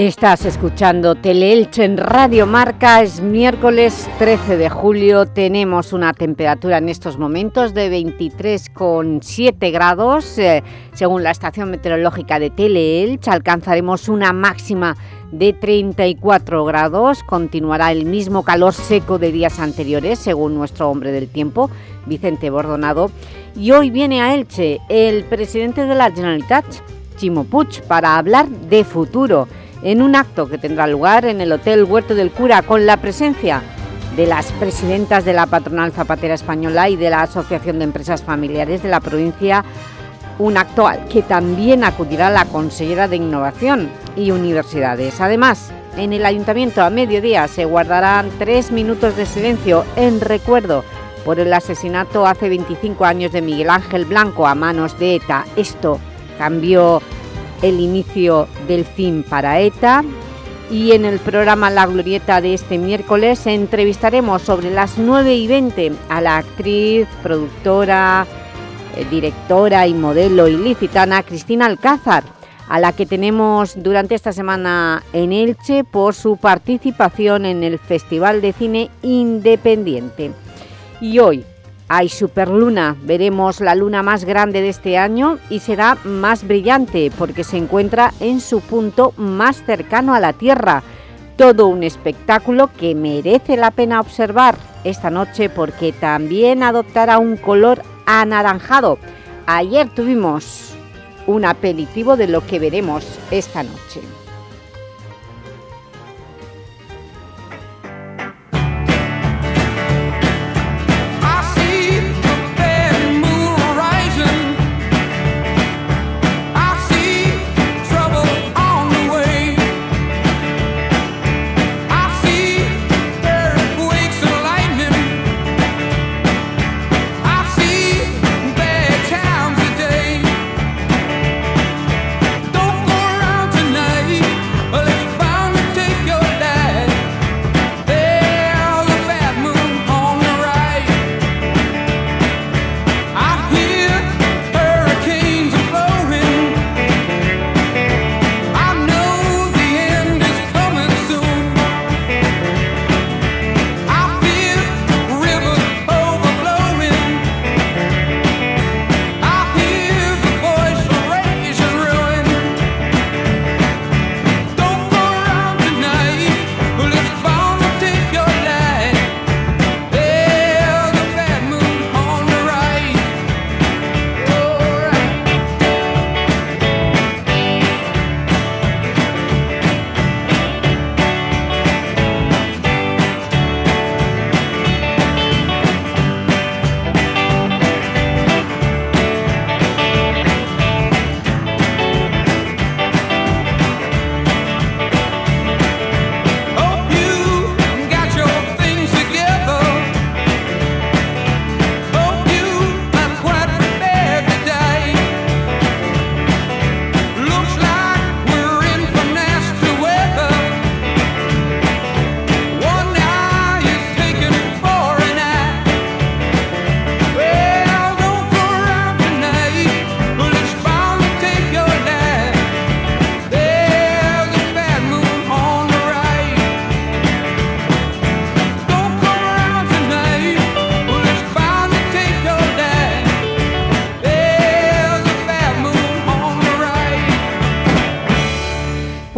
Estás escuchando Teleelche en Radio Marca, es miércoles 13 de julio, tenemos una temperatura en estos momentos de 23,7 grados, eh, según la estación meteorológica de Teleelche, alcanzaremos una máxima de 34 grados, continuará el mismo calor seco de días anteriores, según nuestro hombre del tiempo, Vicente Bordonado, y hoy viene a Elche el presidente de la Generalitat, Chimo Puig, para hablar de futuro, en un acto que tendrá lugar en el Hotel Huerto del Cura con la presencia de las presidentas de la Patronal Zapatera Española y de la Asociación de Empresas Familiares de la provincia, un acto al que también acudirá la consellera de Innovación y Universidades. Además, en el Ayuntamiento a mediodía se guardarán tres minutos de silencio en recuerdo por el asesinato hace 25 años de Miguel Ángel Blanco a manos de ETA. Esto cambió el inicio del fin para ETA y en el programa La Glorieta de este miércoles entrevistaremos sobre las 9 y 20 a la actriz, productora, eh, directora y modelo ilicitana Cristina Alcázar, a la que tenemos durante esta semana en Elche por su participación en el Festival de Cine Independiente. Y hoy hay superluna, veremos la luna más grande de este año y será más brillante porque se encuentra en su punto más cercano a la Tierra. Todo un espectáculo que merece la pena observar esta noche porque también adoptará un color anaranjado. Ayer tuvimos un aperitivo de lo que veremos esta noche.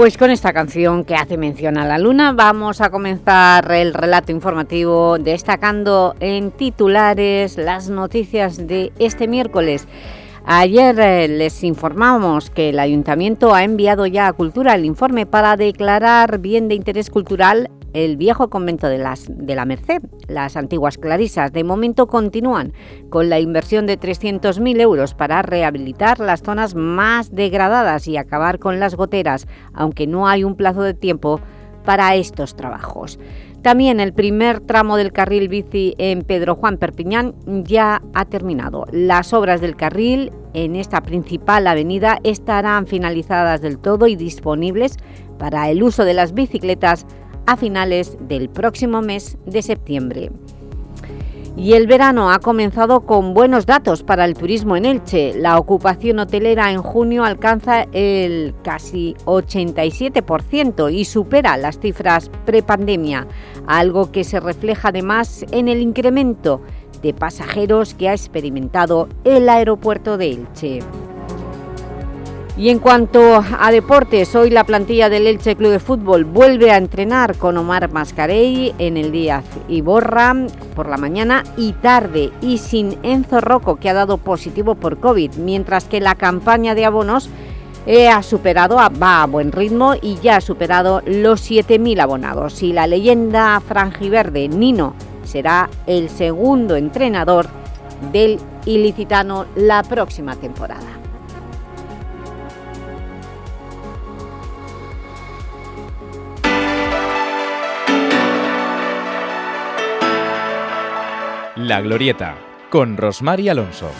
Pues con esta canción que hace mención a la luna vamos a comenzar el relato informativo destacando en titulares las noticias de este miércoles. Ayer eh, les informamos que el Ayuntamiento ha enviado ya a Cultura el informe para declarar bien de interés cultural el viejo convento de, las, de la Merced, las antiguas clarisas, de momento continúan con la inversión de 300.000 euros para rehabilitar las zonas más degradadas y acabar con las goteras, aunque no hay un plazo de tiempo para estos trabajos. También el primer tramo del carril bici en Pedro Juan Perpiñán ya ha terminado. Las obras del carril en esta principal avenida estarán finalizadas del todo y disponibles para el uso de las bicicletas a finales del próximo mes de septiembre. Y el verano ha comenzado con buenos datos para el turismo en Elche. La ocupación hotelera en junio alcanza el casi 87% y supera las cifras prepandemia, algo que se refleja además en el incremento de pasajeros que ha experimentado el aeropuerto de Elche. Y en cuanto a deportes, hoy la plantilla del Elche Club de Fútbol vuelve a entrenar con Omar Mascarey en el Díaz y Borra por la mañana y tarde y sin Enzo Rocco que ha dado positivo por COVID, mientras que la campaña de abonos eh, ha superado, va a buen ritmo y ya ha superado los 7.000 abonados. Y la leyenda franjiverde Nino será el segundo entrenador del ilicitano la próxima temporada. La Glorieta, con Rosmar Alonso.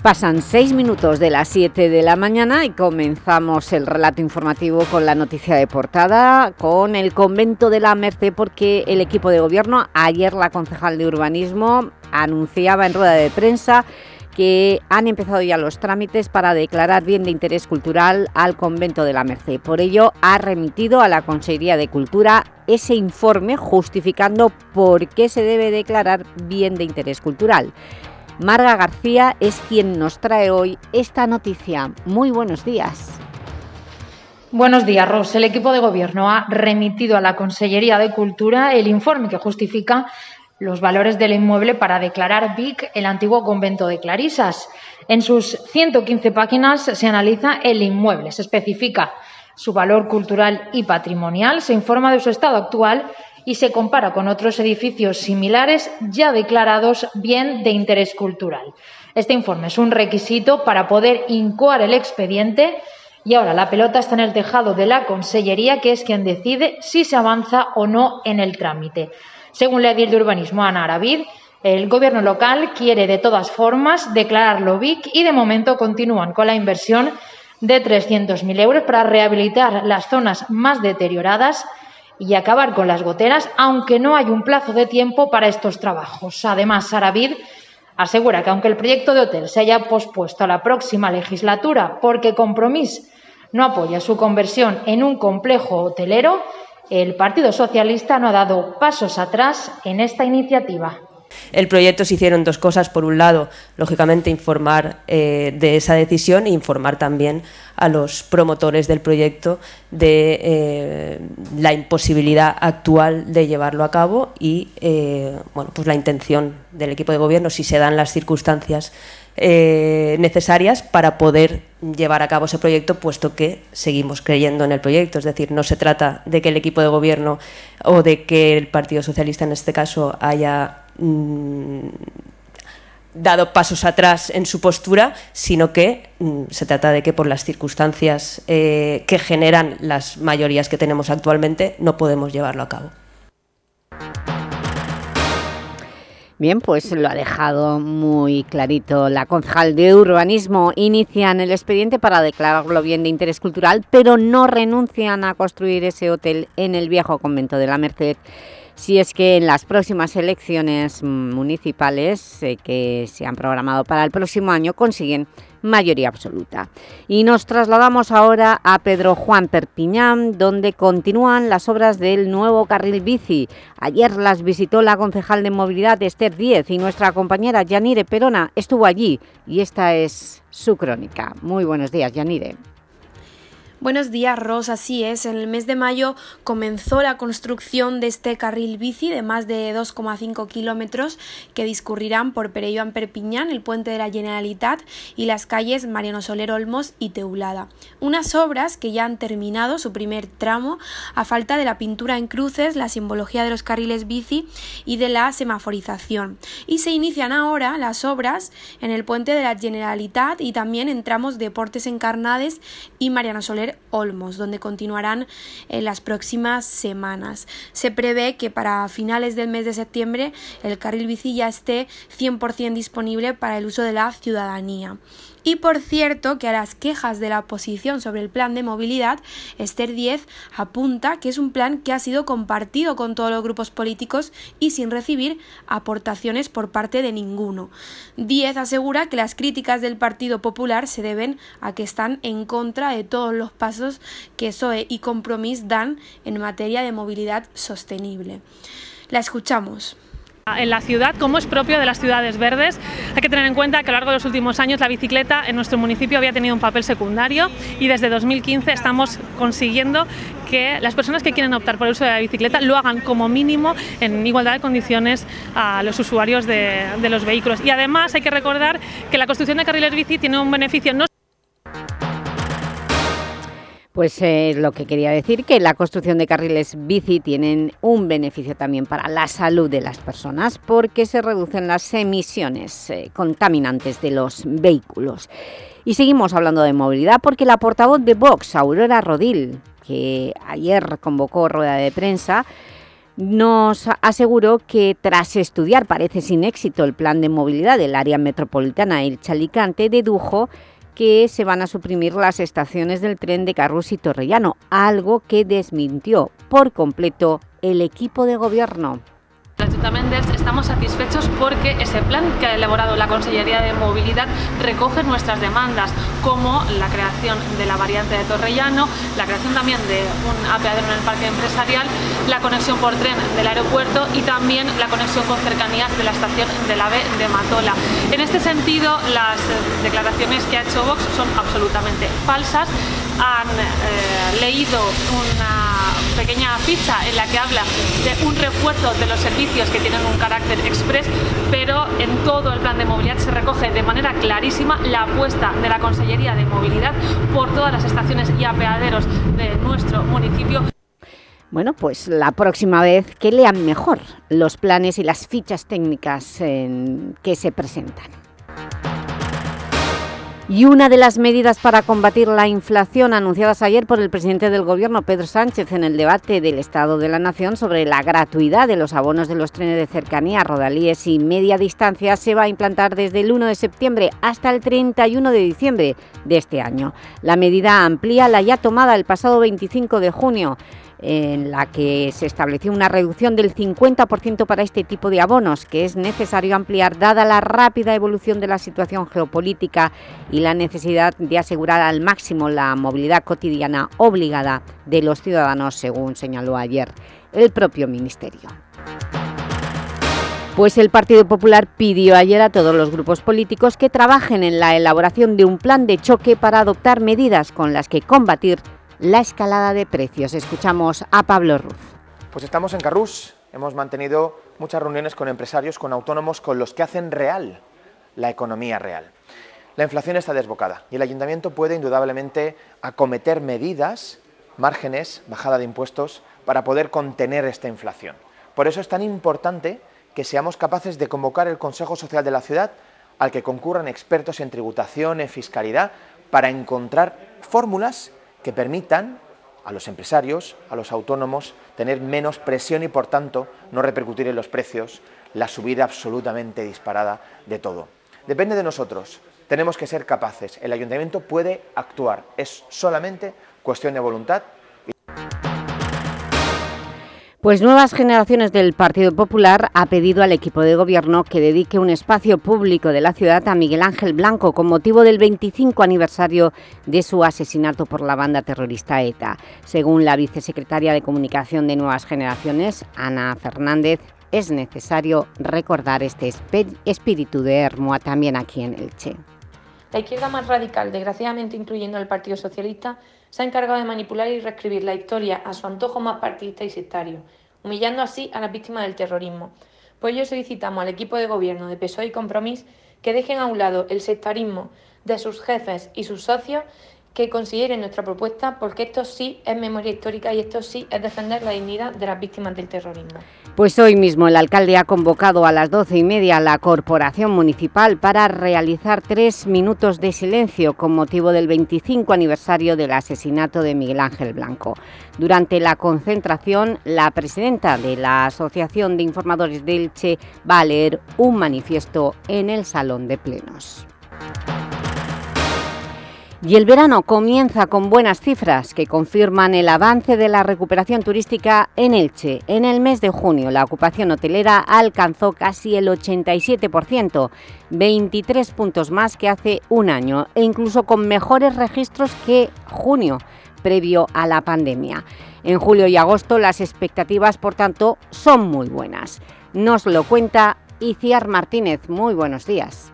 Pasan seis minutos de las 7 de la mañana y comenzamos el relato informativo con la noticia de portada, con el convento de la Merced, porque el equipo de gobierno, ayer la concejal de urbanismo, anunciaba en rueda de prensa que han empezado ya los trámites para declarar bien de interés cultural al convento de la Merced. Por ello, ha remitido a la Consejería de Cultura ese informe justificando por qué se debe declarar bien de interés cultural. Marga García es quien nos trae hoy esta noticia. Muy buenos días. Buenos días, Ros. El equipo de gobierno ha remitido a la Consellería de Cultura el informe que justifica los valores del inmueble para declarar Vic el antiguo convento de Clarisas. En sus 115 páginas se analiza el inmueble, se especifica su valor cultural y patrimonial, se informa de su estado actual y se compara con otros edificios similares ya declarados bien de interés cultural. Este informe es un requisito para poder incoar el expediente y ahora la pelota está en el tejado de la Consellería, que es quien decide si se avanza o no en el trámite. Según la edil de urbanismo Ana Aravid, el gobierno local quiere de todas formas declararlo BIC y de momento continúan con la inversión de 300.000 euros para rehabilitar las zonas más deterioradas y acabar con las goteras, aunque no hay un plazo de tiempo para estos trabajos. Además, Aravid asegura que aunque el proyecto de hotel se haya pospuesto a la próxima legislatura porque Compromís no apoya su conversión en un complejo hotelero, el Partido Socialista no ha dado pasos atrás en esta iniciativa. El proyecto se hicieron dos cosas. Por un lado, lógicamente, informar eh, de esa decisión e informar también a los promotores del proyecto de eh, la imposibilidad actual de llevarlo a cabo y eh, bueno, pues la intención del equipo de gobierno, si se dan las circunstancias necesarias para poder llevar a cabo ese proyecto, puesto que seguimos creyendo en el proyecto. Es decir, no se trata de que el equipo de gobierno o de que el Partido Socialista en este caso haya mm, dado pasos atrás en su postura, sino que mm, se trata de que por las circunstancias eh, que generan las mayorías que tenemos actualmente no podemos llevarlo a cabo. Bien, pues lo ha dejado muy clarito. La concejal de urbanismo inician el expediente para declararlo bien de interés cultural, pero no renuncian a construir ese hotel en el viejo convento de la Merced si es que en las próximas elecciones municipales eh, que se han programado para el próximo año consiguen mayoría absoluta. Y nos trasladamos ahora a Pedro Juan Perpiñán, donde continúan las obras del nuevo carril bici. Ayer las visitó la concejal de movilidad Esther Díez y nuestra compañera Yanire Perona estuvo allí y esta es su crónica. Muy buenos días, Yanire. Buenos días, Rosa. Así es, en el mes de mayo comenzó la construcción de este carril bici de más de 2,5 kilómetros que discurrirán por Perello Perpiñán, el puente de la Generalitat y las calles Mariano Soler Olmos y Teulada. Unas obras que ya han terminado su primer tramo a falta de la pintura en cruces, la simbología de los carriles bici y de la semaforización. Y se inician ahora las obras en el puente de la Generalitat y también en tramos de Portes Encarnades y Mariano Soler Olmos, donde continuarán en las próximas semanas. Se prevé que para finales del mes de septiembre el carril bici ya esté 100% disponible para el uso de la ciudadanía. Y por cierto que a las quejas de la oposición sobre el plan de movilidad, Esther 10 apunta que es un plan que ha sido compartido con todos los grupos políticos y sin recibir aportaciones por parte de ninguno. 10 asegura que las críticas del Partido Popular se deben a que están en contra de todos los pasos que SOE y Compromís dan en materia de movilidad sostenible. La escuchamos en la ciudad, como es propio de las ciudades verdes. Hay que tener en cuenta que a lo largo de los últimos años la bicicleta en nuestro municipio había tenido un papel secundario y desde 2015 estamos consiguiendo que las personas que quieren optar por el uso de la bicicleta lo hagan como mínimo en igualdad de condiciones a los usuarios de, de los vehículos. Y además hay que recordar que la construcción de carriles bici tiene un beneficio no pues eh, lo que quería decir, que la construcción de carriles bici tienen un beneficio también para la salud de las personas porque se reducen las emisiones eh, contaminantes de los vehículos. Y seguimos hablando de movilidad porque la portavoz de Vox, Aurora Rodil, que ayer convocó rueda de prensa, nos aseguró que tras estudiar, parece sin éxito, el plan de movilidad del área metropolitana El Chalicante, dedujo que se van a suprimir las estaciones del tren de Carrus y Torrellano, algo que desmintió por completo el equipo de gobierno. Estamos satisfechos porque ese plan que ha elaborado la Consellería de Movilidad recoge nuestras demandas, como la creación de la variante de Torrellano, la creación también de un apeadero en el parque empresarial, la conexión por tren del aeropuerto y también la conexión con cercanías de la estación del AVE de Matola. En este sentido, las declaraciones que ha hecho Vox son absolutamente falsas. Han eh, leído una pequeña ficha en la que habla de un refuerzo de los servicios que tienen un carácter express, pero en todo el plan de movilidad se recoge de manera clarísima la apuesta de la Consellería de Movilidad por todas las estaciones y apeaderos de nuestro municipio. Bueno, pues la próxima vez que lean mejor los planes y las fichas técnicas que se presentan. Y una de las medidas para combatir la inflación anunciadas ayer por el presidente del Gobierno, Pedro Sánchez, en el debate del Estado de la Nación sobre la gratuidad de los abonos de los trenes de cercanía, rodalíes y media distancia, se va a implantar desde el 1 de septiembre hasta el 31 de diciembre de este año. La medida amplía la ya tomada el pasado 25 de junio en la que se estableció una reducción del 50% para este tipo de abonos, que es necesario ampliar dada la rápida evolución de la situación geopolítica y la necesidad de asegurar al máximo la movilidad cotidiana obligada de los ciudadanos, según señaló ayer el propio Ministerio. Pues el Partido Popular pidió ayer a todos los grupos políticos que trabajen en la elaboración de un plan de choque para adoptar medidas con las que combatir la escalada de precios. Escuchamos a Pablo Ruz. Pues estamos en Carrús. Hemos mantenido muchas reuniones con empresarios, con autónomos, con los que hacen real la economía real. La inflación está desbocada y el ayuntamiento puede indudablemente acometer medidas, márgenes, bajada de impuestos, para poder contener esta inflación. Por eso es tan importante que seamos capaces de convocar el Consejo Social de la Ciudad al que concurran expertos en tributación, en fiscalidad, para encontrar fórmulas que permitan a los empresarios, a los autónomos, tener menos presión y, por tanto, no repercutir en los precios la subida absolutamente disparada de todo. Depende de nosotros. Tenemos que ser capaces. El ayuntamiento puede actuar. Es solamente cuestión de voluntad pues Nuevas Generaciones del Partido Popular ha pedido al equipo de gobierno que dedique un espacio público de la ciudad a Miguel Ángel Blanco con motivo del 25 aniversario de su asesinato por la banda terrorista ETA. Según la vicesecretaria de Comunicación de Nuevas Generaciones, Ana Fernández, es necesario recordar este espíritu de Hermoa también aquí en Elche. La izquierda más radical, desgraciadamente incluyendo al Partido Socialista, se ha encargado de manipular y reescribir la historia a su antojo más partidista y sectario, humillando así a las víctimas del terrorismo. Por ello solicitamos al equipo de gobierno de PSOE y Compromís que dejen a un lado el sectarismo de sus jefes y sus socios que consideren nuestra propuesta porque esto sí es memoria histórica y esto sí es defender la dignidad de las víctimas del terrorismo. Pues hoy mismo el alcalde ha convocado a las doce y media a la Corporación Municipal para realizar tres minutos de silencio con motivo del 25 aniversario del asesinato de Miguel Ángel Blanco. Durante la concentración, la presidenta de la Asociación de Informadores del Che va a leer un manifiesto en el Salón de Plenos. Y el verano comienza con buenas cifras que confirman el avance de la recuperación turística en Elche. En el mes de junio la ocupación hotelera alcanzó casi el 87%, 23 puntos más que hace un año e incluso con mejores registros que junio, previo a la pandemia. En julio y agosto las expectativas, por tanto, son muy buenas. Nos lo cuenta Iciar Martínez. Muy buenos días.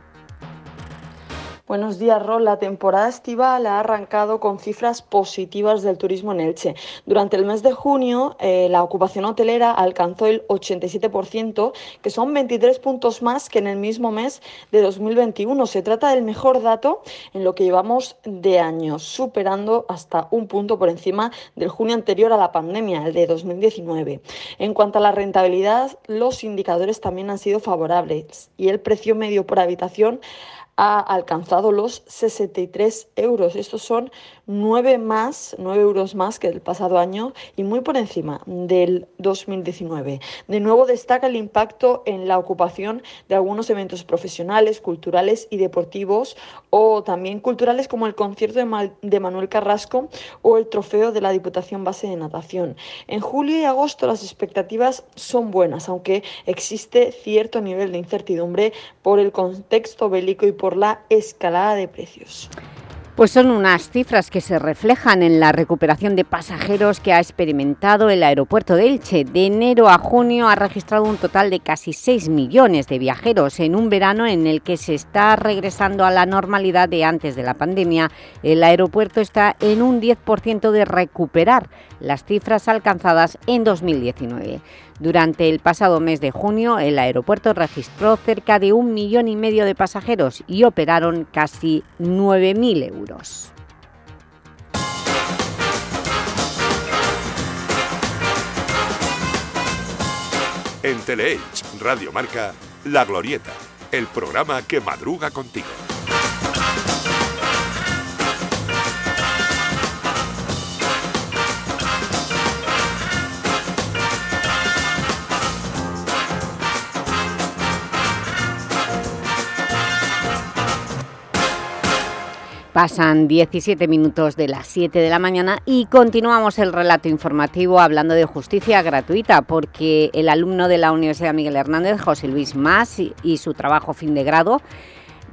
Buenos días, Rol. La temporada estival ha arrancado con cifras positivas del turismo en Elche. Durante el mes de junio, eh, la ocupación hotelera alcanzó el 87%, que son 23 puntos más que en el mismo mes de 2021. Se trata del mejor dato en lo que llevamos de años, superando hasta un punto por encima del junio anterior a la pandemia, el de 2019. En cuanto a la rentabilidad, los indicadores también han sido favorables y el precio medio por habitación ha alcanzado los 63 euros. Estos son 9 más, 9 euros más que el pasado año y muy por encima del 2019. De nuevo destaca el impacto en la ocupación de algunos eventos profesionales, culturales y deportivos o también culturales como el concierto de, Manuel Carrasco o el trofeo de la Diputación Base de Natación. En julio y agosto las expectativas son buenas, aunque existe cierto nivel de incertidumbre por el contexto bélico y por la escalada de precios. Pues son unas cifras que se reflejan en la recuperación de pasajeros que ha experimentado el aeropuerto de Elche. De enero a junio ha registrado un total de casi 6 millones de viajeros en un verano en el que se está regresando a la normalidad de antes de la pandemia. El aeropuerto está en un 10% de recuperar las cifras alcanzadas en 2019. Durante el pasado mes de junio, el aeropuerto registró cerca de un millón y medio de pasajeros y operaron casi 9.000 euros. En Teleelch Radio Marca, La Glorieta, el programa que madruga contigo. Pasan 17 minutos de las 7 de la mañana y continuamos el relato informativo hablando de justicia gratuita porque el alumno de la Universidad Miguel Hernández, José Luis Más, y su trabajo fin de grado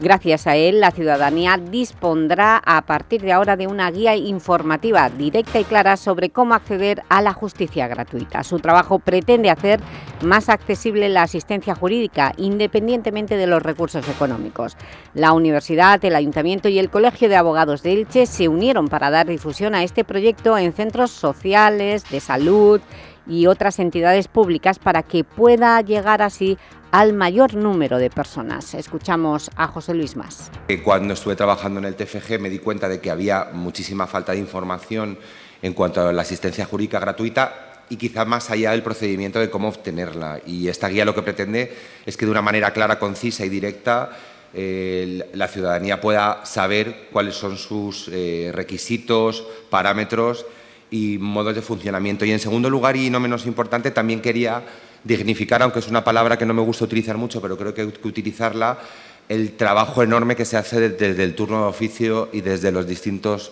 Gracias a él, la ciudadanía dispondrá a partir de ahora de una guía informativa directa y clara sobre cómo acceder a la justicia gratuita. Su trabajo pretende hacer más accesible la asistencia jurídica, independientemente de los recursos económicos. La Universidad, el Ayuntamiento y el Colegio de Abogados de Elche se unieron para dar difusión a este proyecto en centros sociales, de salud y otras entidades públicas para que pueda llegar así al mayor número de personas. Escuchamos a José Luis Más. Cuando estuve trabajando en el TFG me di cuenta de que había muchísima falta de información en cuanto a la asistencia jurídica gratuita y quizá más allá del procedimiento de cómo obtenerla. Y esta guía lo que pretende es que de una manera clara, concisa y directa la ciudadanía pueda saber cuáles son sus eh, requisitos, parámetros y modos de funcionamiento. Y en segundo lugar, y no menos importante, también quería dignificar, aunque es una palabra que no me gusta utilizar mucho, pero creo que hay que utilizarla, el trabajo enorme que se hace desde el turno de oficio y desde los distintos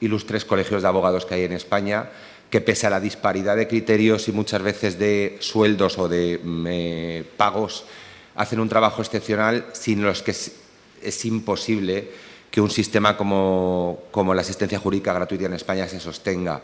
ilustres colegios de abogados que hay en España, que pese a la disparidad de criterios y muchas veces de sueldos o de mm, eh, pagos, hacen un trabajo excepcional sin los que es, imposible que un sistema como, como la asistencia jurídica gratuita en España se sostenga.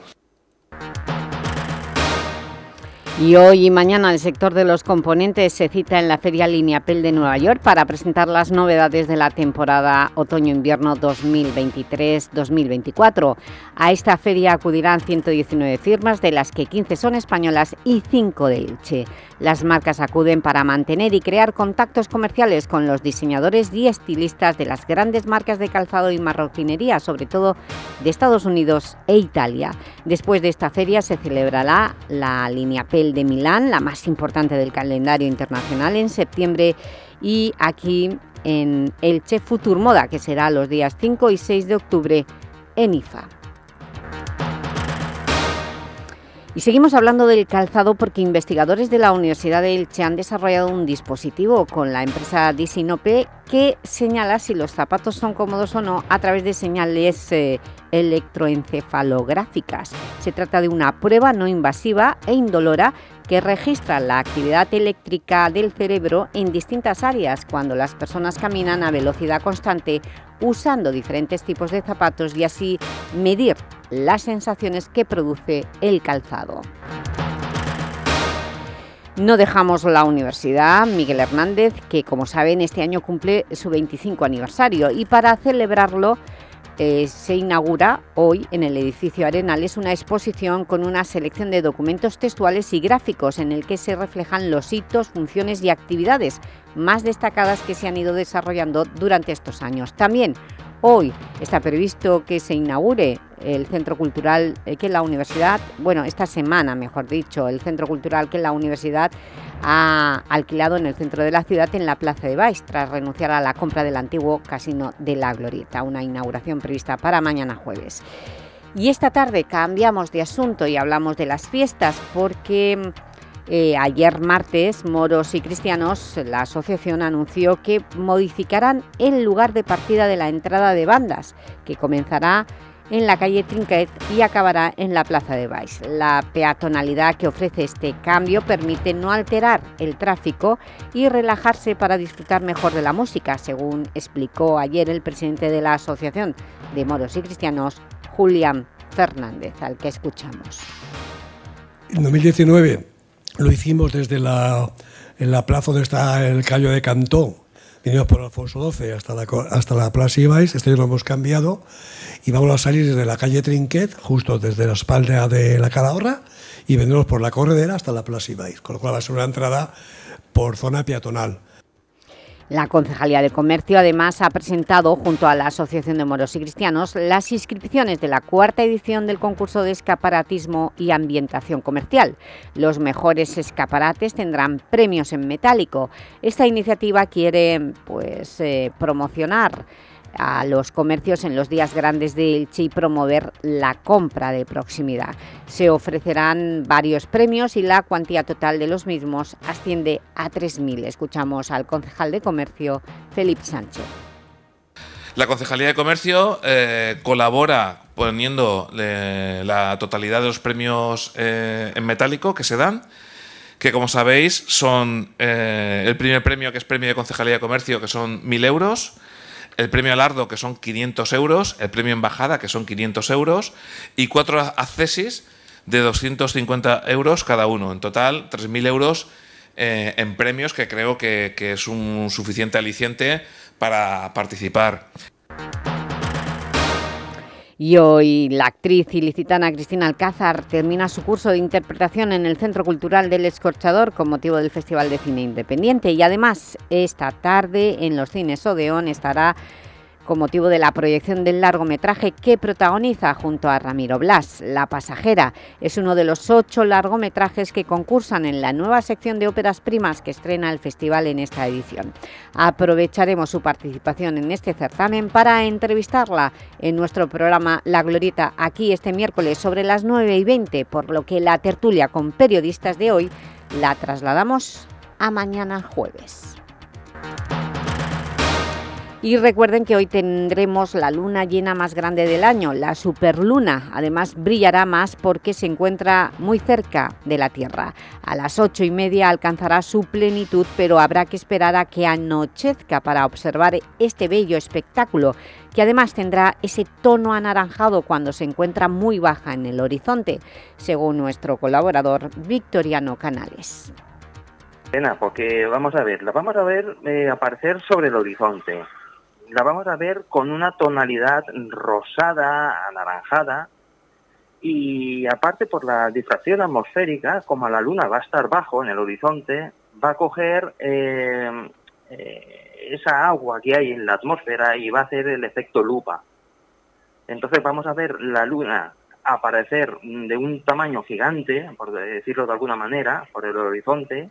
Y hoy y mañana el sector de los componentes se cita en la Feria Lineapel de Nueva York para presentar las novedades de la temporada otoño-invierno 2023-2024. A esta feria acudirán 119 firmas, de las que 15 son españolas y 5 de Elche. Las marcas acuden para mantener y crear contactos comerciales con los diseñadores y estilistas de las grandes marcas de calzado y marroquinería, sobre todo de Estados Unidos e Italia. Después de esta feria se celebrará la Lineapel de Milán, la más importante del calendario internacional, en septiembre y aquí en el Chef Futur Moda, que será los días 5 y 6 de octubre en IFA. Y seguimos hablando del calzado porque investigadores de la Universidad de Elche han desarrollado un dispositivo con la empresa Disinope que señala si los zapatos son cómodos o no a través de señales eh, electroencefalográficas. Se trata de una prueba no invasiva e indolora que registra la actividad eléctrica del cerebro en distintas áreas cuando las personas caminan a velocidad constante usando diferentes tipos de zapatos y así medir las sensaciones que produce el calzado. No dejamos la universidad, Miguel Hernández, que como saben este año cumple su 25 aniversario y para celebrarlo se inaugura hoy en el edificio Arenales una exposición con una selección de documentos textuales y gráficos en el que se reflejan los hitos, funciones y actividades más destacadas que se han ido desarrollando durante estos años. También Hoy está previsto que se inaugure el Centro Cultural eh, que la Universidad, bueno, esta semana, mejor dicho, el Centro Cultural que la Universidad ha alquilado en el centro de la ciudad, en la Plaza de Baix, tras renunciar a la compra del antiguo Casino de la Glorieta, una inauguración prevista para mañana jueves. Y esta tarde cambiamos de asunto y hablamos de las fiestas porque eh, ayer martes, Moros y Cristianos, la asociación anunció que modificarán el lugar de partida de la entrada de bandas, que comenzará en la calle Trinquet y acabará en la Plaza de Baix. La peatonalidad que ofrece este cambio permite no alterar el tráfico y relajarse para disfrutar mejor de la música, según explicó ayer el presidente de la Asociación de Moros y Cristianos, Julián Fernández, al que escuchamos. En 2019 lo hicimos desde la, en la plaza donde está el Cayo de Cantón, vinimos por Alfonso XII hasta la, hasta la Plaza Ibáis, este lo hemos cambiado y vamos a salir desde la calle Trinquet, justo desde la espalda de la Calahorra, y vendremos por la corredera hasta la Plaza Ibáis, con lo cual va a ser una entrada por zona peatonal. La Concejalía de Comercio además ha presentado, junto a la Asociación de Moros y Cristianos, las inscripciones de la cuarta edición del concurso de escaparatismo y ambientación comercial. Los mejores escaparates tendrán premios en metálico. Esta iniciativa quiere pues, eh, promocionar a los comercios en los días grandes de Elche y promover la compra de proximidad. Se ofrecerán varios premios y la cuantía total de los mismos asciende a 3.000. Escuchamos al concejal de Comercio, Felipe Sánchez. La Concejalía de Comercio eh, colabora poniendo eh, la totalidad de los premios eh, en metálico que se dan, que como sabéis son el primer premio que es premio de Concejalía de Comercio, que son 1.000 euros, el premio Alardo, que son 500 euros, el premio Embajada, que son 500 euros, y cuatro accesis de 250 euros cada uno. En total, 3.000 euros eh, en premios, que creo que es un suficiente aliciente para participar. Y hoy la actriz ilicitana Cristina Alcázar termina su curso de interpretación en el Centro Cultural del Escorchador con motivo del Festival de Cine Independiente. Y además, esta tarde en los cines Odeón estará con motivo de la proyección del largometraje que protagoniza junto a Ramiro Blas. La pasajera es uno de los ocho largometrajes que concursan en la nueva sección de óperas primas que estrena el festival en esta edición. Aprovecharemos su participación en este certamen para entrevistarla en nuestro programa La Glorieta aquí este miércoles sobre las 9 y 20, por lo que la tertulia con periodistas de hoy la trasladamos a mañana jueves. Y recuerden que hoy tendremos la luna llena más grande del año, la superluna. Además brillará más porque se encuentra muy cerca de la Tierra. A las ocho y media alcanzará su plenitud, pero habrá que esperar a que anochezca para observar este bello espectáculo, que además tendrá ese tono anaranjado cuando se encuentra muy baja en el horizonte, según nuestro colaborador Victoriano Canales. Porque vamos a ver, la vamos a ver eh, aparecer sobre el horizonte la vamos a ver con una tonalidad rosada, anaranjada, y aparte por la difracción atmosférica, como la luna va a estar bajo en el horizonte, va a coger eh, eh, esa agua que hay en la atmósfera y va a hacer el efecto lupa. Entonces vamos a ver la luna aparecer de un tamaño gigante, por decirlo de alguna manera, por el horizonte,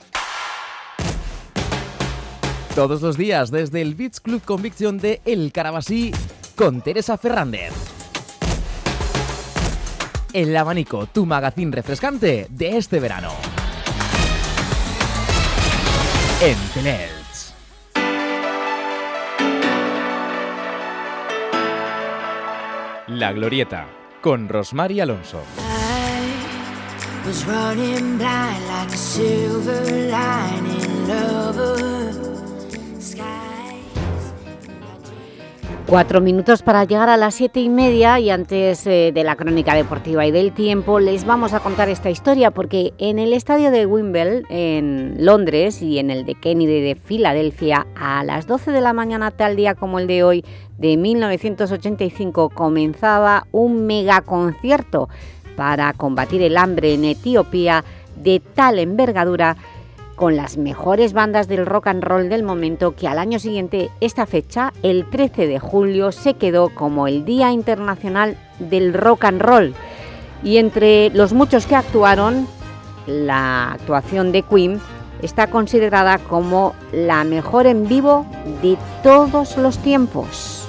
Todos los días desde el Beach Club Conviction de El Carabasí con Teresa Fernández. El abanico, tu magazín refrescante de este verano. En Teleelch. La Glorieta con Rosmar Alonso. Cuatro minutos para llegar a las siete y media y antes eh, de la crónica deportiva y del tiempo les vamos a contar esta historia porque en el estadio de Wimbledon en Londres y en el de Kennedy de Filadelfia a las 12 de la mañana tal día como el de hoy de 1985 comenzaba un megaconcierto para combatir el hambre en Etiopía de tal envergadura con las mejores bandas del rock and roll del momento que al año siguiente, esta fecha, el 13 de julio, se quedó como el Día Internacional del Rock and Roll. Y entre los muchos que actuaron, la actuación de Queen está considerada como la mejor en vivo de todos los tiempos.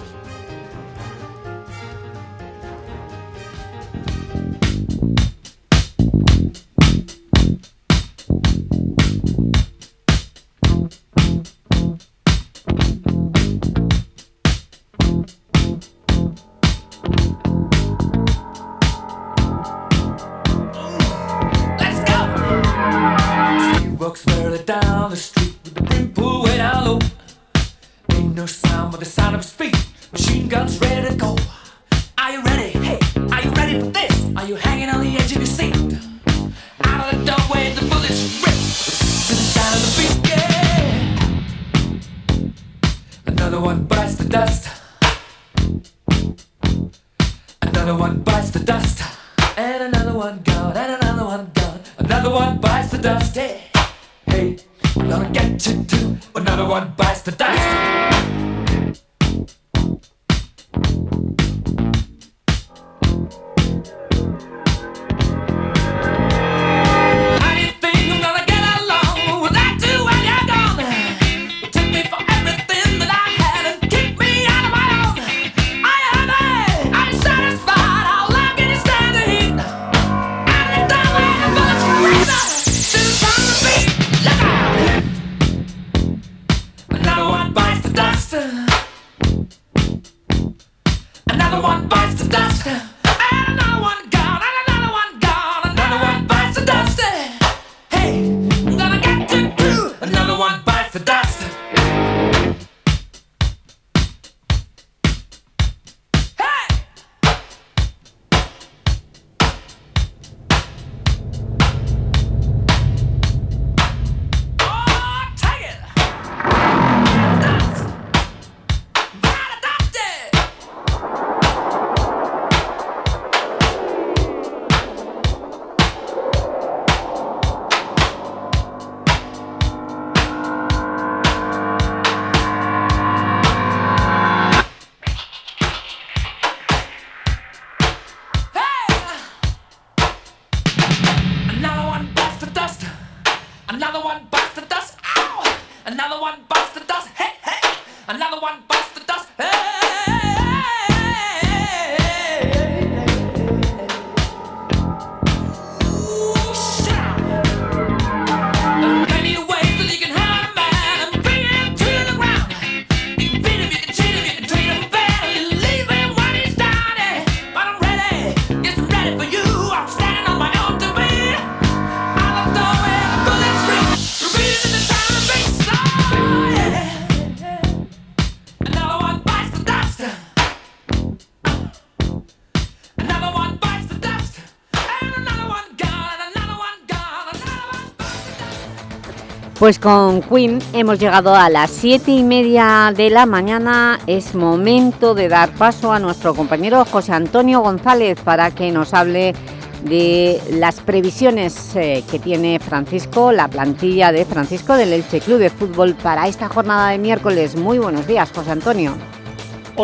Pues con Queen hemos llegado a las siete y media de la mañana. Es momento de dar paso a nuestro compañero José Antonio González para que nos hable de las previsiones eh, que tiene Francisco, la plantilla de Francisco del Elche Club de Fútbol para esta jornada de miércoles. Muy buenos días, José Antonio.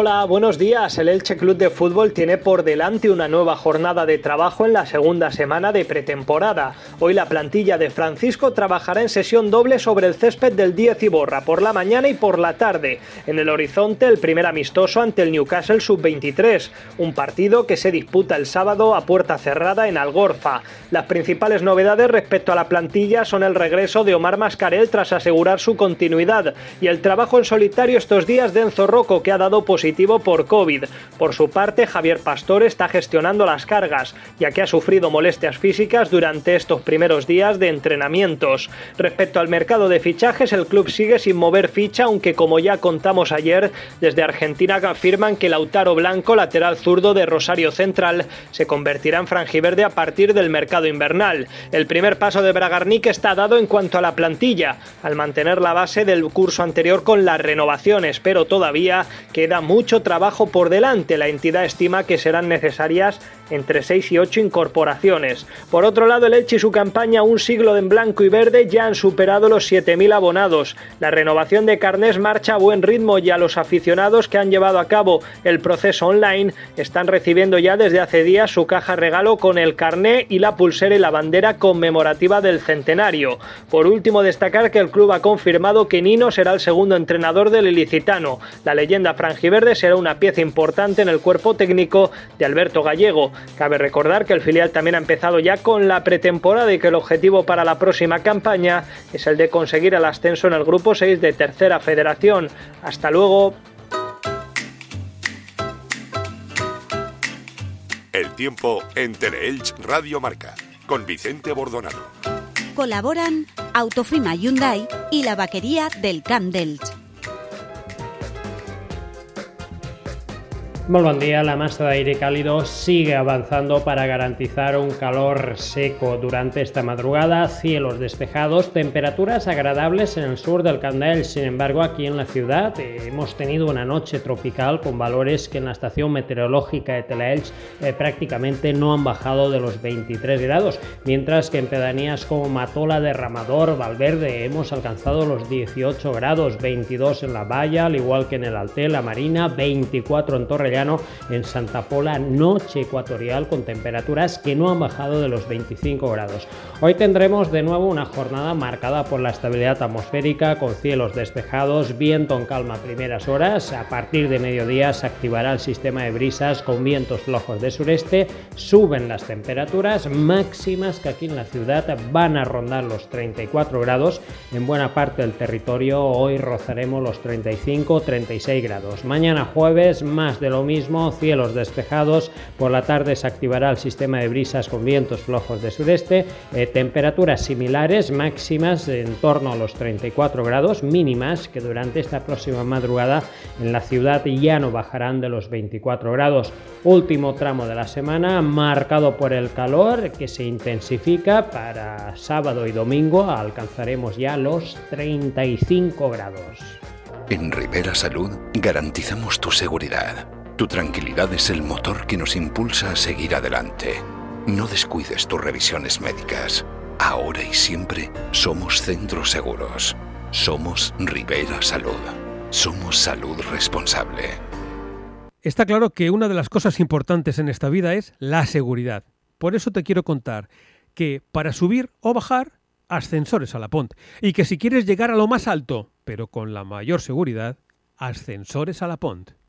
Hola, buenos días. El Elche Club de Fútbol tiene por delante una nueva jornada de trabajo en la segunda semana de pretemporada. Hoy la plantilla de Francisco trabajará en sesión doble sobre el césped del 10 y Borra por la mañana y por la tarde. En el horizonte el primer amistoso ante el Newcastle Sub-23, un partido que se disputa el sábado a puerta cerrada en Algorfa. Las principales novedades respecto a la plantilla son el regreso de Omar Mascarel tras asegurar su continuidad y el trabajo en solitario estos días de Enzo Rocco que ha dado positivo por COVID. Por su parte, Javier Pastor está gestionando las cargas, ya que ha sufrido molestias físicas durante estos primeros días de entrenamientos. Respecto al mercado de fichajes, el club sigue sin mover ficha, aunque como ya contamos ayer, desde Argentina afirman que Lautaro Blanco, lateral zurdo de Rosario Central, se convertirá en franjiverde a partir del mercado invernal. El primer paso de Bragarnik está dado en cuanto a la plantilla, al mantener la base del curso anterior con las renovaciones, pero todavía queda mucho trabajo por delante. La entidad estima que serán necesarias entre 6 y 8 incorporaciones. Por otro lado, el Elche y su campaña Un siglo en blanco y verde ya han superado los 7.000 abonados. La renovación de carnés marcha a buen ritmo y a los aficionados que han llevado a cabo el proceso online están recibiendo ya desde hace días su caja regalo con el carné y la pulsera y la bandera conmemorativa del centenario. Por último, destacar que el club ha confirmado que Nino será el segundo entrenador del ilicitano. La leyenda será una pieza importante en el cuerpo técnico de Alberto Gallego. Cabe recordar que el filial también ha empezado ya con la pretemporada y que el objetivo para la próxima campaña es el de conseguir el ascenso en el grupo 6 de Tercera Federación. Hasta luego. El tiempo en Teleelch Radio Marca con Vicente Bordonado. Colaboran Autofima Hyundai y la vaquería del Camp. Muy buen día, la masa de aire cálido sigue avanzando para garantizar un calor seco durante esta madrugada, cielos despejados, temperaturas agradables en el sur del Candel. Sin embargo, aquí en la ciudad eh, hemos tenido una noche tropical con valores que en la estación meteorológica de Telaelch eh, prácticamente no han bajado de los 23 grados, mientras que en pedanías como Matola, Derramador, Valverde hemos alcanzado los 18 grados, 22 en la Valla, al igual que en el Alté, la Marina, 24 en Torrellano en Santa Pola, noche ecuatorial con temperaturas que no han bajado de los 25 grados. Hoy tendremos de nuevo una jornada marcada por la estabilidad atmosférica con cielos despejados, viento en calma a primeras horas. A partir de mediodía se activará el sistema de brisas con vientos flojos de sureste. Suben las temperaturas máximas que aquí en la ciudad van a rondar los 34 grados. En buena parte del territorio hoy rozaremos los 35-36 grados. Mañana jueves más de lo mismo, cielos despejados. Por la tarde se activará el sistema de brisas con vientos flojos de sureste. Eh, temperaturas similares, máximas en torno a los 34 grados, mínimas que durante esta próxima madrugada en la ciudad ya no bajarán de los 24 grados. Último tramo de la semana marcado por el calor que se intensifica para sábado y domingo alcanzaremos ya los 35 grados. En Rivera Salud garantizamos tu seguridad. Tu tranquilidad es el motor que nos impulsa a seguir adelante. No descuides tus revisiones médicas. Ahora y siempre somos centros seguros. Somos Rivera Salud. Somos salud responsable. Está claro que una de las cosas importantes en esta vida es la seguridad. Por eso te quiero contar que para subir o bajar, ascensores a la Pont. Y que si quieres llegar a lo más alto, pero con la mayor seguridad, ascensores a la Pont.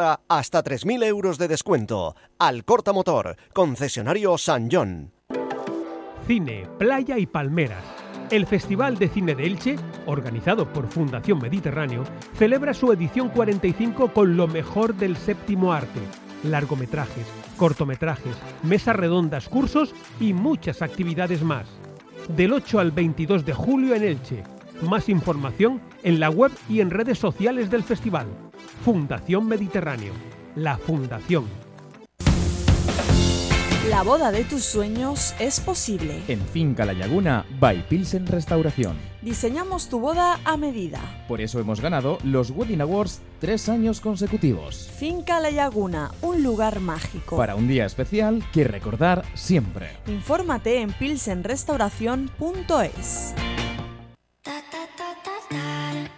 hasta 3.000 euros de descuento. Al Corta Motor, concesionario San John. Cine, playa y palmeras. El Festival de Cine de Elche, organizado por Fundación Mediterráneo, celebra su edición 45 con lo mejor del séptimo arte. Largometrajes, cortometrajes, mesas redondas, cursos y muchas actividades más. Del 8 al 22 de julio en Elche. Más información en la web y en redes sociales del festival. Fundación Mediterráneo. La Fundación. La boda de tus sueños es posible. En Finca La Laguna, by Pilsen Restauración. Diseñamos tu boda a medida. Por eso hemos ganado los Wedding Awards tres años consecutivos. Finca La Laguna, un lugar mágico. Para un día especial que recordar siempre. Infórmate en pilsenrestauración.es.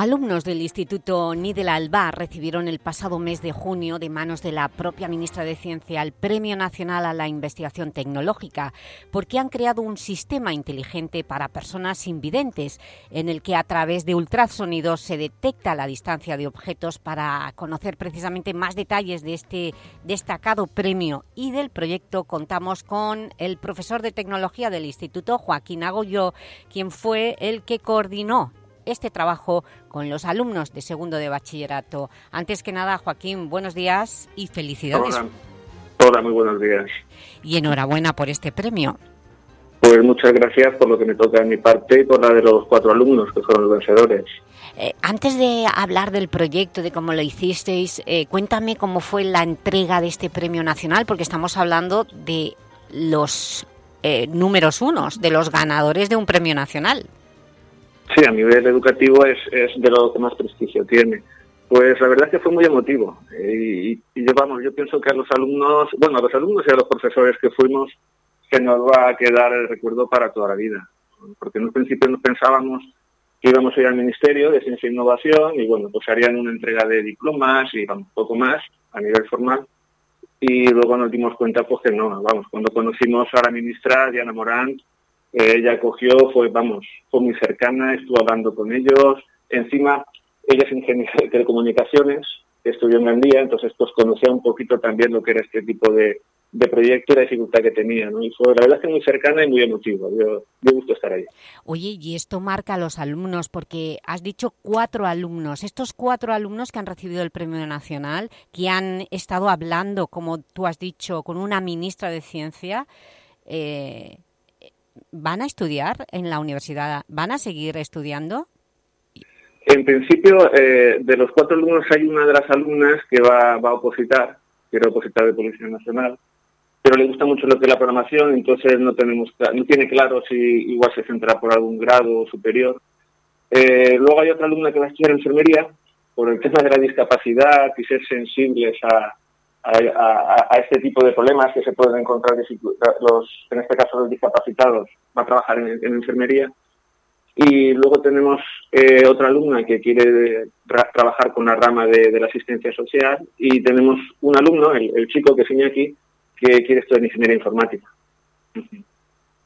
Alumnos del Instituto Nidel Alba recibieron el pasado mes de junio de manos de la propia ministra de Ciencia el Premio Nacional a la Investigación Tecnológica porque han creado un sistema inteligente para personas invidentes en el que a través de ultrasonidos se detecta la distancia de objetos para conocer precisamente más detalles de este destacado premio. Y del proyecto contamos con el profesor de Tecnología del Instituto, Joaquín Agoyo, quien fue el que coordinó este trabajo con los alumnos de segundo de bachillerato. Antes que nada, Joaquín, buenos días y felicidades. Hola, Hola muy buenos días. Y enhorabuena por este premio. Pues muchas gracias por lo que me toca de mi parte y por la de los cuatro alumnos que fueron los vencedores. Eh, antes de hablar del proyecto, de cómo lo hicisteis, eh, cuéntame cómo fue la entrega de este premio nacional, porque estamos hablando de los eh, números unos, de los ganadores de un premio nacional. Sí, a nivel educativo es, es de lo que más prestigio tiene. Pues la verdad es que fue muy emotivo. Eh, y, yo, vamos, yo pienso que a los alumnos, bueno, a los alumnos y a los profesores que fuimos, se nos va a quedar el recuerdo para toda la vida. Porque en un principio nos pensábamos que íbamos a ir al Ministerio de Ciencia e Innovación y, bueno, pues harían una entrega de diplomas y un poco más a nivel formal. Y luego nos dimos cuenta, pues que no, vamos, cuando conocimos a la ministra Diana Morán, ella cogió, fue, vamos, fue muy cercana, estuvo hablando con ellos. Encima, ella es ingeniera de telecomunicaciones, estudió en Gandía, entonces pues conocía un poquito también lo que era este tipo de, de proyecto y la dificultad que tenía, ¿no? Y fue, la verdad es que muy cercana y muy emotiva. Yo, yo gusto estar ahí. Oye, y esto marca a los alumnos, porque has dicho cuatro alumnos. Estos cuatro alumnos que han recibido el Premio Nacional, que han estado hablando, como tú has dicho, con una ministra de Ciencia, eh, ¿van a estudiar en la universidad? ¿Van a seguir estudiando? En principio, eh, de los cuatro alumnos hay una de las alumnas que va, va a opositar, quiere opositar de Policía Nacional, pero le gusta mucho lo que es la programación, entonces no tenemos no tiene claro si igual se centra por algún grado superior. Eh, luego hay otra alumna que va a estudiar enfermería por el tema de la discapacidad y ser sensibles a, a, este tipo de problemas que se pueden encontrar los, en este caso los discapacitados, va a trabajar en, enfermería. Y luego tenemos eh, otra alumna que quiere trabajar con la rama de, la asistencia social y tenemos un alumno, el, chico que enseña aquí, que quiere estudiar ingeniería informática.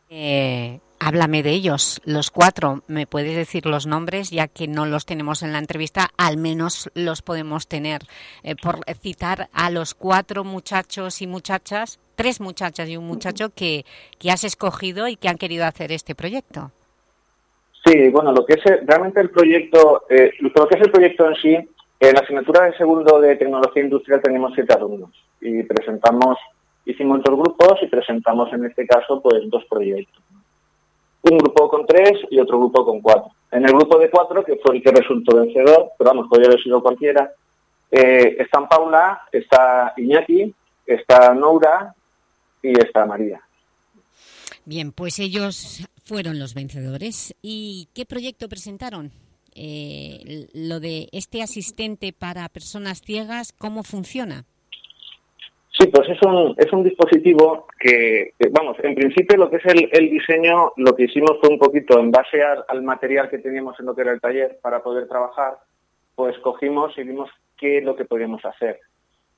Eh, háblame de ellos, los cuatro. ¿Me puedes decir los nombres? Ya que no los tenemos en la entrevista, al menos los podemos tener. Eh, por citar a los cuatro muchachos y muchachas, tres muchachas y un muchacho que, que has escogido y que han querido hacer este proyecto. Sí, bueno, lo que es realmente el proyecto, eh, lo que es el proyecto en sí, en la asignatura de segundo de tecnología industrial tenemos siete alumnos y presentamos hicimos dos grupos y presentamos en este caso pues dos proyectos. Un grupo con tres y otro grupo con cuatro. En el grupo de cuatro, que fue el que resultó vencedor, pero vamos, podría haber sido cualquiera, eh, están Paula, está Iñaki, está Noura y está María. Bien, pues ellos fueron los vencedores. ¿Y qué proyecto presentaron? Eh, lo de este asistente para personas ciegas, ¿cómo funciona? Sí, pues es un, es un dispositivo que, vamos, en principio lo que es el, el, diseño, lo que hicimos fue un poquito en base al, material que teníamos en lo que era el taller para poder trabajar, pues cogimos y vimos qué es lo que podíamos hacer.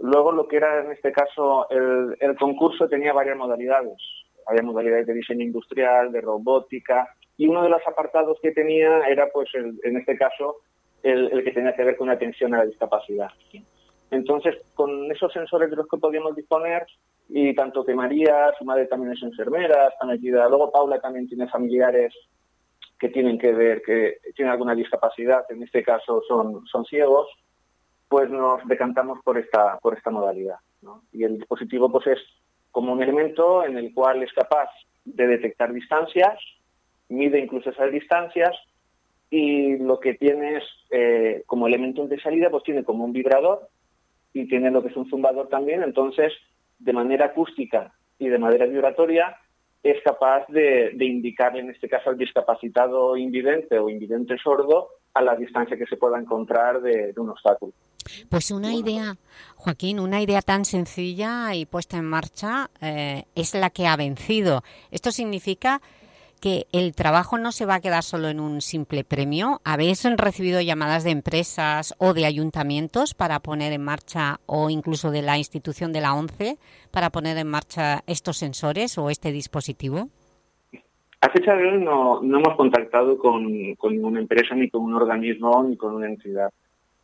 Luego lo que era en este caso el, el concurso tenía varias modalidades. Había modalidades de diseño industrial, de robótica, y uno de los apartados que tenía era, pues, en este caso, el, el que tenía que ver con atención a la discapacidad. Entonces, con esos sensores de los que podíamos disponer, y tanto que María, su madre también es enfermera, está metida, luego Paula también tiene familiares que tienen que ver, que tienen alguna discapacidad, en este caso son, son ciegos, pues nos decantamos por esta, por esta modalidad. Y el dispositivo pues es como un elemento en el cual es capaz de detectar distancias, mide incluso esas distancias y lo que tiene es eh, como elemento de salida pues tiene como un vibrador y tiene lo que es un zumbador también, entonces de manera acústica y de manera vibratoria es capaz de, de indicar en este caso al discapacitado invidente o invidente sordo a la distancia que se pueda encontrar de, un obstáculo. Pues una idea, Joaquín, una idea tan sencilla y puesta en marcha eh, es la que ha vencido. Esto significa que el trabajo no se va a quedar solo en un simple premio. ¿Habéis recibido llamadas de empresas o de ayuntamientos para poner en marcha, o incluso de la institución de la ONCE, para poner en marcha estos sensores o este dispositivo? A fecha de hoy no, hemos contactado con, ninguna empresa, ni con un organismo, ni con una entidad.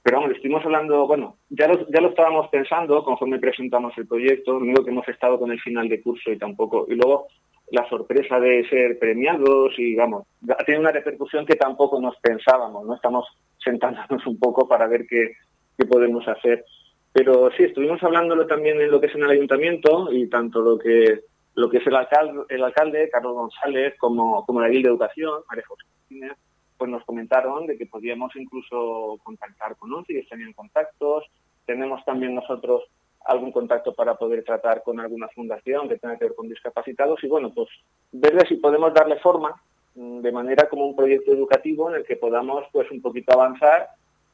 Pero vamos, estuvimos hablando, bueno, ya lo, ya lo estábamos pensando conforme presentamos el proyecto, no digo que hemos estado con el final de curso y tampoco, y luego la sorpresa de ser premiados y, vamos, ha tenido una repercusión que tampoco nos pensábamos, ¿no? Estamos sentándonos un poco para ver qué, qué podemos hacer. Pero sí, estuvimos hablándolo también en lo que es en el ayuntamiento y tanto lo que lo que es el alcalde, el alcalde Carlos González, como, como la Ley de Educación, María José Martínez, pues nos comentaron de que podíamos incluso contactar con nosotros, y tenían contactos. Tenemos también nosotros algún contacto para poder tratar con alguna fundación que tenga que ver con discapacitados y bueno, pues ver si podemos darle forma mm, de manera como un proyecto educativo en el que podamos pues un poquito avanzar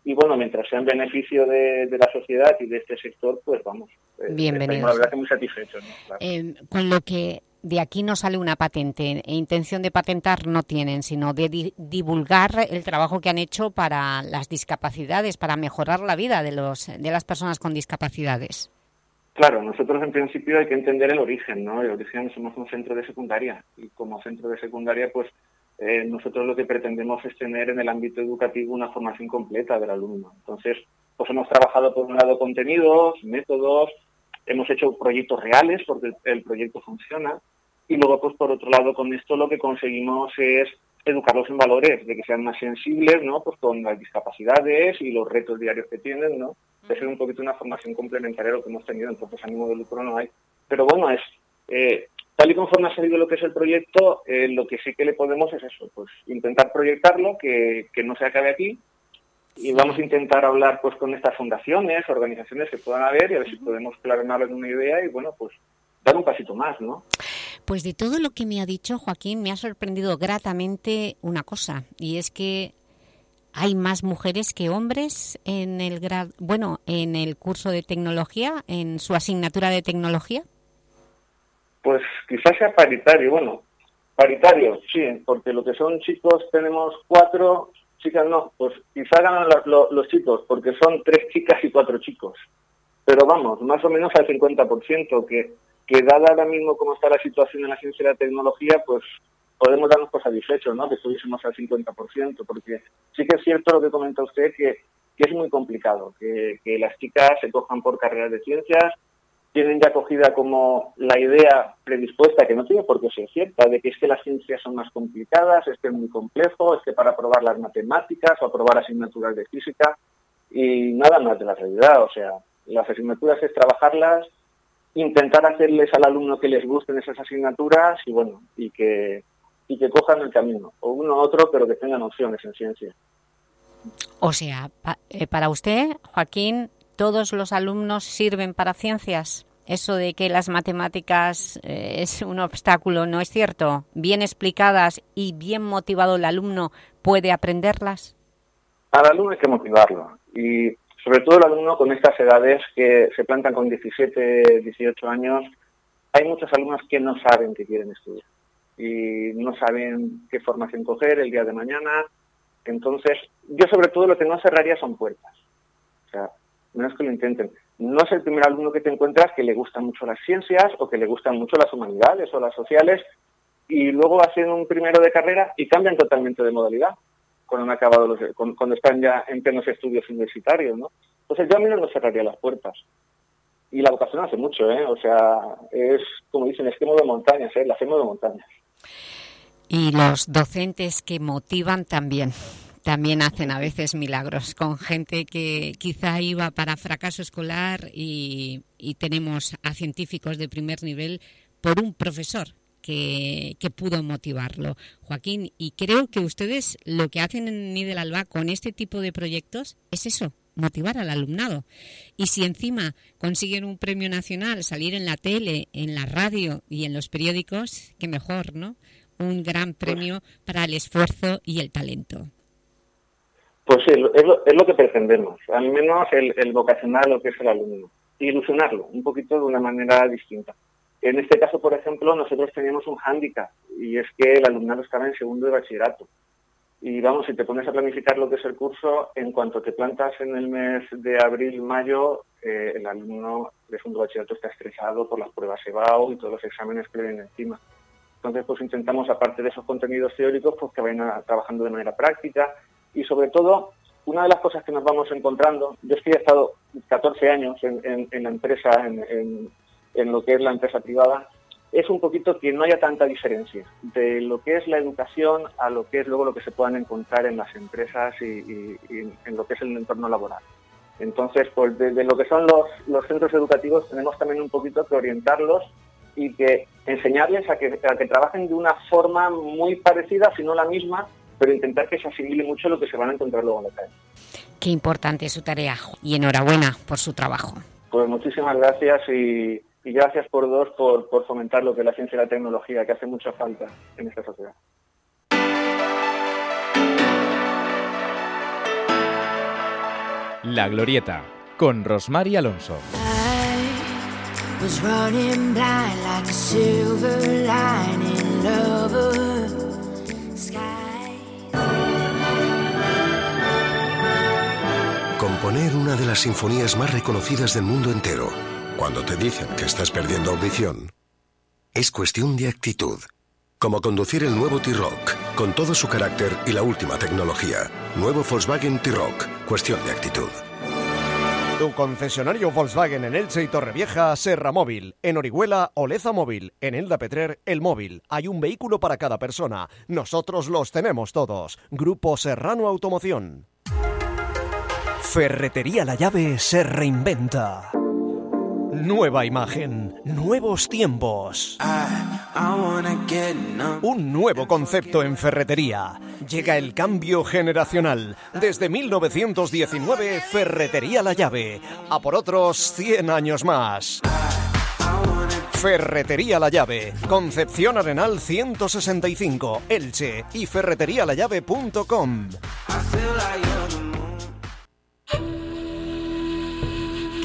y bueno, mientras sea en beneficio de, la sociedad y de este sector, pues vamos. Eh, Bienvenido. La verdad que muy satisfechos. Eh, con lo que de aquí no sale una patente, e intención de patentar no tienen, sino de divulgar el trabajo que han hecho para las discapacidades, para mejorar la vida de, los, de las personas con discapacidades. Claro, nosotros en principio hay que entender el origen, ¿no? El origen somos un centro de secundaria y como centro de secundaria, pues eh, nosotros lo que pretendemos es tener en el ámbito educativo una formación completa del alumno. Entonces, pues hemos trabajado por un lado contenidos, métodos, hemos hecho proyectos reales porque el proyecto funciona y luego pues por otro lado con esto lo que conseguimos es educarlos en valores, de que sean más sensibles, ¿no? Pues con las discapacidades y los retos diarios que tienen, ¿no? De ser un poquito una formación complementaria a lo que hemos tenido, entonces ánimo de lucro no hay. Pero bueno, es eh, tal y conforme ha salido lo que es el proyecto, eh, lo que sí que le podemos es eso, pues intentar proyectarlo, que, que no se acabe aquí, y vamos a intentar hablar pues con estas fundaciones, organizaciones que puedan haber y a ver si podemos plasmar en una idea y bueno, pues dar un pasito más, ¿no? Pues de todo lo que me ha dicho Joaquín, me ha sorprendido gratamente una cosa, y es que hay más mujeres que hombres en el grado, bueno, en el curso de tecnología, en su asignatura de tecnología. Pues quizás sea paritario, bueno, paritario, sí, porque lo que son chicos tenemos cuatro, chicas no, pues quizás ganan los, los chicos, porque son tres chicas y cuatro chicos. Pero vamos, más o menos al 50%, que que dada ahora mismo cómo está la situación en la ciencia y la tecnología, pues podemos darnos por satisfechos, ¿no? Que estuviésemos al 50%, porque sí que es cierto lo que comenta usted, que, es muy complicado, que, las chicas se cojan por carreras de ciencias, tienen ya cogida como la idea predispuesta, que no tiene por qué ser cierta, de que es que las ciencias son más complicadas, es que es muy complejo, es que para aprobar las matemáticas o aprobar asignaturas de física, y nada más de la realidad, o sea, las asignaturas es trabajarlas intentar hacerles al alumno que les gusten esas asignaturas y bueno, y que, y que cojan el camino, o uno u otro, pero que tengan opciones en ciencia. O sea, eh, para usted, Joaquín, ¿todos los alumnos sirven para ciencias? Eso de que las matemáticas eh, es un obstáculo, ¿no es cierto? Bien explicadas y bien motivado el alumno, ¿puede aprenderlas? Al alumno hay que motivarlo. Y sobre todo el alumno con estas edades que se plantan con 17, 18 años, hay muchos alumnos que no saben que quieren estudiar y no saben qué formación coger el día de mañana. Entonces, yo sobre todo lo que no cerraría son puertas. O sea, menos que lo intenten. No es el primer alumno que te encuentras que le gustan mucho las ciencias o que le gustan mucho las humanidades o las sociales y luego hacen un primero de carrera y cambian totalmente de modalidad cuando han acabado los, cuando están ya en plenos estudios universitarios, ¿no? Entonces yo a mí no cerraría las puertas. Y la vocación hace mucho, ¿eh? O sea, es, como dicen, es que de montañas, ¿eh? La hacemos de montañas. Y los docentes que motivan también también hacen a veces milagros con gente que quizá iba para fracaso escolar y tenemos a científicos de primer nivel por un profesor que, pudo motivarlo. Joaquín, y creo que ustedes lo que hacen en Nidel Alba con este tipo de proyectos es eso, motivar al alumnado. Y si encima consiguen un premio nacional, salir en la tele, en la radio y en los periódicos, qué mejor, ¿no? Un gran premio para el esfuerzo y el talento. Pues sí, es lo, es lo que pretendemos, al menos el, el vocacionar lo que es el alumno, ilusionarlo un poquito de una manera distinta. En este caso, por ejemplo, nosotros teníamos un hándicap y es que el alumnado estaba en segundo de bachillerato. Y vamos, si te pones a planificar lo que es el curso, en cuanto te plantas en el mes de abril, mayo, eh, el alumno de segundo bachillerato está estresado por las pruebas EBAU y todos los exámenes que le vienen encima. Entonces, pues intentamos, aparte de esos contenidos teóricos, pues que vayan trabajando de manera práctica y sobre todo, una de las cosas que nos vamos encontrando, yo es que he estado 14 años en, la empresa, en, en lo que es la empresa privada, es un poquito que no haya tanta diferencia de lo que es la educación a lo que es luego lo que se puedan encontrar en las empresas y, en lo que es el entorno laboral. Entonces, pues desde lo que son los, los, centros educativos tenemos también un poquito que orientarlos y que enseñarles a que, a que trabajen de una forma muy parecida, si no la misma, pero intentar que se asimile mucho lo que se van a encontrar luego en la calle. Qué importante es su tarea y enhorabuena por su trabajo. Pues muchísimas gracias y, y gracias por dos por, por fomentar lo que es la ciencia y la tecnología, que hace mucha falta en esta sociedad. La Glorieta, con Rosmar Alonso. Componer una de las sinfonías más reconocidas del mundo entero cuando te dicen que estás perdiendo audición, es cuestión de actitud. Como conducir el nuevo T-Rock, con todo su carácter y la última tecnología. Nuevo Volkswagen T-Rock, cuestión de actitud. Tu concesionario Volkswagen en Elche y Torrevieja, Serra Móvil. En Orihuela, Oleza Móvil. En Elda Petrer, El Móvil. Hay un vehículo para cada persona. Nosotros los tenemos todos. Grupo Serrano Automoción. Ferretería La Llave se reinventa. Nueva imagen, nuevos tiempos. Un nuevo concepto en ferretería. Llega el cambio generacional. Desde 1919, Ferretería La Llave. A por otros 100 años más. Ferretería La Llave, Concepción Arenal 165, Elche y ferreterialallave.com.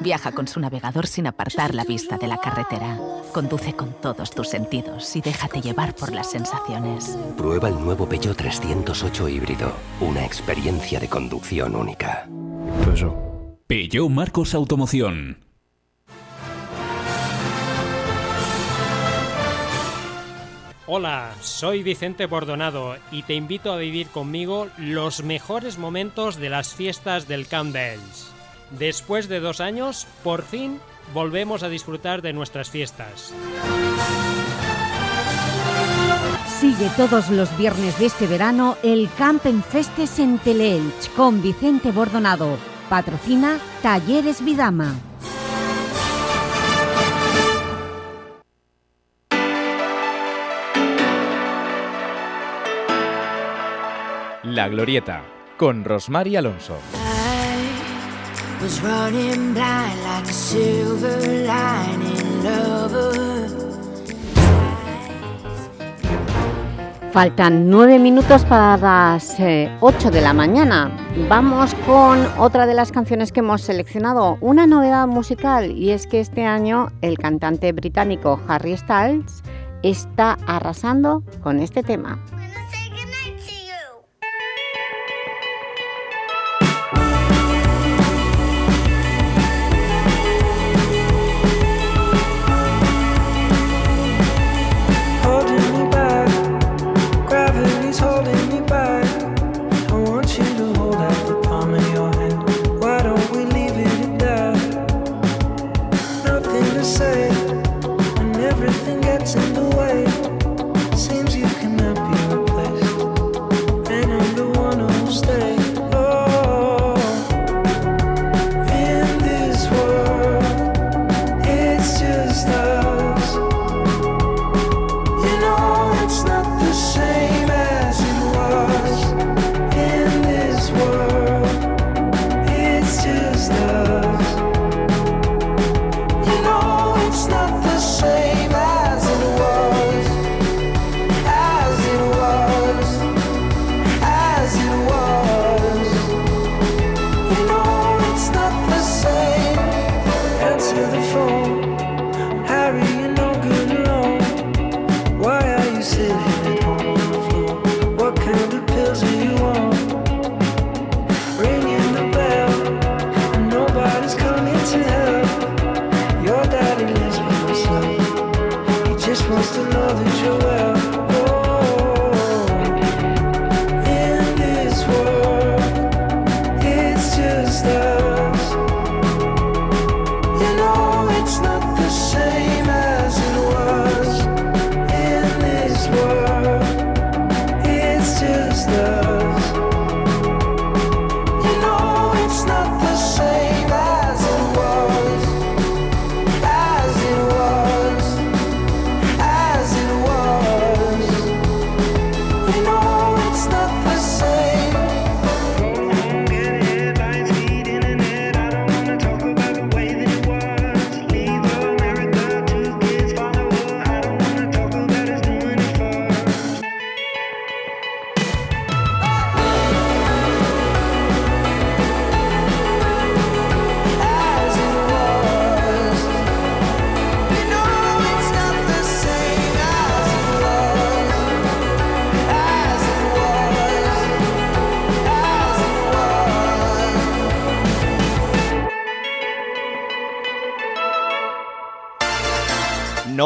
Viaja con su navegador sin apartar la vista de la carretera. Conduce con todos tus sentidos y déjate llevar por las sensaciones. Prueba el nuevo Peugeot 308 híbrido. Una experiencia de conducción única. Peugeot Marcos Automoción. Hola, soy Vicente Bordonado y te invito a vivir conmigo los mejores momentos de las fiestas del Camp Bells. Después de dos años, por fin volvemos a disfrutar de nuestras fiestas. Sigue todos los viernes de este verano el Campen Festes en Teleelch con Vicente Bordonado. Patrocina Talleres Vidama. La Glorieta, con Rosmar y Alonso. Faltan nueve minutos para las eh, 8 de la mañana. Vamos con otra de las canciones que hemos seleccionado, una novedad musical, y es que este año el cantante británico Harry Styles está arrasando con este tema.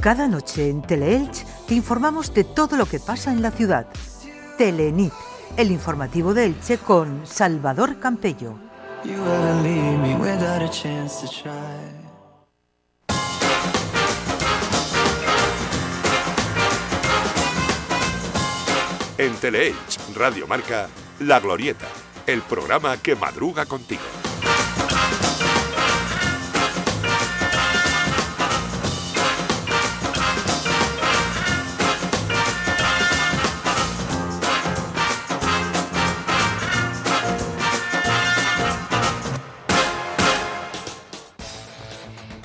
Cada noche en Teleelch te informamos de todo lo que pasa en la ciudad. Telenit, el informativo de Elche con Salvador Campello. En Teleelch Radio Marca, La Glorieta, el programa que madruga contigo.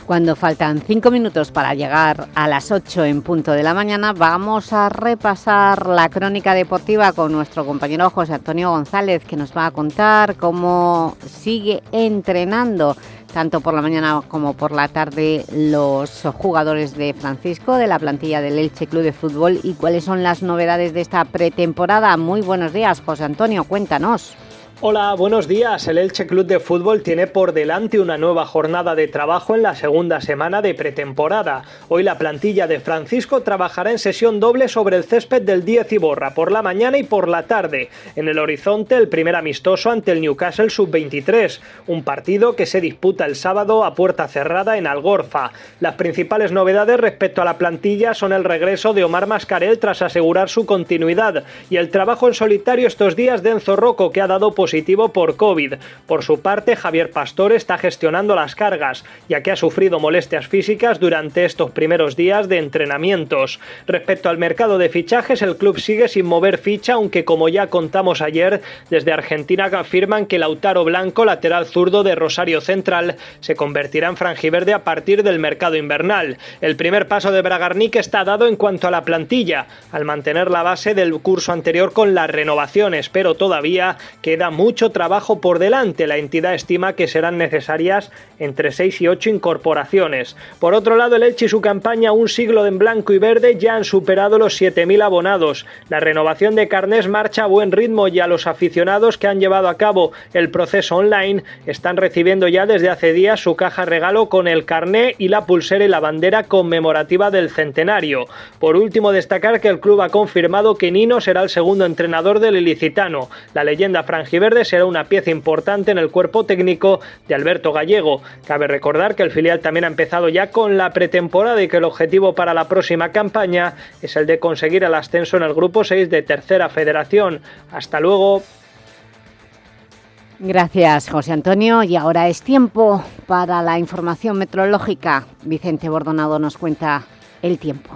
Cuando faltan cinco minutos para llegar a las 8 en punto de la mañana, vamos a repasar la crónica deportiva con nuestro compañero José Antonio González, que nos va a contar cómo sigue entrenando tanto por la mañana como por la tarde los jugadores de Francisco, de la plantilla del Elche Club de Fútbol y cuáles son las novedades de esta pretemporada. Muy buenos días, José Antonio, cuéntanos. Hola, buenos días. El Elche Club de Fútbol tiene por delante una nueva jornada de trabajo en la segunda semana de pretemporada. Hoy la plantilla de Francisco trabajará en sesión doble sobre el césped del 10 Iborra por la mañana y por la tarde. En el horizonte el primer amistoso ante el Newcastle Sub-23, un partido que se disputa el sábado a puerta cerrada en Algorfa. Las principales novedades respecto a la plantilla son el regreso de Omar Mascarel tras asegurar su continuidad y el trabajo en solitario estos días de Enzo Rocco que ha dado positivo por COVID. Por su parte, Javier Pastor está gestionando las cargas, ya que ha sufrido molestias físicas durante estos primeros días de entrenamientos. Respecto al mercado de fichajes, el club sigue sin mover ficha, aunque como ya contamos ayer, desde Argentina afirman que Lautaro Blanco, lateral zurdo de Rosario Central, se convertirá en franjiverde a partir del mercado invernal. El primer paso de Bragarnik está dado en cuanto a la plantilla, al mantener la base del curso anterior con las renovaciones, pero todavía queda mucho trabajo por delante. La entidad estima que serán necesarias entre 6 y 8 incorporaciones. Por otro lado, el Elche y su campaña Un siglo en blanco y verde ya han superado los 7.000 abonados. La renovación de carnés marcha a buen ritmo y a los aficionados que han llevado a cabo el proceso online están recibiendo ya desde hace días su caja regalo con el carné y la pulsera y la bandera conmemorativa del centenario. Por último, destacar que el club ha confirmado que Nino será el segundo entrenador del ilicitano. La leyenda franjiverde será una pieza importante en el cuerpo técnico de Alberto Gallego. Cabe recordar que el filial también ha empezado ya con la pretemporada y que el objetivo para la próxima campaña es el de conseguir el ascenso en el grupo 6 de Tercera Federación. Hasta luego. Gracias, José Antonio. Y ahora es tiempo para la información meteorológica. Vicente Bordonado nos cuenta el tiempo.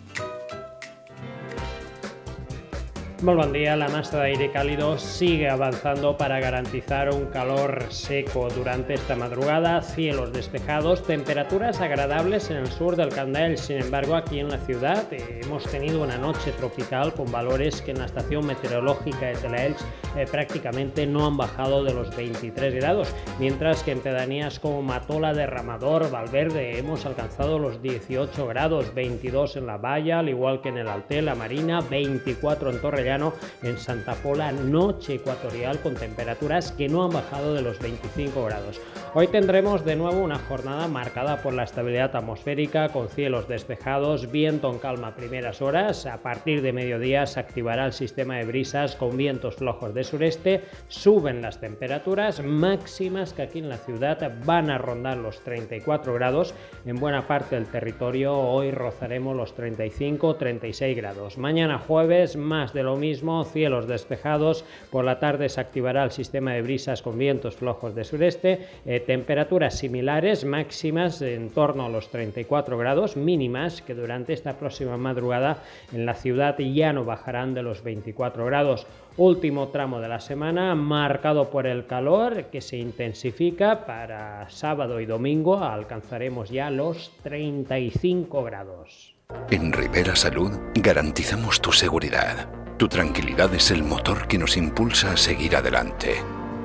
Muy buen día, la masa de aire cálido sigue avanzando para garantizar un calor seco durante esta madrugada, cielos despejados, temperaturas agradables en el sur del Candel. Sin embargo, aquí en la ciudad hemos tenido una noche tropical con valores que en la estación meteorológica de Telaelch eh, prácticamente no han bajado de los 23 grados, mientras que en pedanías como Matola, Derramador, Valverde hemos alcanzado los 18 grados, 22 en la Valla, al igual que en el Alté, la Marina, 24 en Torrellano en Santa Pola, noche ecuatorial con temperaturas que no han bajado de los 25 grados. Hoy tendremos de nuevo una jornada marcada por la estabilidad atmosférica con cielos despejados, viento en calma a primeras horas. A partir de mediodía se activará el sistema de brisas con vientos flojos de sureste. Suben las temperaturas máximas que aquí en la ciudad van a rondar los 34 grados. En buena parte del territorio hoy rozaremos los 35-36 grados. Mañana jueves más de lo mismo, cielos despejados. Por la tarde se activará el sistema de brisas con vientos flojos de sureste. Eh, temperaturas similares, máximas en torno a los 34 grados, mínimas que durante esta próxima madrugada en la ciudad ya no bajarán de los 24 grados. Último tramo de la semana marcado por el calor que se intensifica para sábado y domingo alcanzaremos ya los 35 grados. En Rivera Salud garantizamos tu seguridad. Tu tranquilidad es el motor que nos impulsa a seguir adelante.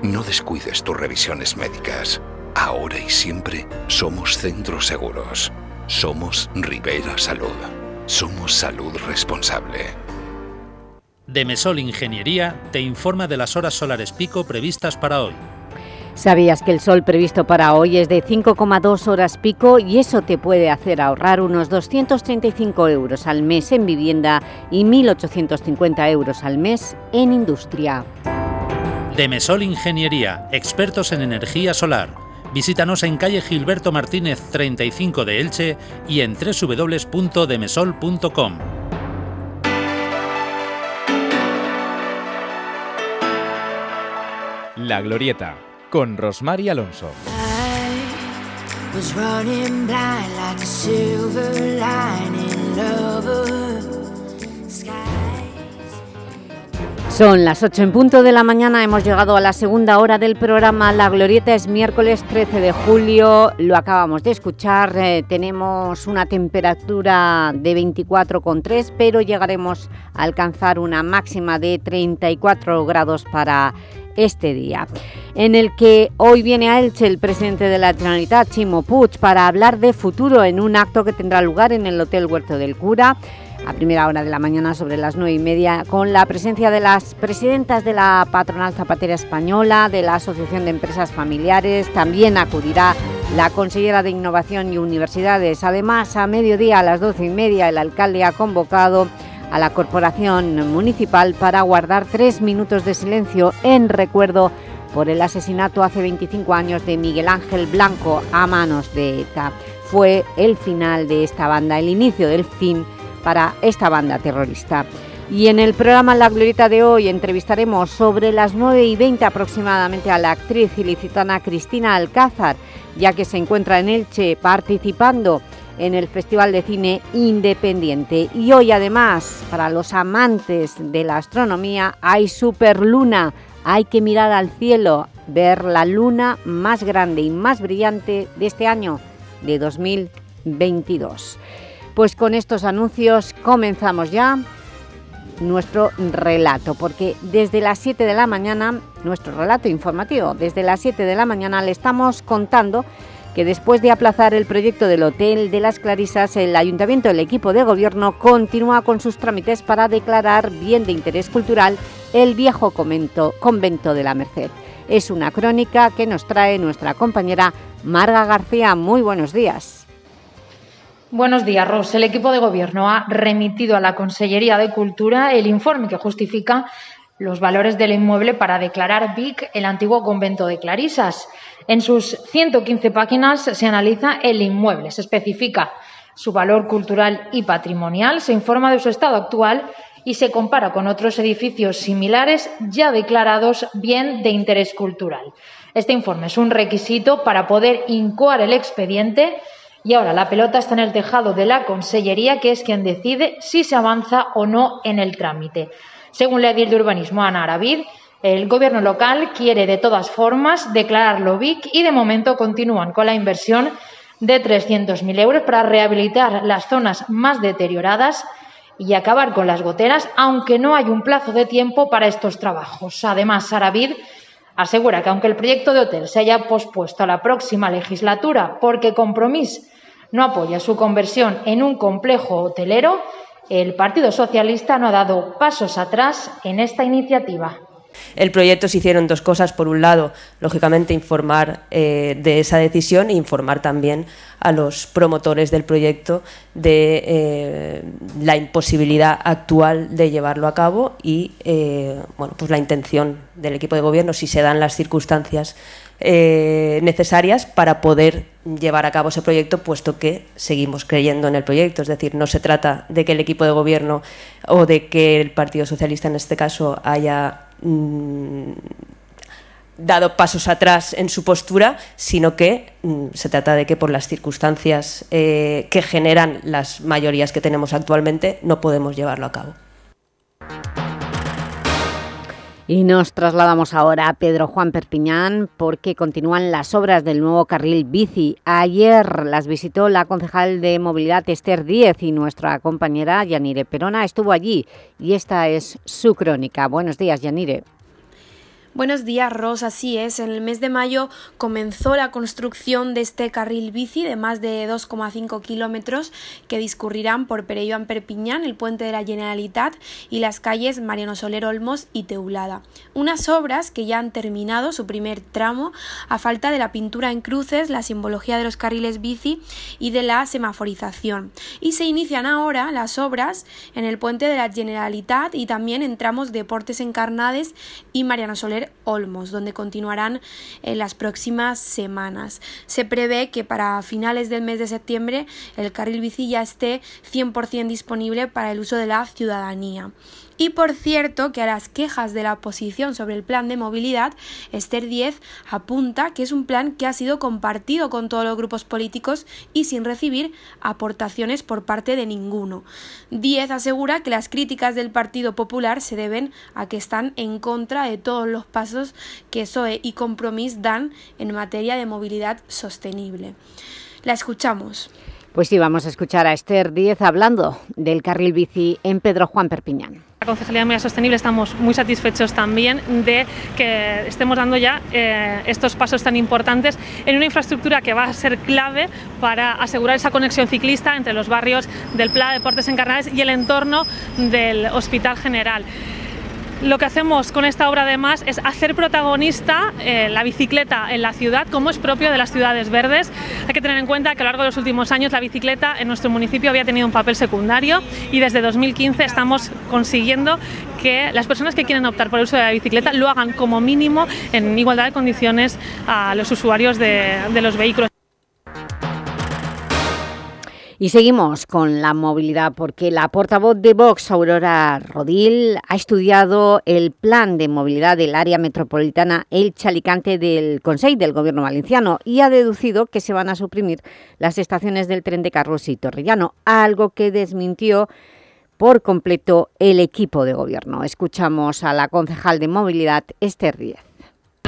No descuides tus revisiones médicas. Ahora y siempre somos centros seguros. Somos Rivera Salud. Somos salud responsable. Demesol Ingeniería te informa de las horas solares pico previstas para hoy. ¿Sabías que el sol previsto para hoy es de 5,2 horas pico y eso te puede hacer ahorrar unos 235 euros al mes en vivienda y 1.850 euros al mes en industria? Demesol Ingeniería, expertos en energía solar. Visítanos en calle Gilberto Martínez 35 de Elche y en www.demesol.com. La Glorieta, con Rosmar y Alonso. Son las 8 en punto de la mañana, hemos llegado a la segunda hora del programa. La Glorieta, es miércoles 13 de julio, lo acabamos de escuchar, eh, tenemos una temperatura de 24,3 pero llegaremos a alcanzar una máxima de 34 grados para este día, en el que hoy viene a Elche el presidente de la Generalitat, Chimo Puig, para hablar de futuro en un acto que tendrá lugar en el Hotel Huerto del Cura, a primera hora de la mañana sobre las nueve y media con la presencia de las presidentas de la Patronal Zapatera Española, de la Asociación de Empresas Familiares, también acudirá la consellera de Innovación y Universidades. Además, a mediodía a las doce y media el alcalde ha convocado a la Corporación Municipal para guardar tres minutos de silencio en recuerdo por el asesinato hace 25 años de Miguel Ángel Blanco a manos de ETA. Fue el final de esta banda, el inicio del fin para esta banda terrorista. Y en el programa La Glorieta de hoy entrevistaremos sobre las 9 y 20 aproximadamente a la actriz ilicitana Cristina Alcázar, ya que se encuentra en Elche participando en el Festival de Cine Independiente. Y hoy además, para los amantes de la astronomía, hay superluna. Hay que mirar al cielo, ver la luna más grande y más brillante de este año, de 2022. Pues con estos anuncios comenzamos ya nuestro relato, porque desde las 7 de la mañana, nuestro relato informativo, desde las 7 de la mañana le estamos contando que después de aplazar el proyecto del Hotel de las Clarisas, el Ayuntamiento, el equipo de gobierno, continúa con sus trámites para declarar bien de interés cultural el viejo convento, de la Merced. Es una crónica que nos trae nuestra compañera Marga García. Muy buenos días. Buenos días, Ros. El equipo de gobierno ha remitido a la Consellería de Cultura el informe que justifica los valores del inmueble para declarar VIC el antiguo convento de Clarisas. En sus 115 páginas se analiza el inmueble, se especifica su valor cultural y patrimonial, se informa de su estado actual y se compara con otros edificios similares ya declarados bien de interés cultural. Este informe es un requisito para poder incoar el expediente y ahora la pelota está en el tejado de la Consellería, que es quien decide si se avanza o no en el trámite. Según la edil de urbanismo Ana Aravid, el gobierno local quiere de todas formas declararlo BIC y de momento continúan con la inversión de 300.000 euros para rehabilitar las zonas más deterioradas y acabar con las goteras, aunque no hay un plazo de tiempo para estos trabajos. Además, Aravid asegura que aunque el proyecto de hotel se haya pospuesto a la próxima legislatura porque Compromís no apoya su conversión en un complejo hotelero, el Partido Socialista no ha dado pasos atrás en esta iniciativa. El proyecto se hicieron dos cosas. Por un lado, lógicamente, informar eh, de esa decisión e informar también a los promotores del proyecto de eh, la imposibilidad actual de llevarlo a cabo y eh, bueno, pues la intención del equipo de gobierno, si se dan las circunstancias necesarias para poder llevar a cabo ese proyecto, puesto que seguimos creyendo en el proyecto. Es decir, no se trata de que el equipo de gobierno o de que el Partido Socialista en este caso haya mm, dado pasos atrás en su postura, sino que mm, se trata de que por las circunstancias eh, que generan las mayorías que tenemos actualmente no podemos llevarlo a cabo. Y nos trasladamos ahora a Pedro Juan Perpiñán porque continúan las obras del nuevo carril bici. Ayer las visitó la concejal de Movilidad Esther Díez y nuestra compañera Yanire Perona estuvo allí y esta es su crónica. Buenos días, Yanire. Buenos días, Rosa. Así es, en el mes de mayo comenzó la construcción de este carril bici de más de 2,5 kilómetros que discurrirán por Perelloan Perpiñán, el puente de la Generalitat y las calles Mariano Soler Olmos y Teulada. Unas obras que ya han terminado su primer tramo a falta de la pintura en cruces, la simbología de los carriles bici y de la semaforización. Y se inician ahora las obras en el puente de la Generalitat y también en tramos de Portes Encarnades y Mariano Soler Olmos, donde continuarán en las próximas semanas. Se prevé que para finales del mes de septiembre el carril bici ya esté 100% disponible para el uso de la ciudadanía. Y por cierto que a las quejas de la oposición sobre el plan de movilidad, Esther 10 apunta que es un plan que ha sido compartido con todos los grupos políticos y sin recibir aportaciones por parte de ninguno. 10 asegura que las críticas del Partido Popular se deben a que están en contra de todos los pasos que SOE y Compromís dan en materia de movilidad sostenible. La escuchamos. Pues sí, vamos a escuchar a Esther Díez hablando del carril bici en Pedro Juan Perpiñán. La Concejalía de Movilidad Sostenible estamos muy satisfechos también de que estemos dando ya eh, estos pasos tan importantes en una infraestructura que va a ser clave para asegurar esa conexión ciclista entre los barrios del Pla, Deportes Encarnadas y el entorno del Hospital General. Lo que hacemos con esta obra además es hacer protagonista eh, la bicicleta en la ciudad, como es propio de las ciudades verdes. Hay que tener en cuenta que a lo largo de los últimos años la bicicleta en nuestro municipio había tenido un papel secundario y desde 2015 estamos consiguiendo que las personas que quieren optar por el uso de la bicicleta lo hagan como mínimo en igualdad de condiciones a los usuarios de, de los vehículos. Y seguimos con la movilidad porque la portavoz de Vox, Aurora Rodil, ha estudiado el plan de movilidad del área metropolitana Elche-Alicante del Consejo del Gobierno valenciano y ha deducido que se van a suprimir las estaciones del tren de Carros y Torrellano, algo que desmintió por completo el equipo de gobierno. Escuchamos a la concejal de movilidad, Esther Díez.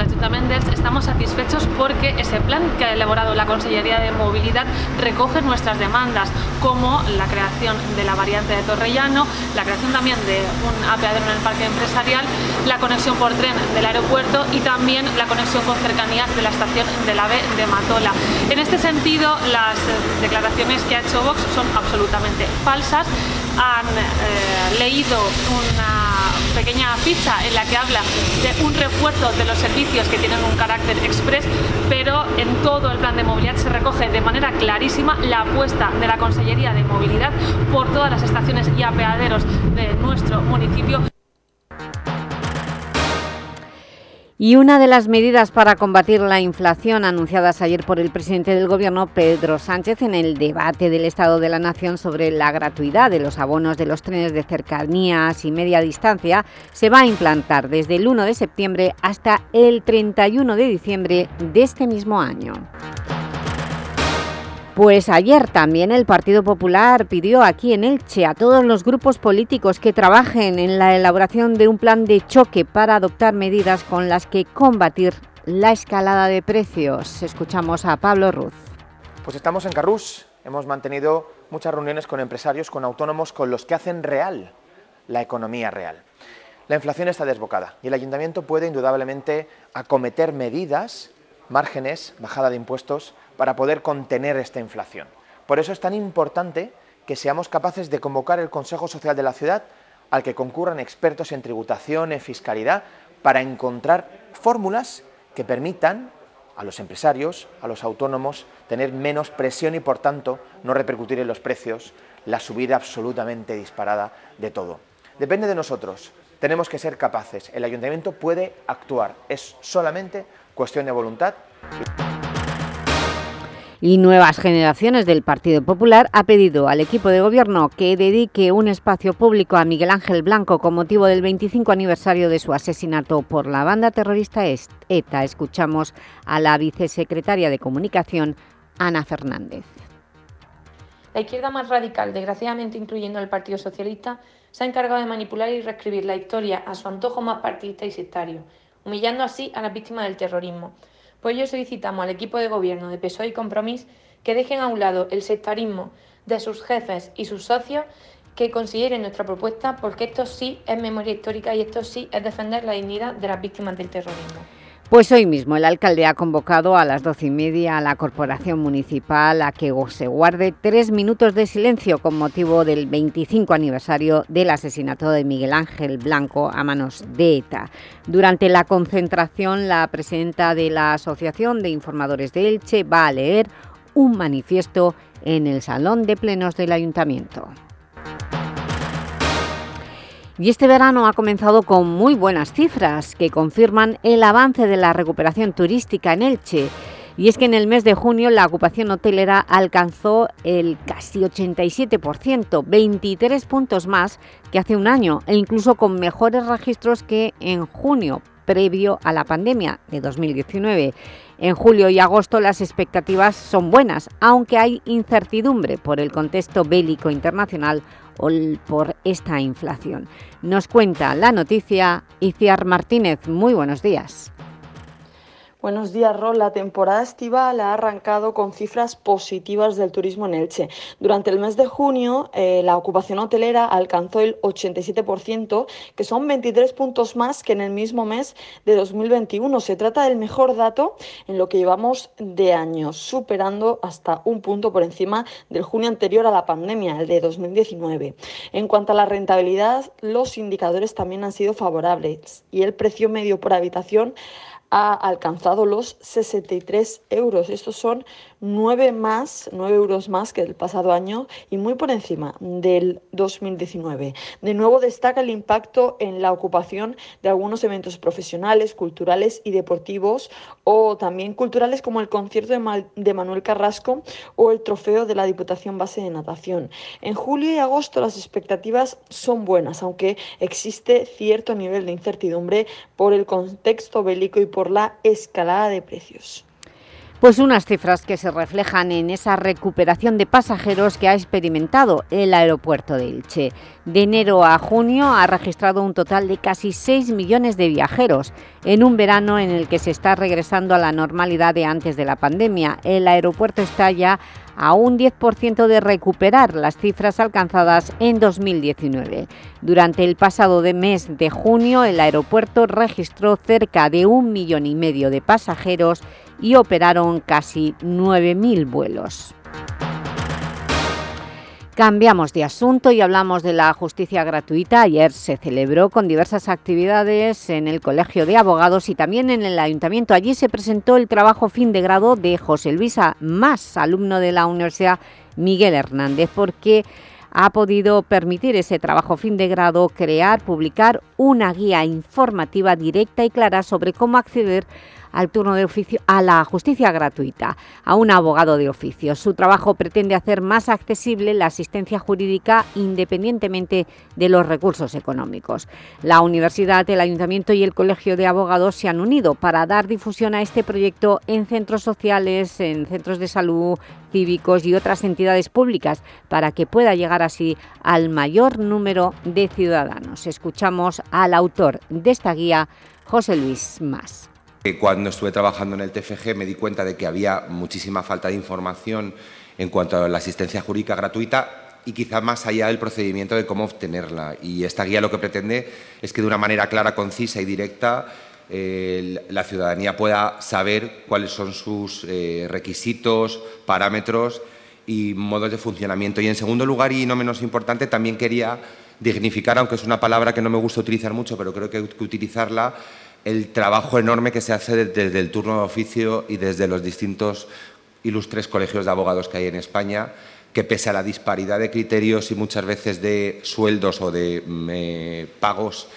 Ayuntamiento estamos satisfechos porque ese plan que ha elaborado la Consellería de Movilidad recoge nuestras demandas, como la creación de la variante de Torrellano, la creación también de un apeadero en el parque empresarial, la conexión por tren del aeropuerto y también la conexión con cercanías de la estación del AVE de Matola. En este sentido, las declaraciones que ha hecho Vox son absolutamente falsas. Han eh, leído una pequeña ficha en la que habla de un refuerzo de los servicios que tienen un carácter express, pero en todo el plan de movilidad se recoge de manera clarísima la apuesta de la Consellería de Movilidad por todas las estaciones y apeaderos de nuestro municipio. Y una de las medidas para combatir la inflación anunciadas ayer por el presidente del Gobierno, Pedro Sánchez, en el debate del Estado de la Nación sobre la gratuidad de los abonos de los trenes de cercanías y media distancia, se va a implantar desde el 1 de septiembre hasta el 31 de diciembre de este mismo año. Pues ayer también el Partido Popular pidió aquí en Elche a todos los grupos políticos que trabajen en la elaboración de un plan de choque para adoptar medidas con las que combatir la escalada de precios. Escuchamos a Pablo Ruz. Pues estamos en Carrús, hemos mantenido muchas reuniones con empresarios, con autónomos, con los que hacen real la economía real. La inflación está desbocada y el Ayuntamiento puede indudablemente acometer medidas, márgenes, bajada de impuestos, para poder contener esta inflación. Por eso es tan importante que seamos capaces de convocar el Consejo Social de la Ciudad al que concurran expertos en tributación, en fiscalidad, para encontrar fórmulas que permitan a los empresarios, a los autónomos, tener menos presión y, por tanto, no repercutir en los precios la subida absolutamente disparada de todo. Depende de nosotros. Tenemos que ser capaces. El ayuntamiento puede actuar. Es solamente cuestión de voluntad. Y Nuevas Generaciones del Partido Popular ha pedido al equipo de gobierno que dedique un espacio público a Miguel Ángel Blanco con motivo del 25 aniversario de su asesinato por la banda terrorista ETA. Escuchamos a la vicesecretaria de Comunicación, Ana Fernández. La izquierda más radical, desgraciadamente incluyendo al Partido Socialista, se ha encargado de manipular y reescribir la historia a su antojo más partidista y sectario, humillando así a las víctimas del terrorismo. Por ello solicitamos al equipo de gobierno de PSOE y Compromís que dejen a un lado el sectarismo de sus jefes y sus socios que consideren nuestra propuesta porque esto sí es memoria histórica y esto sí es defender la dignidad de las víctimas del terrorismo. Pues hoy mismo el alcalde ha convocado a las doce y media a la Corporación Municipal a que se guarde tres minutos de silencio con motivo del 25 aniversario del asesinato de Miguel Ángel Blanco a manos de ETA. Durante la concentración, la presidenta de la Asociación de Informadores de Elche va a leer un manifiesto en el Salón de Plenos del Ayuntamiento. Y este verano ha comenzado con muy buenas cifras que confirman el avance de la recuperación turística en Elche. Y es que en el mes de junio la ocupación hotelera alcanzó el casi 87%, 23 puntos más que hace un año e incluso con mejores registros que en junio, previo a la pandemia de 2019. En julio y agosto las expectativas son buenas, aunque hay incertidumbre por el contexto bélico internacional por esta inflación. Nos cuenta la noticia Iciar Martínez. Muy buenos días. Buenos días, Ron. La temporada estival ha arrancado con cifras positivas del turismo en Elche. Durante el mes de junio, eh, la ocupación hotelera alcanzó el 87%, que son 23 puntos más que en el mismo mes de 2021. Se trata del mejor dato en lo que llevamos de años, superando hasta un punto por encima del junio anterior a la pandemia, el de 2019. En cuanto a la rentabilidad, los indicadores también han sido favorables y el precio medio por habitación ha alcanzado los 63 euros. Estos son 9 más, 9 euros más que el pasado año y muy por encima del 2019. De nuevo destaca el impacto en la ocupación de algunos eventos profesionales, culturales y deportivos o también culturales como el concierto de Manuel Carrasco o el trofeo de la Diputación Base de Natación. En julio y agosto las expectativas son buenas, aunque existe cierto nivel de incertidumbre por el contexto bélico y por la escalada de precios. Pues unas cifras que se reflejan en esa recuperación de pasajeros que ha experimentado el aeropuerto de Elche. De enero a junio ha registrado un total de casi 6 millones de viajeros en un verano en el que se está regresando a la normalidad de antes de la pandemia. El aeropuerto está ya a un 10% de recuperar las cifras alcanzadas en 2019. Durante el pasado mes de junio, el aeropuerto registró cerca de un millón y medio de pasajeros y operaron casi 9.000 vuelos. Cambiamos de asunto y hablamos de la justicia gratuita. Ayer se celebró con diversas actividades en el Colegio de Abogados y también en el Ayuntamiento. Allí se presentó el trabajo fin de grado de José Luisa Más, alumno de la Universidad Miguel Hernández, porque ha podido permitir ese trabajo fin de grado crear, publicar una guía informativa directa y clara sobre cómo acceder al turno de oficio, a la justicia gratuita, a un abogado de oficio. Su trabajo pretende hacer más accesible la asistencia jurídica independientemente de los recursos económicos. La Universidad, el Ayuntamiento y el Colegio de Abogados se han unido para dar difusión a este proyecto en centros sociales, en centros de salud, cívicos y otras entidades públicas para que pueda llegar así al mayor número de ciudadanos. Escuchamos al autor de esta guía, José Luis Mas. Cuando estuve trabajando en el TFG me di cuenta de que había muchísima falta de información en cuanto a la asistencia jurídica gratuita y quizá más allá del procedimiento de cómo obtenerla. Y esta guía lo que pretende es que de una manera clara, concisa y directa eh, la ciudadanía pueda saber cuáles son sus eh, requisitos, parámetros y modos de funcionamiento. Y en segundo lugar, y no menos importante, también quería dignificar, aunque es una palabra que no me gusta utilizar mucho, pero creo que hay que utilizarla, el trabajo enorme que se hace desde el turno de oficio y desde los distintos ilustres colegios de abogados que hay en España, que pese a la disparidad de criterios y muchas veces de sueldos o de mm, eh, pagos,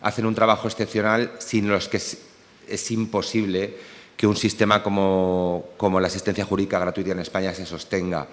hacen un trabajo excepcional sin los que es, imposible que un sistema como la asistencia jurídica gratuita en España se sostenga.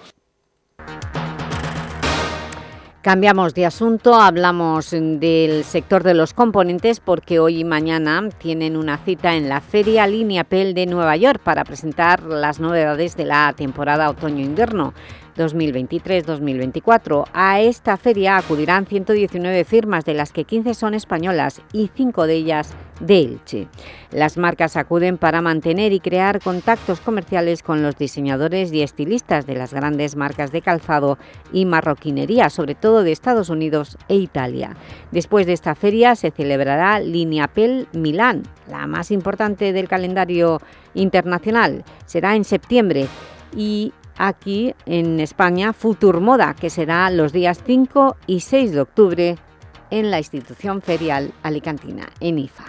Cambiamos de asunto, hablamos del sector de los componentes porque hoy y mañana tienen una cita en la Feria Lineapel de Nueva York para presentar las novedades de la temporada otoño-invierno. 2023-2024. A esta feria acudirán 119 firmas, de las que 15 son españolas y 5 de ellas de Elche. Las marcas acuden para mantener y crear contactos comerciales con los diseñadores y estilistas de las grandes marcas de calzado y marroquinería, sobre todo de Estados Unidos e Italia. Después de esta feria se celebrará Lineapel Milán, la más importante del calendario internacional. Será en septiembre y aquí en España Futur Moda, que será los días 5 y 6 de octubre en la institución ferial alicantina, en IFA.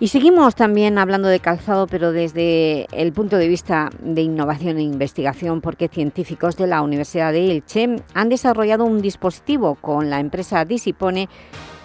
Y seguimos también hablando de calzado, pero desde el punto de vista de innovación e investigación, porque científicos de la Universidad de Elche han desarrollado un dispositivo con la empresa Disipone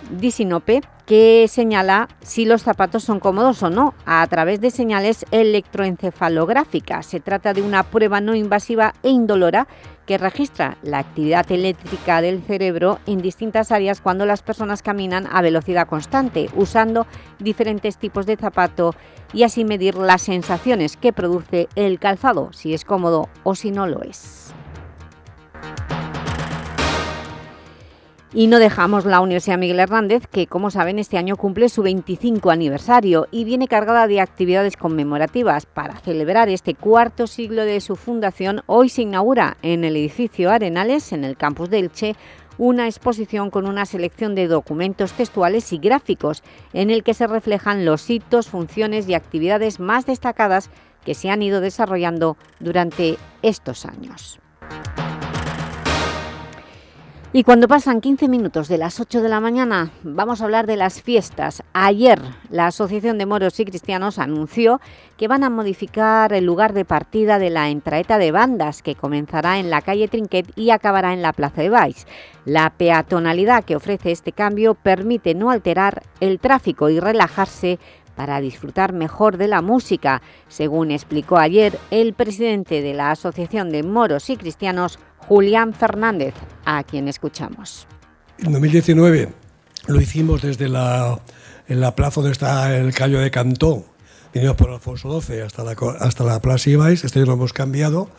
Disinope que señala si los zapatos son cómodos o no a través de señales electroencefalográficas. Se trata de una prueba no invasiva e indolora que registra la actividad eléctrica del cerebro en distintas áreas cuando las personas caminan a velocidad constante, usando diferentes tipos de zapato y así medir las sensaciones que produce el calzado, si es cómodo o si no lo es. Y no dejamos la Universidad Miguel Hernández, que como saben este año cumple su 25 aniversario y viene cargada de actividades conmemorativas. Para celebrar este cuarto siglo de su fundación, hoy se inaugura en el edificio Arenales, en el campus de Elche, una exposición con una selección de documentos textuales y gráficos en el que se reflejan los hitos, funciones y actividades más destacadas que se han ido desarrollando durante estos años. Y cuando pasan 15 minutos de las 8 de la mañana, vamos a hablar de las fiestas. Ayer, la Asociación de Moros y Cristianos anunció que van a modificar el lugar de partida de la entraeta de bandas, que comenzará en la calle Trinquet y acabará en la Plaza de Baix. La peatonalidad que ofrece este cambio permite no alterar el tráfico y relajarse para disfrutar mejor de la música, según explicó ayer el presidente de la Asociación de Moros y Cristianos, Julián Fernández, a quien escuchamos. En 2019 lo hicimos desde la, plaza donde está el Callo de Cantó, vinimos por Alfonso XII hasta la, hasta la Plaza Ibáis, este año lo hemos cambiado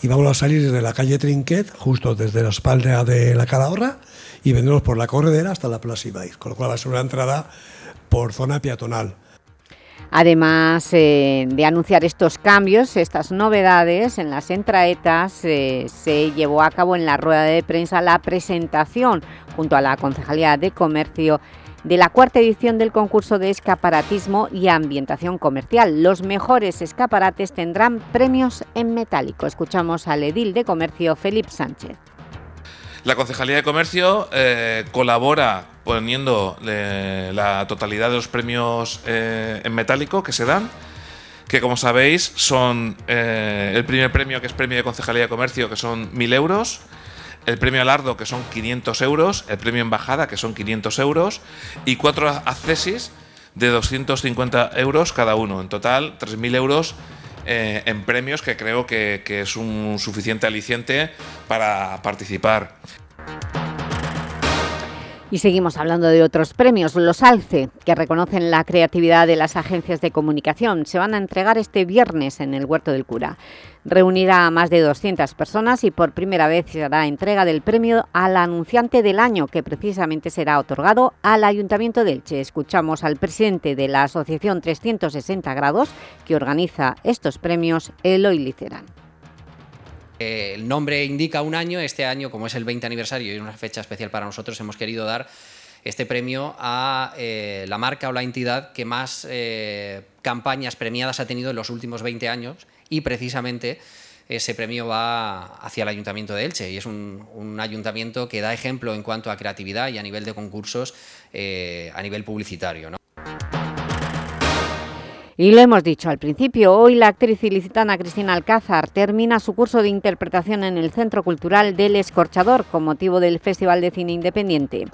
y vamos a salir desde la calle Trinquet, justo desde la espalda de la Calahorra y vendremos por la corredera hasta la Plaza Ibáis, con lo cual va a ser una entrada por zona peatonal. Además eh, de anunciar estos cambios, estas novedades en las entraetas, eh, se llevó a cabo en la rueda de prensa la presentación junto a la Concejalía de Comercio de la cuarta edición del concurso de escaparatismo y ambientación comercial. Los mejores escaparates tendrán premios en metálico. Escuchamos al edil de Comercio, Felipe Sánchez. La Concejalía de Comercio eh, colabora poniendo eh, la totalidad de los premios eh, en metálico que se dan, que como sabéis son el primer premio que es premio de Concejalía de Comercio que son 1.000 euros, el premio Alardo que son 500 euros, el premio Embajada que son 500 euros y cuatro accesis de 250 euros cada uno. En total 3.000 euros eh, en premios que creo que, que es un suficiente aliciente para participar. Y seguimos hablando de otros premios, los ALCE, que reconocen la creatividad de las agencias de comunicación. Se van a entregar este viernes en el Huerto del Cura. Reunirá a más de 200 personas y por primera vez se hará entrega del premio al anunciante del año, que precisamente será otorgado al Ayuntamiento de Elche. Escuchamos al presidente de la Asociación 360 Grados, que organiza estos premios, Eloy Licerán. Eh, el nombre indica un año, este año, como es el 20 aniversario y una fecha especial para nosotros, hemos querido dar este premio a eh, la marca o la entidad que más eh, campañas premiadas ha tenido en los últimos 20 años. Y precisamente ese premio va hacia el Ayuntamiento de Elche. Y es un, un ayuntamiento que da ejemplo en cuanto a creatividad y a nivel de concursos a nivel publicitario. Y lo hemos dicho al principio, hoy la actriz ilicitana Cristina Alcázar termina su curso de interpretación en el Centro Cultural del Escorchador con motivo del Festival de Cine Independiente.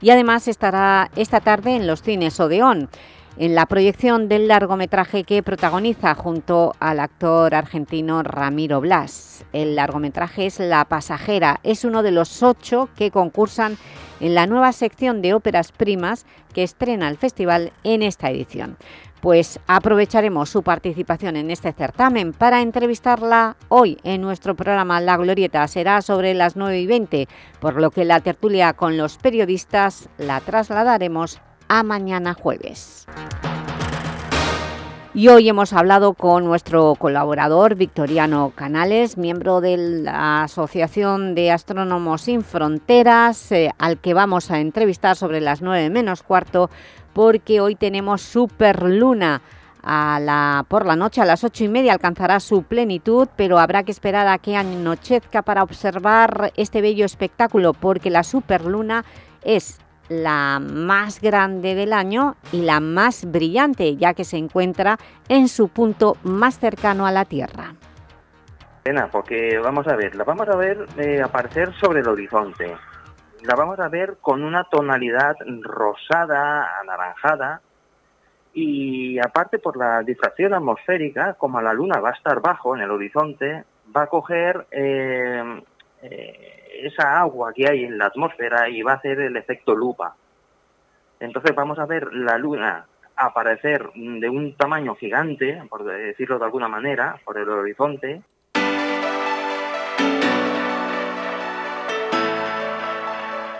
Y además estará esta tarde en los cines Odeón. en la proyección del largometraje que protagoniza junto al actor argentino Ramiro Blas. El largometraje es La pasajera, es uno de los ocho que concursan en la nueva sección de óperas primas que estrena el festival en esta edición. Pues aprovecharemos su participación en este certamen para entrevistarla hoy en nuestro programa La Glorieta. Será sobre las 9 y 20, por lo que la tertulia con los periodistas la trasladaremos a mañana jueves. Y hoy hemos hablado con nuestro colaborador Victoriano Canales, miembro de la Asociación de Astrónomos Sin Fronteras, eh, al que vamos a entrevistar sobre las 9 menos cuarto, porque hoy tenemos Superluna. A la, por la noche a las ocho y media alcanzará su plenitud, pero habrá que esperar a que anochezca para observar este bello espectáculo, porque la superluna es la más grande del año y la más brillante, ya que se encuentra en su punto más cercano a la Tierra. Porque vamos a ver, la vamos a ver eh, aparecer sobre el horizonte. La vamos a ver con una tonalidad rosada, anaranjada, y aparte por la difracción atmosférica, como la luna va a estar bajo en el horizonte, va a coger eh, eh, esa agua que hay en la atmósfera y va a hacer el efecto lupa. Entonces vamos a ver la luna aparecer de un tamaño gigante, por decirlo de alguna manera, por el horizonte.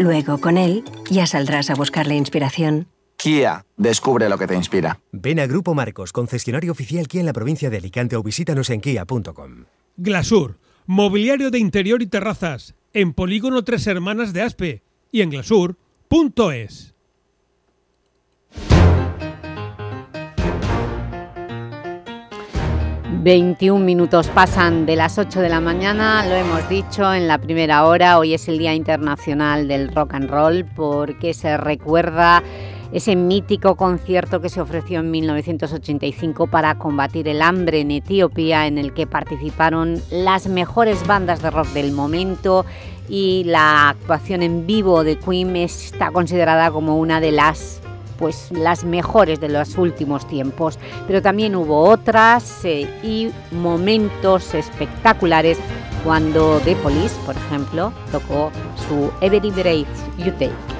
Luego, con él, ya saldrás a buscar la inspiración. Kia, descubre lo que te inspira. Ven a Grupo Marcos, concesionario oficial Kia en la provincia de Alicante o visítanos en kia.com. Glasur, mobiliario de interior y terrazas, en Polígono Tres Hermanas de Aspe y en glasur.es. 21 minutos pasan de las 8 de la mañana, lo hemos dicho en la primera hora, hoy es el Día Internacional del Rock and Roll porque se recuerda ese mítico concierto que se ofreció en 1985 para combatir el hambre en Etiopía en el que participaron las mejores bandas de rock del momento y la actuación en vivo de Queen está considerada como una de las pues las mejores de los últimos tiempos, pero también hubo otras eh, y momentos espectaculares cuando The Police, por ejemplo, tocó su Every Breath You Take.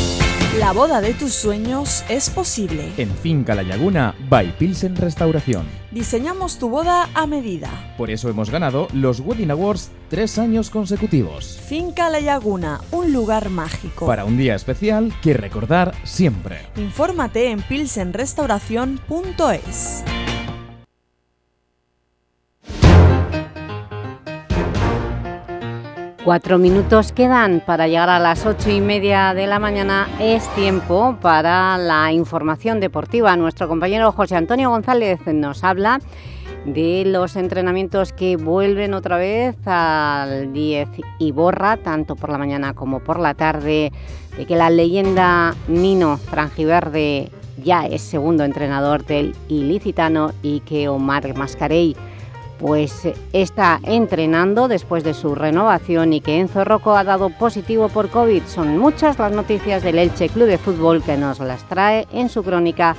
La boda de tus sueños es posible. En Finca La Laguna, by Pilsen Restauración. Diseñamos tu boda a medida. Por eso hemos ganado los Wedding Awards tres años consecutivos. Finca La Laguna, un lugar mágico. Para un día especial que recordar siempre. Infórmate en pilsenrestauración.es. Cuatro minutos quedan para llegar a las ocho y media de la mañana. Es tiempo para la información deportiva. Nuestro compañero José Antonio González nos habla de los entrenamientos que vuelven otra vez al 10 y borra, tanto por la mañana como por la tarde, de que la leyenda Nino Frangiverde ya es segundo entrenador del ilicitano y que Omar Mascarey pues está entrenando después de su renovación y que Enzo Rocco ha dado positivo por COVID. Son muchas las noticias del Elche Club de Fútbol que nos las trae en su crónica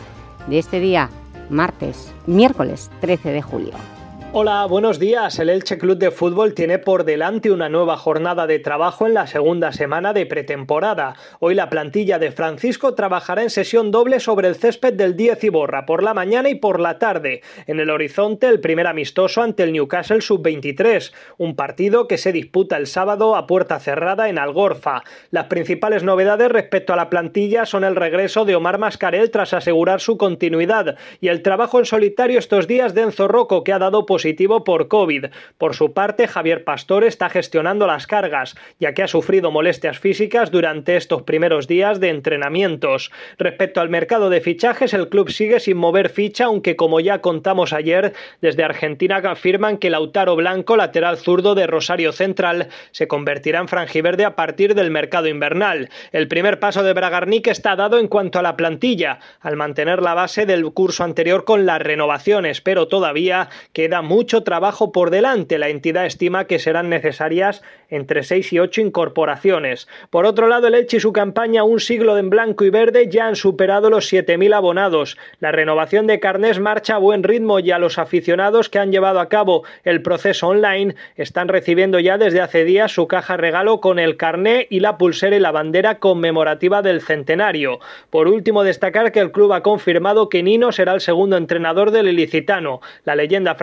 de este día, martes, miércoles 13 de julio. Hola, buenos días. El Elche Club de Fútbol tiene por delante una nueva jornada de trabajo en la segunda semana de pretemporada. Hoy la plantilla de Francisco trabajará en sesión doble sobre el césped del 10 y borra, por la mañana y por la tarde. En el horizonte, el primer amistoso ante el Newcastle Sub-23, un partido que se disputa el sábado a puerta cerrada en Algorfa. Las principales novedades respecto a la plantilla son el regreso de Omar Mascarel tras asegurar su continuidad y el trabajo en solitario estos días de Enzo Rocco, que ha dado positivo por COVID. Por su parte, Javier Pastor está gestionando las cargas, ya que ha sufrido molestias físicas durante estos primeros días de entrenamientos. Respecto al mercado de fichajes, el club sigue sin mover ficha, aunque como ya contamos ayer, desde Argentina afirman que Lautaro Blanco, lateral zurdo de Rosario Central, se convertirá en franjiverde a partir del mercado invernal. El primer paso de Bragarnik está dado en cuanto a la plantilla, al mantener la base del curso anterior con las renovaciones, pero todavía queda mucho trabajo por delante. La entidad estima que serán necesarias entre 6 y 8 incorporaciones. Por otro lado, el Elche y su campaña Un siglo en blanco y verde ya han superado los 7.000 abonados. La renovación de carnés marcha a buen ritmo y a los aficionados que han llevado a cabo el proceso online están recibiendo ya desde hace días su caja regalo con el carné y la pulsera y la bandera conmemorativa del centenario. Por último, destacar que el club ha confirmado que Nino será el segundo entrenador del ilicitano. La leyenda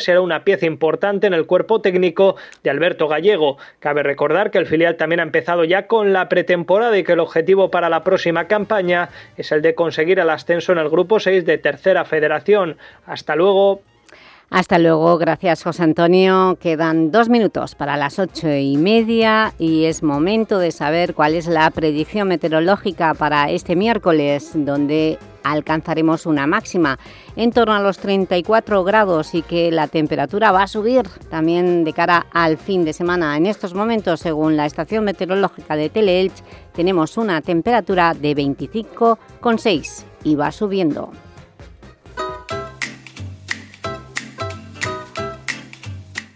será una pieza importante en el cuerpo técnico de Alberto Gallego. Cabe recordar que el filial también ha empezado ya con la pretemporada y que el objetivo para la próxima campaña es el de conseguir el ascenso en el grupo 6 de Tercera Federación. Hasta luego. Hasta luego, gracias José Antonio. Quedan dos minutos para las ocho y media y es momento de saber cuál es la predicción meteorológica para este miércoles, donde alcanzaremos una máxima en torno a los 34 grados y que la temperatura va a subir también de cara al fin de semana. En estos momentos, según la estación meteorológica de Teleelch, tenemos una temperatura de 25,6 y va subiendo.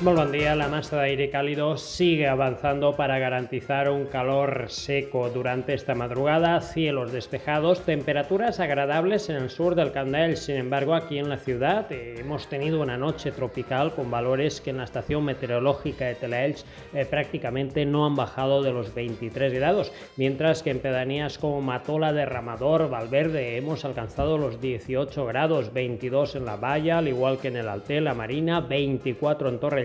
Muy buen día, la masa de aire cálido sigue avanzando para garantizar un calor seco durante esta madrugada, cielos despejados, temperaturas agradables en el sur del Candel, sin embargo aquí en la ciudad eh, hemos tenido una noche tropical con valores que en la estación meteorológica de Telaelch eh, prácticamente no han bajado de los 23 grados, mientras que en pedanías como Matola, Derramador, Valverde hemos alcanzado los 18 grados, 22 en la Valla, al igual que en el Alté, la Marina, 24 en Torre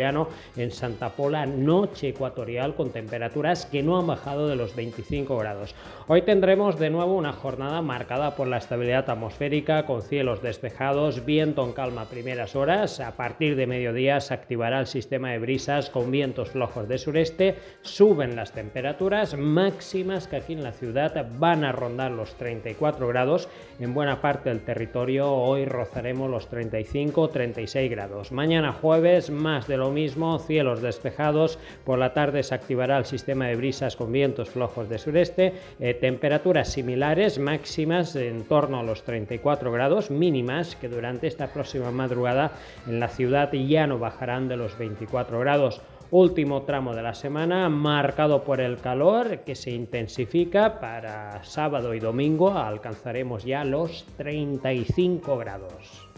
En Santa Pola, noche ecuatorial con temperaturas que no han bajado de los 25 grados. Hoy tendremos de nuevo una jornada marcada por la estabilidad atmosférica con cielos despejados, viento en calma a primeras horas. A partir de mediodía se activará el sistema de brisas con vientos flojos de sureste, suben las temperaturas máximas que aquí en la ciudad van a rondar los 34 grados. En buena parte del territorio hoy rozaremos los 35-36 grados. Mañana jueves más de lo mismo, cielos despejados. Por la tarde se activará el sistema de brisas con vientos flojos de sureste. Eh, temperaturas similares máximas en torno a los 34 grados mínimas que durante esta próxima madrugada en la ciudad ya no bajarán de los 24 grados. Último tramo de la semana marcado por el calor que se intensifica para sábado y domingo alcanzaremos ya los 35 grados.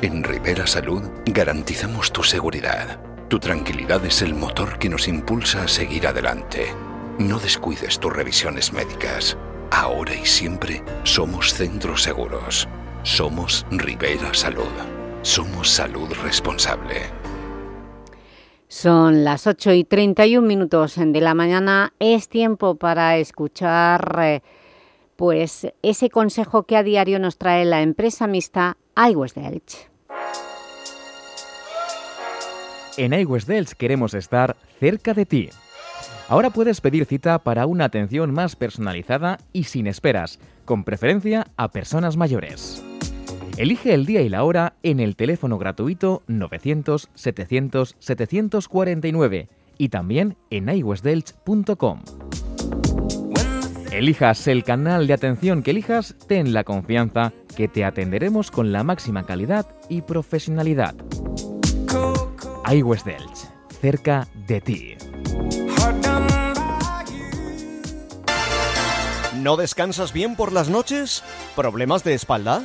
En Rivera Salud garantizamos tu seguridad. Tu tranquilidad es el motor que nos impulsa a seguir adelante. No descuides tus revisiones médicas. Ahora y siempre somos centros seguros. Somos Rivera Salud. Somos salud responsable. Son las 8 y 31 minutos de la mañana. Es tiempo para escuchar eh, pues, ese consejo que a diario nos trae la empresa mixta iWest Delch. En iWest Delch queremos estar cerca de ti. Ahora puedes pedir cita para una atención más personalizada y sin esperas, con preferencia a personas mayores. Elige el día y la hora en el teléfono gratuito 900-700-749 y también en iwestdelch.com. Elijas el canal de atención que elijas, ten la confianza que te atenderemos con la máxima calidad y profesionalidad. iWest Delch, cerca de ti. ¿No descansas bien por las noches? ¿Problemas de espalda?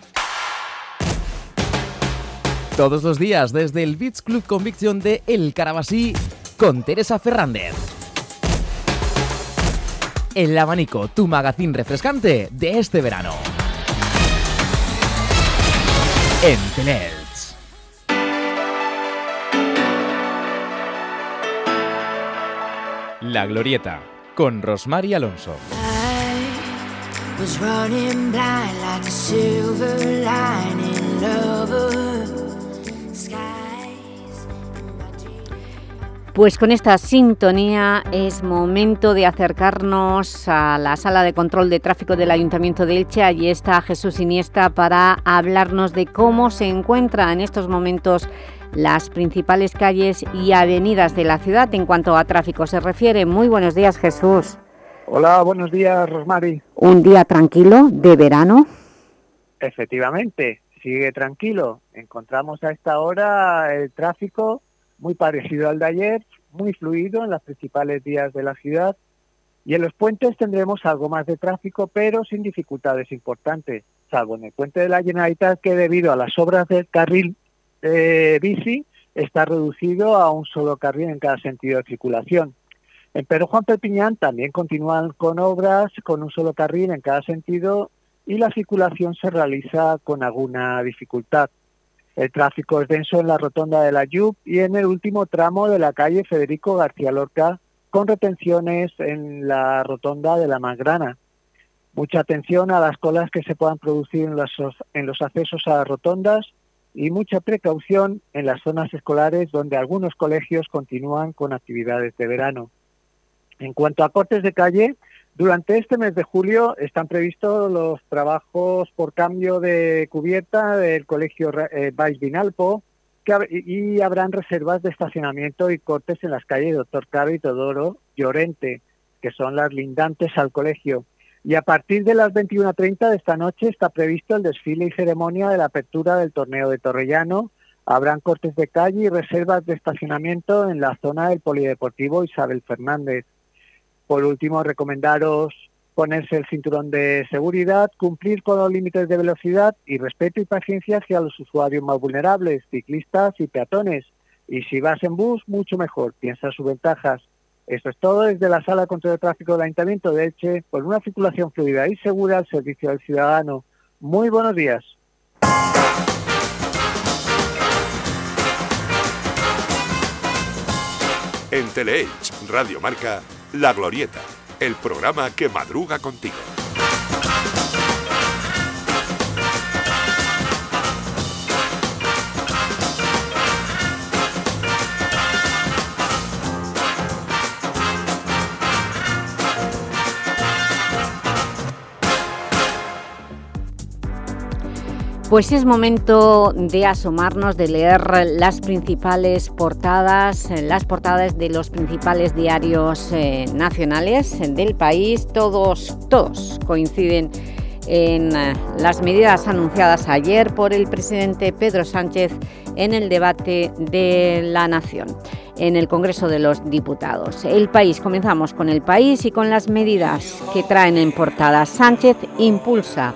Todos los días desde el Beach Club Conviction de El Carabasí con Teresa Fernández. El abanico, tu magazín refrescante de este verano. En Teleelch. La Glorieta con Rosmar y Alonso. was lining lover. Pues con esta sintonía es momento de acercarnos a la sala de control de tráfico del Ayuntamiento de Elche. Allí está Jesús Iniesta para hablarnos de cómo se encuentran en estos momentos las principales calles y avenidas de la ciudad en cuanto a tráfico se refiere. Muy buenos días, Jesús. Hola, buenos días, Rosmari. ¿Un día tranquilo de verano? Efectivamente, sigue tranquilo. Encontramos a esta hora el tráfico muy parecido al de ayer, muy fluido en las principales vías de la ciudad y en los puentes tendremos algo más de tráfico, pero sin dificultades importantes, salvo en el puente de la Generalitat que debido a las obras del carril bici está reducido a un solo carril en cada sentido de circulación. En Pedro Juan Perpiñán también continúan con obras con un solo carril en cada sentido y la circulación se realiza con alguna dificultad. El tráfico es denso en la rotonda de la Yup y en el último tramo de la calle Federico García Lorca, con retenciones en la rotonda de la Mangrana. Mucha atención a las colas que se puedan producir en los accesos a las rotondas y mucha precaución en las zonas escolares donde algunos colegios continúan con actividades de verano. En cuanto a cortes de calle, durante este mes de julio están previstos los trabajos por cambio de cubierta del Colegio eh, Vinalpo y habrán reservas de estacionamiento y cortes en las calles Doctor Caro y Todoro Llorente, que son las lindantes al colegio. Y a partir de las 21.30 de esta noche está previsto el desfile y ceremonia de la apertura del torneo de Torrellano. Habrán cortes de calle y reservas de estacionamiento en la zona del Polideportivo Isabel Fernández. Por último, recomendaros ponerse el cinturón de seguridad, cumplir con los límites de velocidad y respeto y paciencia hacia los usuarios más vulnerables, ciclistas y peatones. Y si vas en bus, mucho mejor, piensa sus ventajas. Esto es todo desde la Sala contra el Tráfico del Ayuntamiento de Elche, por una circulación fluida y segura al servicio del ciudadano. Muy buenos días. En Teleelch, Radio Marca, La Glorieta, el programa que madruga contigo. Pues es momento de asomarnos, de leer las principales portadas, las portadas de los principales diarios eh, nacionales del país. Todos, todos coinciden en eh, las medidas anunciadas ayer por el presidente Pedro Sánchez en el debate de la Nación en el Congreso de los Diputados. El país, comenzamos con el país y con las medidas que traen en portada. Sánchez impulsa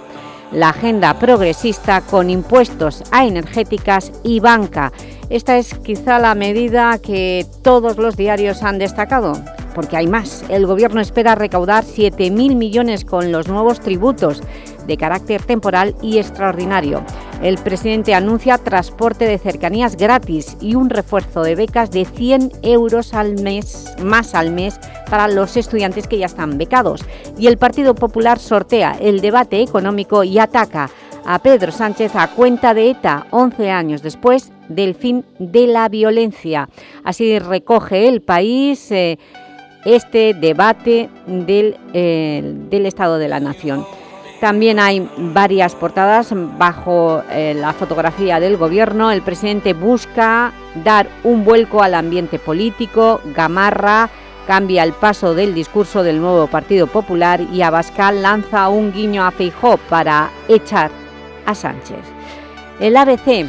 la agenda progresista con impuestos a energéticas y banca. Esta es quizá la medida que todos los diarios han destacado, porque hay más. El Gobierno espera recaudar 7.000 millones con los nuevos tributos de carácter temporal y extraordinario. El presidente anuncia transporte de cercanías gratis y un refuerzo de becas de 100 euros al mes, más al mes para los estudiantes que ya están becados. Y el Partido Popular sortea el debate económico y ataca a Pedro Sánchez a cuenta de ETA 11 años después del fin de la violencia. Así recoge el país eh, este debate del, eh, del Estado de la Nación. También hay varias portadas bajo eh, la fotografía del Gobierno. El presidente busca dar un vuelco al ambiente político. Gamarra cambia el paso del discurso del nuevo Partido Popular y Abascal lanza un guiño a Feijó para echar a Sánchez. El ABC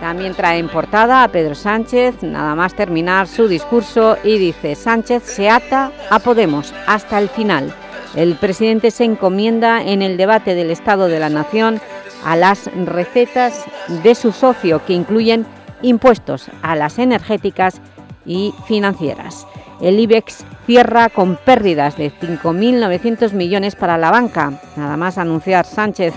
también trae en portada a Pedro Sánchez, nada más terminar su discurso, y dice Sánchez se ata a Podemos hasta el final. El presidente se encomienda en el debate del Estado de la Nación a las recetas de su socio, que incluyen impuestos a las energéticas y financieras. El IBEX cierra con pérdidas de 5.900 millones para la banca. Nada más anunciar Sánchez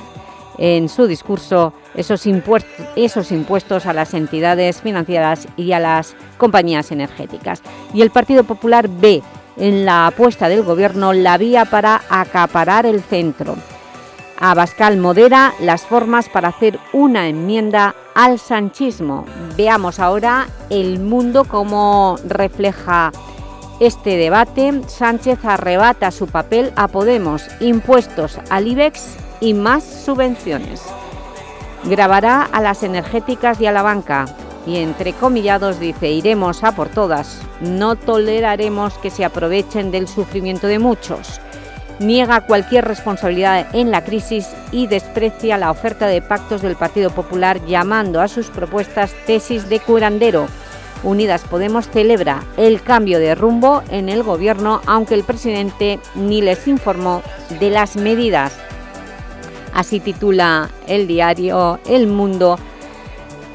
en su discurso esos impuestos, a las entidades financieras y a las compañías energéticas. Y el Partido Popular ve en la apuesta del Gobierno la vía para acaparar el centro. Abascal modera las formas para hacer una enmienda al sanchismo. Veamos ahora el mundo como refleja este debate. Sánchez arrebata su papel a Podemos, impuestos al IBEX y más subvenciones. Grabará a las energéticas y a la banca y entre comillados dice iremos a por todas, no toleraremos que se aprovechen del sufrimiento de muchos. Niega cualquier responsabilidad en la crisis y desprecia la oferta de pactos del Partido Popular llamando a sus propuestas tesis de curandero. Unidas Podemos celebra el cambio de rumbo en el Gobierno, aunque el presidente ni les informó de las medidas. Así titula el diario El Mundo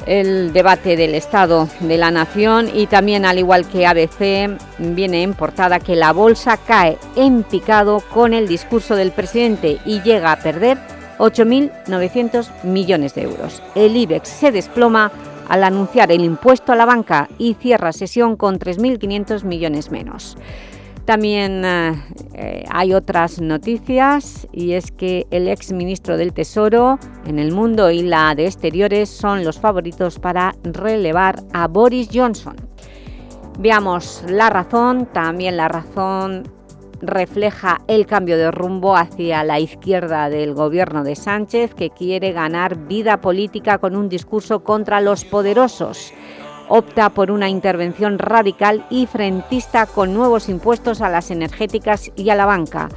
el debate del Estado de la Nación y también, al igual que ABC, viene en portada que la bolsa cae en picado con el discurso del presidente y llega a perder 8.900 millones de euros. El IBEX se desploma al anunciar el impuesto a la banca y cierra sesión con 3.500 millones menos. También eh, eh, hay otras noticias y es que el ex ministro del Tesoro en el mundo y la de Exteriores son los favoritos para relevar a Boris Johnson. Veamos la razón, también la razón refleja el cambio de rumbo hacia la izquierda del gobierno de Sánchez, que quiere ganar vida política con un discurso contra los poderosos. Opta por una intervención radical y frentista con nuevos impuestos a las energéticas y a la banca.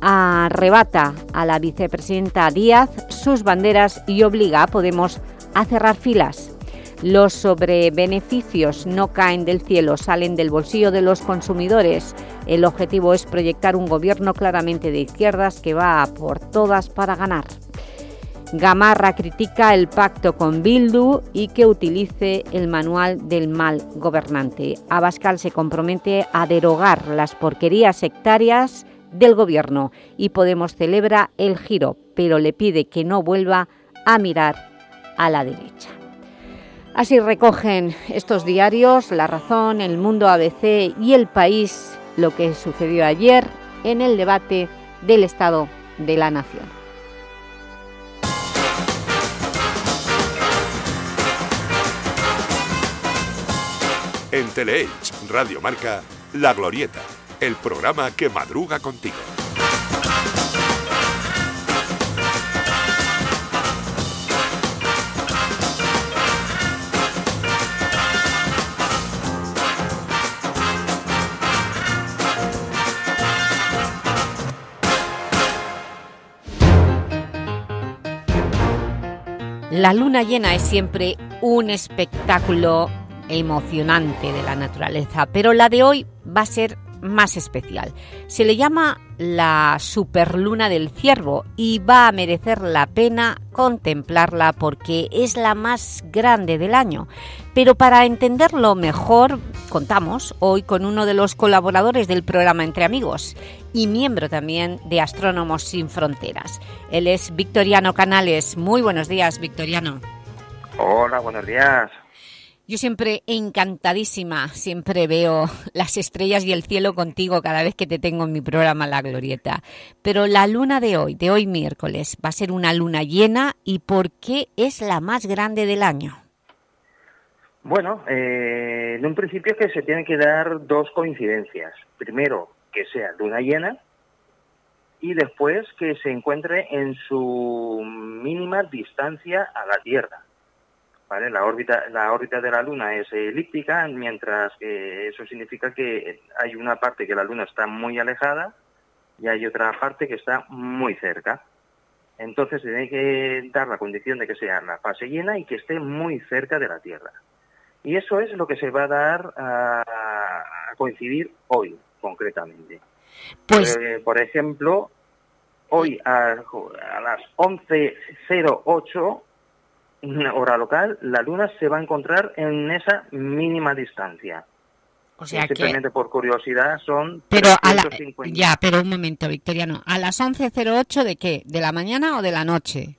Arrebata a la vicepresidenta Díaz sus banderas y obliga a Podemos a cerrar filas. Los sobrebeneficios no caen del cielo, salen del bolsillo de los consumidores. El objetivo es proyectar un gobierno claramente de izquierdas que va por todas para ganar. Gamarra critica el pacto con Bildu y que utilice el manual del mal gobernante. Abascal se compromete a derogar las porquerías sectarias del gobierno y Podemos celebra el giro, pero le pide que no vuelva a mirar a la derecha. Así recogen estos diarios La Razón, El Mundo ABC y El País lo que sucedió ayer en el debate del Estado de la Nación. En Teleelch Radio Marca, La Glorieta, el programa que madruga contigo. La luna llena es siempre un espectáculo emocionante de la naturaleza, pero la de hoy va a ser más especial. Se le llama la superluna del ciervo y va a merecer la pena contemplarla porque es la más grande del año. Pero para entenderlo mejor, contamos hoy con uno de los colaboradores del programa Entre Amigos y miembro también de Astrónomos Sin Fronteras. Él es Victoriano Canales. Muy buenos días, Victoriano. Hola, buenos días. Yo siempre encantadísima, siempre veo las estrellas y el cielo contigo cada vez que te tengo en mi programa La Glorieta. Pero la luna de hoy, de hoy miércoles, va a ser una luna llena y ¿por qué es la más grande del año? Bueno, eh, en un principio es que se tienen que dar dos coincidencias. Primero, que sea luna llena y después que se encuentre en su mínima distancia a la Tierra. La órbita, la órbita de la Luna es elíptica, mientras que eso significa que hay una parte que la Luna está muy alejada y hay otra parte que está muy cerca. Entonces se tiene que dar la condición de que sea la fase llena y que esté muy cerca de la Tierra. Y eso es lo que se va a dar a, coincidir hoy, concretamente. Pues... Eh, por ejemplo, hoy a, a las 11.08 hora local, la Luna se va a encontrar en esa mínima distancia. O sea Simplemente por curiosidad son pero a la, Ya, pero un momento, Victoriano. ¿A las 11.08 de qué? ¿De la mañana o de la noche?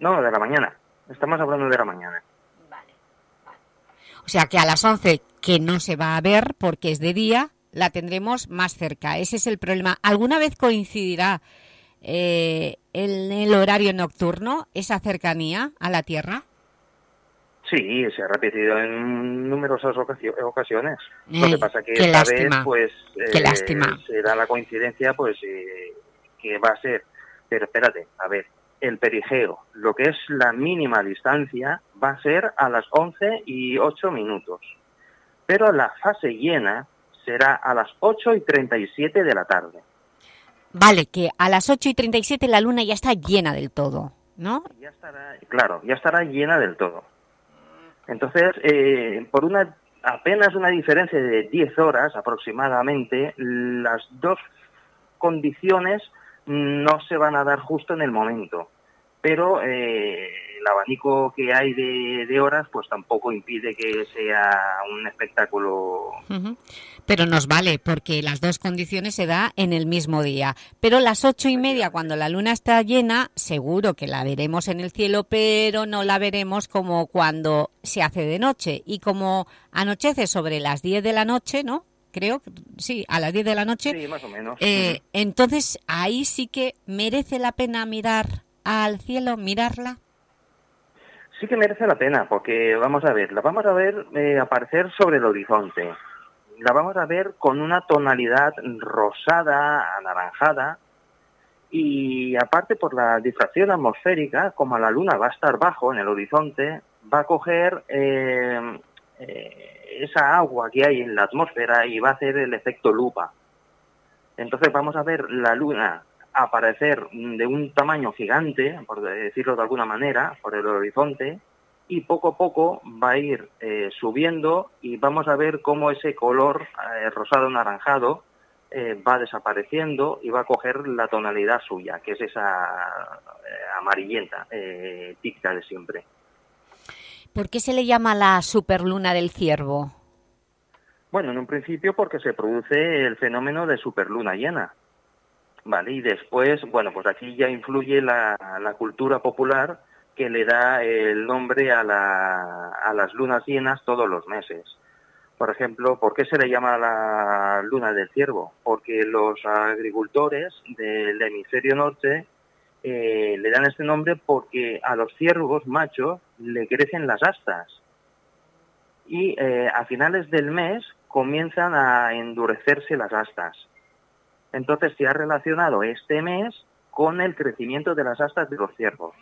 No, de la mañana. Estamos hablando de la mañana. Vale. O sea que a las 11, que no se va a ver porque es de día, la tendremos más cerca. Ese es el problema. ¿Alguna vez coincidirá eh, en el horario nocturno, esa cercanía a la Tierra? Sí, se ha repetido en numerosas ocasiones. Lo que eh, pasa que esta vez, pues, lástima. se da la coincidencia, pues, eh, que va a ser. Pero espérate, a ver, el perigeo, lo que es la mínima distancia, va a ser a las 11 y 8 minutos. Pero la fase llena será a las 8 y 37 de la tarde. Vale, que a las 8 y 37 la luna ya está llena del todo, ¿no? Ya estará, claro, ya estará llena del todo. Entonces, eh, por una apenas una diferencia de 10 horas aproximadamente, las dos condiciones no se van a dar justo en el momento. Pero eh, el abanico que hay de, horas pues tampoco impide que sea un espectáculo. Pero nos vale, porque las dos condiciones se da en el mismo día. Pero las ocho y media, cuando la luna está llena, seguro que la veremos en el cielo, pero no la veremos como cuando se hace de noche. Y como anochece sobre las diez de la noche, ¿no? Creo, sí, a las diez de la noche. Sí, más o menos. Eh, entonces, ahí sí que merece la pena mirar al cielo, mirarla. Sí que merece la pena, porque vamos a ver, la vamos a ver eh, aparecer sobre el horizonte la vamos a ver con una tonalidad rosada, anaranjada, y aparte por la difracción atmosférica, como la luna va a estar bajo en el horizonte, va a coger eh, eh, esa agua que hay en la atmósfera y va a hacer el efecto lupa. Entonces vamos a ver la luna aparecer de un tamaño gigante, por decirlo de alguna manera, por el horizonte, y poco a poco va a ir eh, subiendo y vamos a ver cómo ese color eh, rosado anaranjado eh, va desapareciendo y va a coger la tonalidad suya, que es esa amarillenta, típica de siempre. ¿Por qué se le llama la superluna del ciervo? Bueno, en un principio porque se produce el fenómeno de superluna llena. Vale, y después, bueno, pues aquí ya influye la, cultura popular que le da el nombre a, la, a las lunas llenas todos los meses. Por ejemplo, ¿por qué se le llama la luna del ciervo? Porque los agricultores del hemisferio norte eh, le dan este nombre porque a los ciervos machos le crecen las astas y eh, a finales del mes comienzan a endurecerse las astas. Entonces se ha relacionado este mes con el crecimiento de las astas de los ciervos.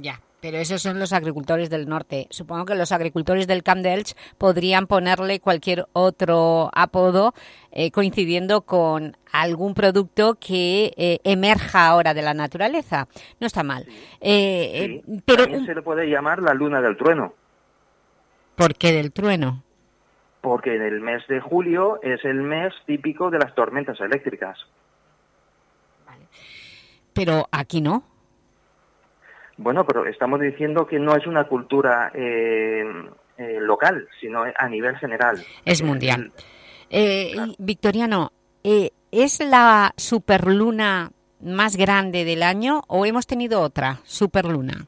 Ya, pero esos son los agricultores del norte. Supongo que los agricultores del Camp de podrían ponerle cualquier otro apodo eh, coincidiendo con algún producto que eh, emerja ahora de la naturaleza. No está mal. Eh, pero También se le puede llamar la luna del trueno. ¿Por qué del trueno? Porque en el mes de julio es el mes típico de las tormentas eléctricas. Pero aquí no. Bueno, pero estamos diciendo que no es una cultura eh, eh, local, sino a nivel general. Es mundial. Eh, Victoriano, ¿es la superluna más grande del año o hemos tenido otra superluna?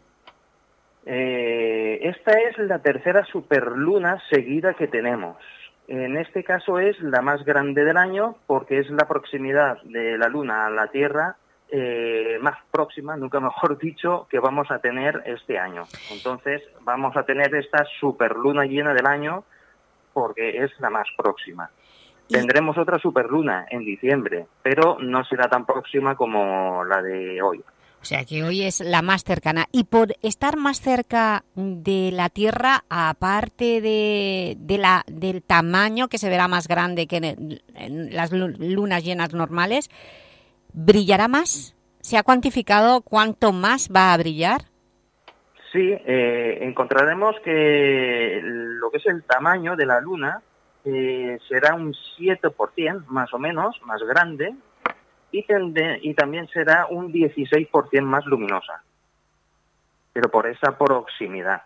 Esta es la tercera superluna seguida que tenemos. En este caso es la más grande del año porque es la proximidad de la Luna a la Tierra eh, más próxima, nunca mejor dicho, que vamos a tener este año. Entonces vamos a tener esta superluna llena del año porque es la más próxima. Tendremos otra superluna en diciembre, pero no será tan próxima como la de hoy. O sea que hoy es la más cercana. Y por estar más cerca de la Tierra, aparte de, la, del tamaño que se verá más grande que las lunas llenas normales, ¿Brillará más? ¿Se ha cuantificado cuánto más va a brillar? Sí, eh, encontraremos que lo que es el tamaño de la Luna eh, será un 7% más o menos, más grande, y, también será un 16% más luminosa, pero por esa proximidad.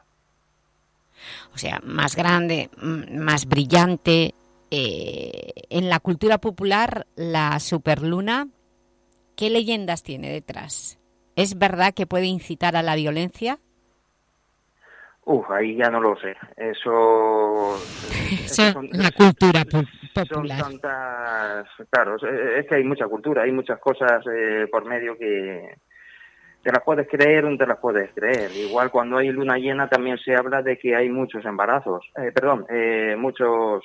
O sea, más grande, más brillante. Eh, en la cultura popular, la superluna ¿Qué leyendas tiene detrás? ¿Es verdad que puede incitar a la violencia? Uf, ahí ya no lo sé. Eso... son, la cultura popular. Son tantas... Claro, es que hay mucha cultura, hay muchas cosas eh, por medio que te las puedes creer o te las puedes creer. Igual cuando hay luna llena también se habla de que hay muchos embarazos, eh, perdón, eh, muchos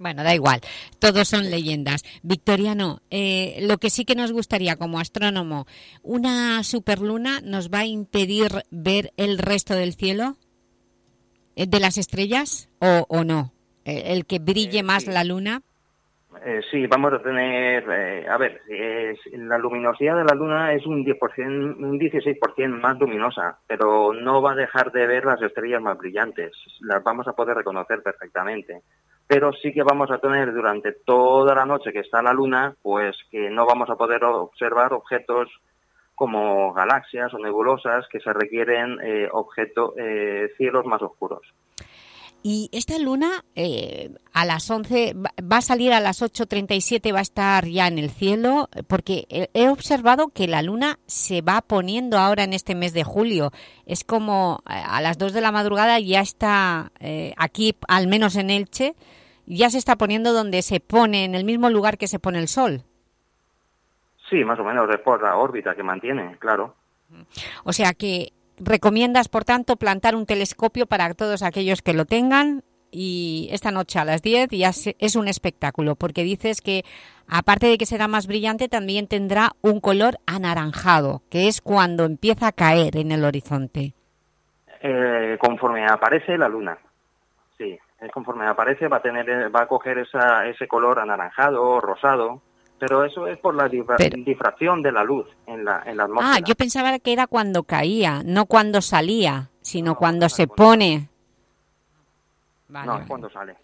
bueno, da igual, todos son leyendas. Victoriano, eh, lo que sí que nos gustaría como astrónomo, ¿una superluna nos va a impedir ver el resto del cielo eh, de las estrellas o, no? Eh, ¿El que brille más la luna? sí, vamos a tener, a ver, la luminosidad de la luna es un 10%, un 16% más luminosa, pero no va a dejar de ver las estrellas más brillantes, las vamos a poder reconocer perfectamente pero sí que vamos a tener durante toda la noche que está la luna, pues que no vamos a poder observar objetos como galaxias o nebulosas que se requieren eh, objetos, eh, cielos más oscuros. Y esta luna eh, a las 11 va a salir a las 8.37, va a estar ya en el cielo, porque he observado que la luna se va poniendo ahora en este mes de julio. Es como a las 2 de la madrugada ya está aquí, al menos en Elche, ya se está poniendo donde se pone, en el mismo lugar que se pone el Sol. Sí, más o menos, es por la órbita que mantiene, claro. O sea que recomiendas, por tanto, plantar un telescopio para todos aquellos que lo tengan y esta noche a las 10 ya es un espectáculo, porque dices que aparte de que será más brillante, también tendrá un color anaranjado, que es cuando empieza a caer en el horizonte. Eh, conforme aparece la luna, sí, conforme aparece va a tener, va a coger esa, ese color anaranjado, rosado, pero eso es por la difracción de la luz en la, en la atmósfera. Ah, yo pensaba que era cuando caía, no cuando salía, sino cuando se pone. no, es cuando sale.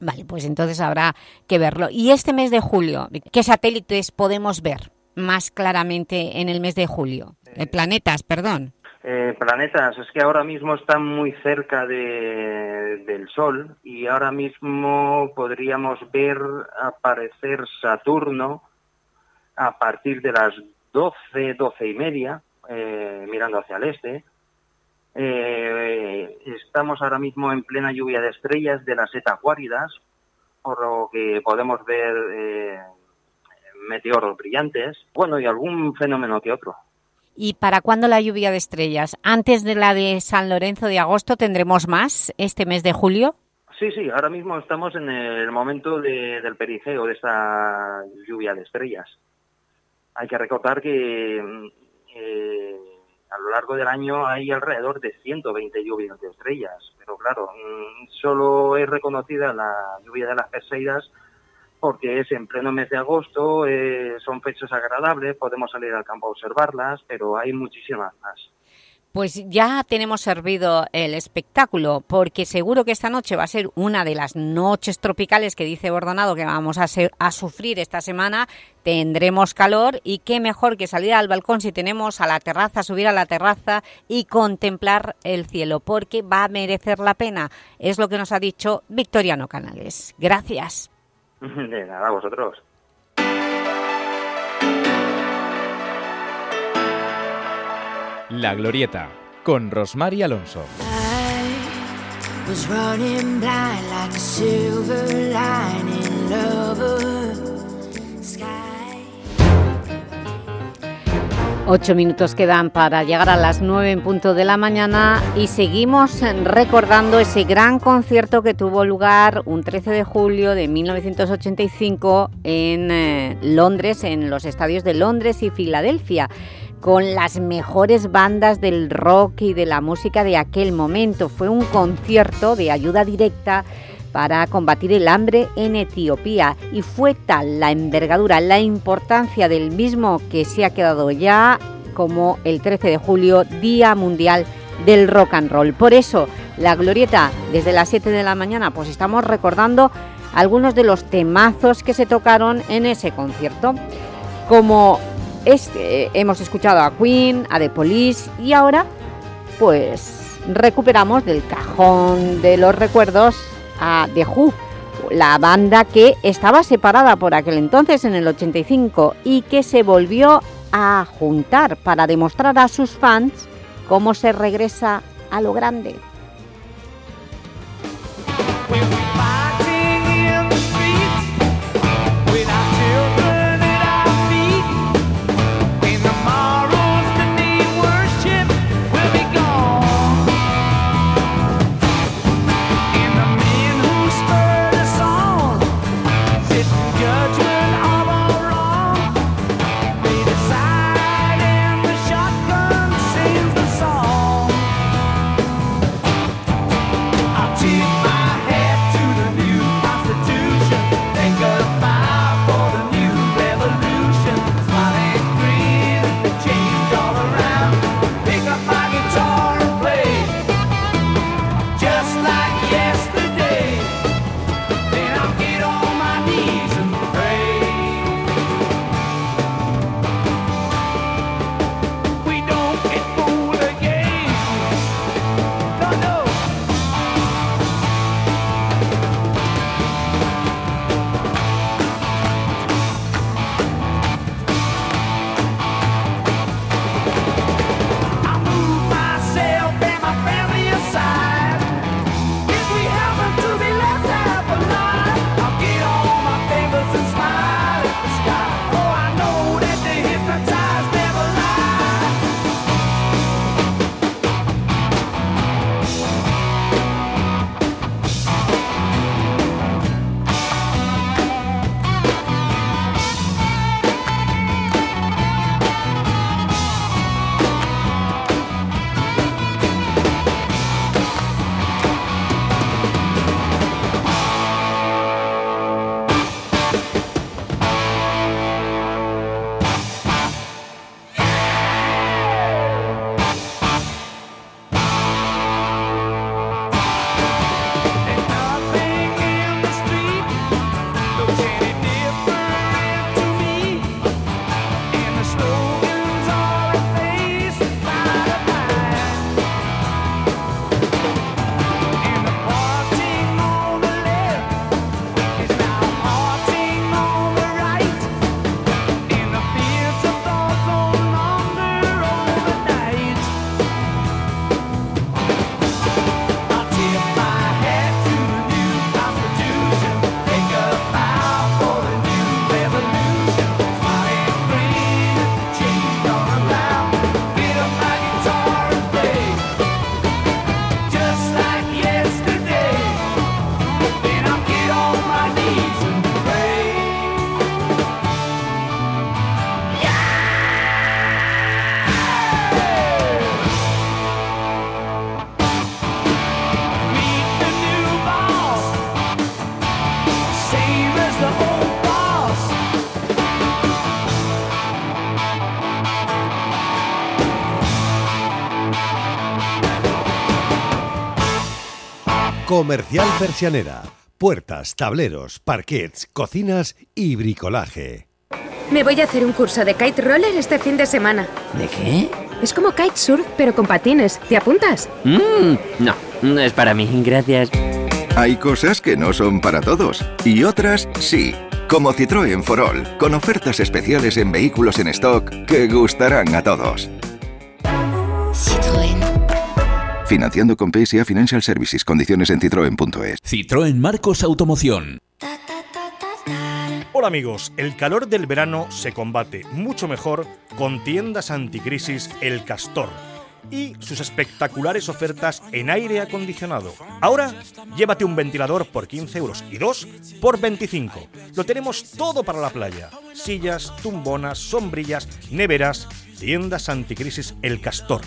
Vale, pues entonces habrá que verlo. ¿Y este mes de julio, qué satélites podemos ver más claramente en el mes de julio? Eh, planetas, perdón. Eh, planetas, es que ahora mismo están muy cerca de, del Sol y ahora mismo podríamos ver aparecer Saturno a partir de las 12, 12 y media, eh, mirando hacia el este. Eh, estamos ahora mismo en plena lluvia de estrellas de las Acuáridas, por lo que podemos ver meteoros brillantes, bueno, y algún fenómeno que otro. ¿Y para cuándo la lluvia de estrellas? ¿Antes de la de San Lorenzo de agosto tendremos más este mes de julio? Sí, sí, ahora mismo estamos en el momento del perigeo de esta lluvia de estrellas. Hay que recordar que mm, eh, a lo largo del año hay alrededor de 120 lluvias de estrellas, pero claro, mm, solo es reconocida la lluvia de las Perseidas porque es en pleno mes de agosto, eh, son fechas agradables, podemos salir al campo a observarlas, pero hay muchísimas más. Pues ya tenemos servido el espectáculo, porque seguro que esta noche va a ser una de las noches tropicales que dice Bordonado que vamos a, a sufrir esta semana. Tendremos calor y qué mejor que salir al balcón si tenemos a la terraza, subir a la terraza y contemplar el cielo, porque va a merecer la pena. Es lo que nos ha dicho Victoriano Canales. Gracias. De nada, vosotros. La Glorieta, con Rosmar y Alonso. Ocho minutos quedan para llegar a las nueve en punto de la mañana y seguimos recordando ese gran concierto que tuvo lugar un 13 de julio de 1985 en eh, Londres, en los estadios de Londres y Filadelfia con las mejores bandas del rock y de la música de aquel momento. Fue un concierto de ayuda directa para combatir el hambre en Etiopía y fue tal la envergadura, la importancia del mismo que se ha quedado ya como el 13 de julio, Día Mundial del Rock and Roll. Por eso, la Glorieta, desde las 7 de la mañana, pues estamos recordando algunos de los temazos que se tocaron en ese concierto. Como este, hemos escuchado a Queen, a The Police y ahora, pues recuperamos del cajón de los recuerdos a The Who, la banda que estaba separada por aquel entonces, en el 85, y que se volvió a juntar para demostrar a sus fans cómo se regresa a lo grande. Comercial Persianera. Puertas, tableros, parquets, cocinas y bricolaje. Me voy a hacer un curso de kite roller este fin de semana. ¿De qué? Es como kitesurf, pero con patines. ¿Te apuntas? Mmm, no, no es para mí, gracias. Hay cosas que no son para todos y otras sí. Como Citroën for All, con ofertas especiales en vehículos en stock que gustarán a todos. Financiando con PSA Financial Services. Condiciones en citroen.es. Citroën Marcos Automoción. Hola amigos, el calor del verano se combate mucho mejor con tiendas anticrisis El Castor y sus espectaculares ofertas en aire acondicionado. Ahora, llévate un ventilador por 15 euros y dos por 25. Lo tenemos todo para la playa. Sillas, tumbonas, sombrillas, neveras, tiendas anticrisis El Castor.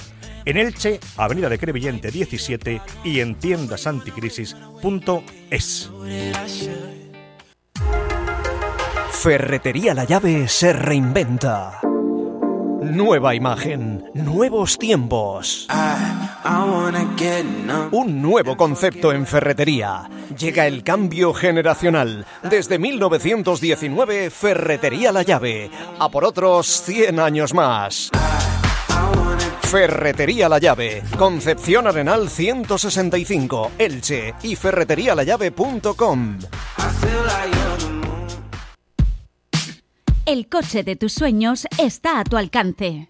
En Elche, Avenida de Crevillente 17 y en tiendasanticrisis.es. Ferretería La Llave se reinventa. Nueva imagen, nuevos tiempos. Un nuevo concepto en ferretería. Llega el cambio generacional. Desde 1919, Ferretería La Llave. A por otros 100 años más. Ferretería La Llave, Concepción Arenal 165, Elche y ferreterialallave.com. El coche de tus sueños está a tu alcance.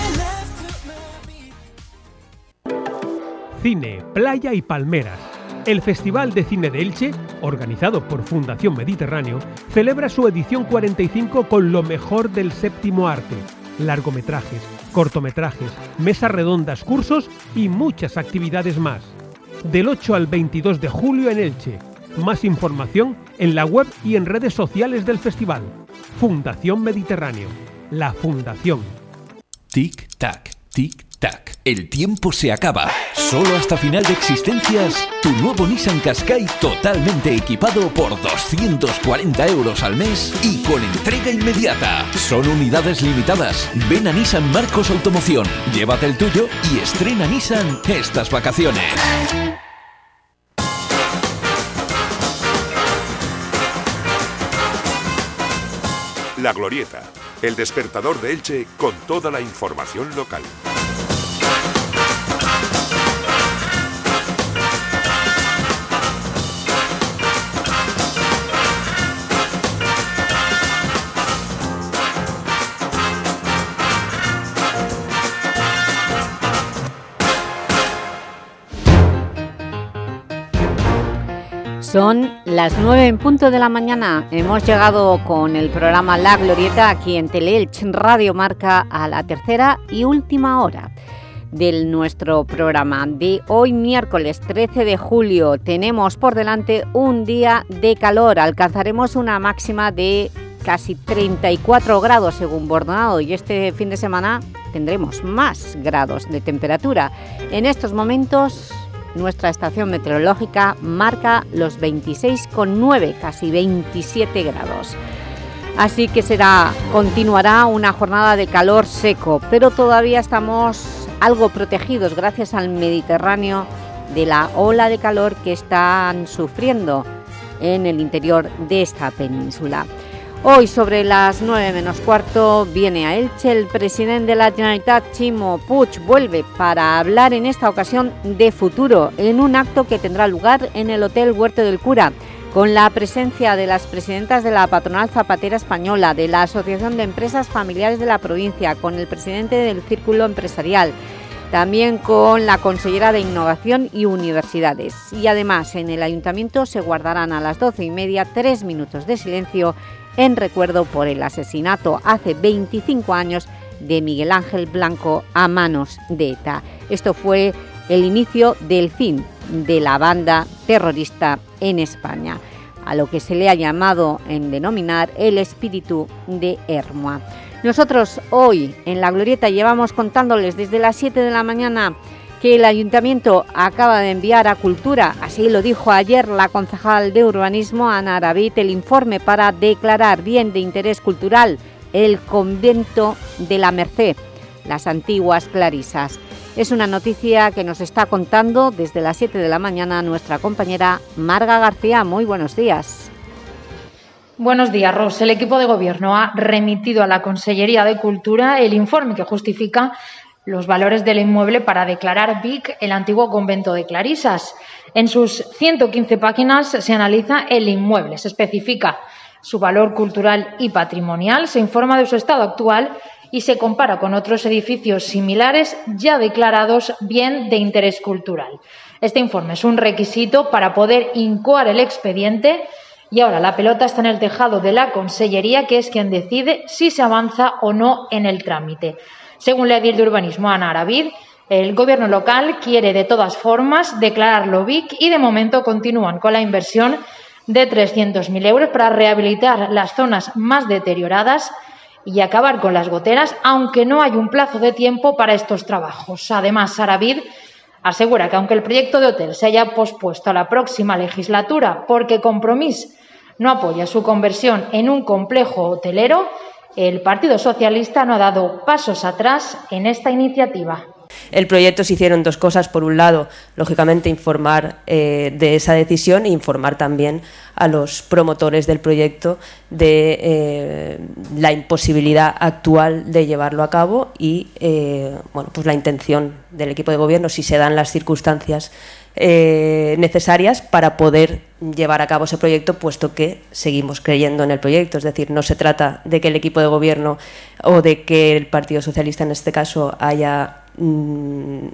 Cine, Playa y Palmeras. El Festival de Cine de Elche, organizado por Fundación Mediterráneo, celebra su edición 45 con lo mejor del séptimo arte. Largometrajes, cortometrajes, mesas redondas, cursos y muchas actividades más. Del 8 al 22 de julio en Elche. Más información en la web y en redes sociales del festival. Fundación Mediterráneo. La Fundación. Tic-tac, tic-tac. El tiempo se acaba. Solo hasta final de existencias, tu nuevo Nissan Qashqai totalmente equipado por 240 euros al mes y con entrega inmediata. Son unidades limitadas. Ven a Nissan Marcos Automoción, llévate el tuyo y estrena Nissan estas vacaciones. La Glorieta, el despertador de Elche con toda la información local. Son las 9 en punto de la mañana. Hemos llegado con el programa La Glorieta aquí en Teleelch Radio Marca a la tercera y última hora de nuestro programa de hoy miércoles 13 de julio. Tenemos por delante un día de calor. Alcanzaremos una máxima de casi 34 grados según Bordonado y este fin de semana tendremos más grados de temperatura. En estos momentos nuestra estación meteorológica marca los 26,9, casi 27 grados. Así que será, continuará una jornada de calor seco, pero todavía estamos algo protegidos gracias al Mediterráneo de la ola de calor que están sufriendo en el interior de esta península. Hoy, sobre las 9 menos cuarto, viene a Elche el presidente de la Generalitat, Chimo Puig, vuelve para hablar en esta ocasión de futuro, en un acto que tendrá lugar en el Hotel Huerto del Cura, con la presencia de las presidentas de la Patronal Zapatera Española, de la Asociación de Empresas Familiares de la provincia, con el presidente del Círculo Empresarial, también con la consellera de Innovación y Universidades. Y además, en el Ayuntamiento se guardarán a las doce y media tres minutos de silencio en recuerdo por el asesinato hace 25 años de Miguel Ángel Blanco a manos de ETA. Esto fue el inicio del fin de la banda terrorista en España. a lo que se le ha llamado en denominar el espíritu de Hermoa. Nosotros hoy en La Glorieta llevamos contándoles desde las 7 de la mañana que el Ayuntamiento acaba de enviar a Cultura, así lo dijo ayer la concejal de Urbanismo, Ana Arabit, el informe para declarar bien de interés cultural el convento de la Merced, las antiguas Clarisas. Es una noticia que nos está contando desde las 7 de la mañana nuestra compañera Marga García. Muy buenos días. Buenos días, Ros. El equipo de Gobierno ha remitido a la Consellería de Cultura el informe que justifica los valores del inmueble para declarar Vic el antiguo convento de Clarisas. En sus 115 páginas se analiza el inmueble, se especifica su valor cultural y patrimonial, se informa de su estado actual y se compara con otros edificios similares ya declarados bien de interés cultural. Este informe es un requisito para poder incoar el expediente y ahora la pelota está en el tejado de la Consellería, que es quien decide si se avanza o no en el trámite. Según la edil de urbanismo Ana Aravid, el gobierno local quiere de todas formas declararlo BIC y de momento continúan con la inversión de 300.000 euros para rehabilitar las zonas más deterioradas y acabar con las goteras, aunque no hay un plazo de tiempo para estos trabajos. Además, Aravid asegura que aunque el proyecto de hotel se haya pospuesto a la próxima legislatura porque Compromís no apoya su conversión en un complejo hotelero, el Partido Socialista no ha dado pasos atrás en esta iniciativa. El proyecto se hicieron dos cosas. Por un lado, lógicamente, informar eh, de esa decisión e informar también a los promotores del proyecto de eh, la imposibilidad actual de llevarlo a cabo y eh, bueno, pues la intención del equipo de gobierno, si se dan las circunstancias eh, necesarias para poder llevar a cabo ese proyecto, puesto que seguimos creyendo en el proyecto. Es decir, no se trata de que el equipo de gobierno o de que el Partido Socialista en este caso haya mm,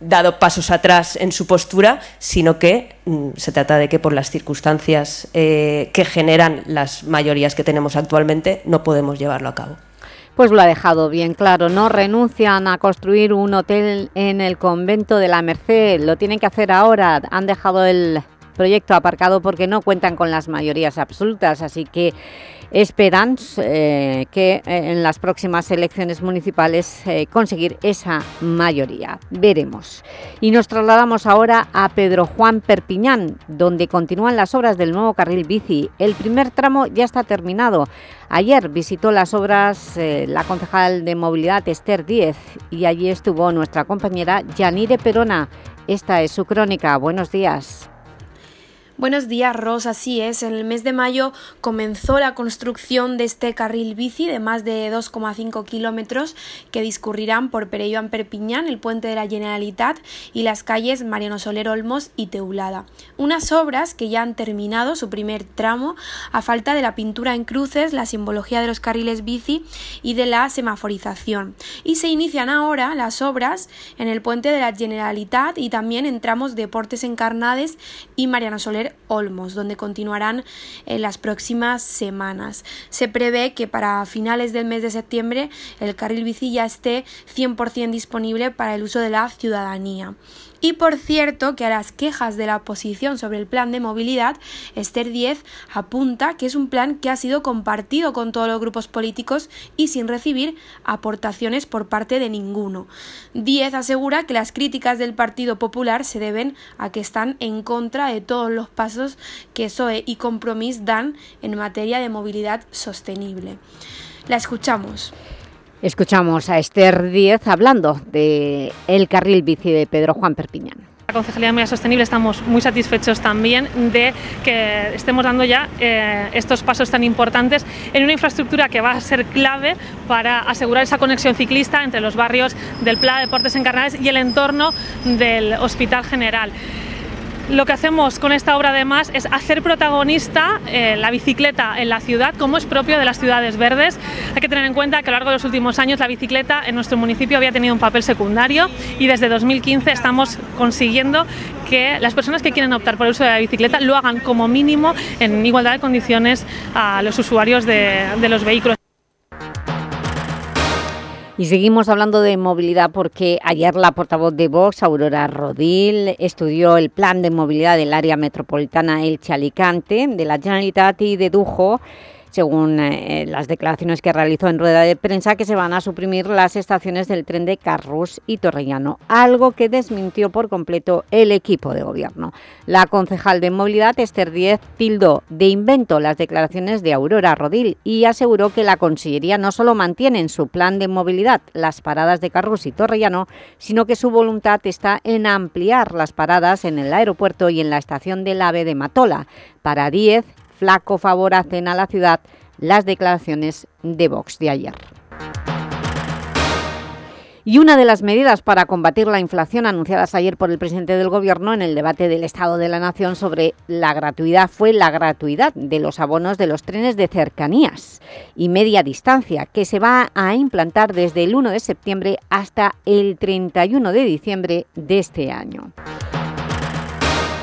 dado pasos atrás en su postura, sino que mm, se trata de que por las circunstancias eh, que generan las mayorías que tenemos actualmente no podemos llevarlo a cabo pues lo ha dejado bien claro. No renuncian a construir un hotel en el convento de la Merced. Lo tienen que hacer ahora. Han dejado el proyecto aparcado porque no cuentan con las mayorías absolutas. Así que esperan eh, que eh, en las próximas elecciones municipales eh, conseguir esa mayoría. Veremos. Y nos trasladamos ahora a Pedro Juan Perpiñán, donde continúan las obras del nuevo carril bici. El primer tramo ya está terminado. Ayer visitó las obras la concejal de movilidad Esther Díez y allí estuvo nuestra compañera Yanire Perona. Esta es su crónica. Buenos días. Buenos días, Rosa. Así es, en el mes de mayo comenzó la construcción de este carril bici de más de 2,5 kilómetros que discurrirán por Pereyoan Perpiñán, el puente de la Generalitat y las calles Mariano Soler Olmos y Teulada. Unas obras que ya han terminado su primer tramo a falta de la pintura en cruces, la simbología de los carriles bici y de la semaforización. Y se inician ahora las obras en el puente de la Generalitat y también en tramos de Portes Encarnades y Mariano Soler Olmos, donde continuarán en las próximas semanas. Se prevé que para finales del mes de septiembre el carril bici ya esté 100% disponible para el uso de la ciudadanía. Y por cierto que a las quejas de la oposición sobre el plan de movilidad, Esther 10 apunta que es un plan que ha sido compartido con todos los grupos políticos y sin recibir aportaciones por parte de ninguno. 10 asegura que las críticas del Partido Popular se deben a que están en contra de todos los pasos que SOE y Compromís dan en materia de movilidad sostenible. La escuchamos. Escuchamos a Esther Díez hablando del el carril bici de Pedro Juan Perpiñán. La Concejalía de Media Sostenible estamos muy satisfechos también de que estemos dando ya eh, estos pasos tan importantes en una infraestructura que va a ser clave para asegurar esa conexión ciclista entre los barrios del Pla, Deportes Encarnadas y el entorno del Hospital General lo que hacemos con esta obra además es hacer protagonista eh, la bicicleta en la ciudad, como es propio de las ciudades verdes. Hay que tener en cuenta que a lo largo de los últimos años la bicicleta en nuestro municipio había tenido un papel secundario y desde 2015 estamos consiguiendo que las personas que quieren optar por el uso de la bicicleta lo hagan como mínimo en igualdad de condiciones a los usuarios de los vehículos. Y seguimos hablando de movilidad porque ayer la portavoz de Vox, Aurora Rodil, estudió el plan de movilidad del área metropolitana Elche-Alicante de la Generalitat y dedujo según eh, las declaraciones que realizó en rueda de prensa, que se van a suprimir las estaciones del tren de Carrus y Torrellano, algo que desmintió por completo el equipo de gobierno. La concejal de Movilidad, Esther Díez, tildó de invento las declaraciones de Aurora Rodil y aseguró que la Consellería no solo mantiene en su plan de movilidad las paradas de Carrus y Torrellano, sino que su voluntad está en ampliar las paradas en el aeropuerto y en la estación del AVE de Matola. Para Díez, flaco favor hacen a la ciudad las declaraciones de Vox de ayer. Y una de las medidas para combatir la inflación anunciadas ayer por el presidente del Gobierno en el debate del Estado de la Nación sobre la gratuidad fue la gratuidad de los abonos de los trenes de cercanías y media distancia que se va a implantar desde el 1 de septiembre hasta el 31 de diciembre de este año.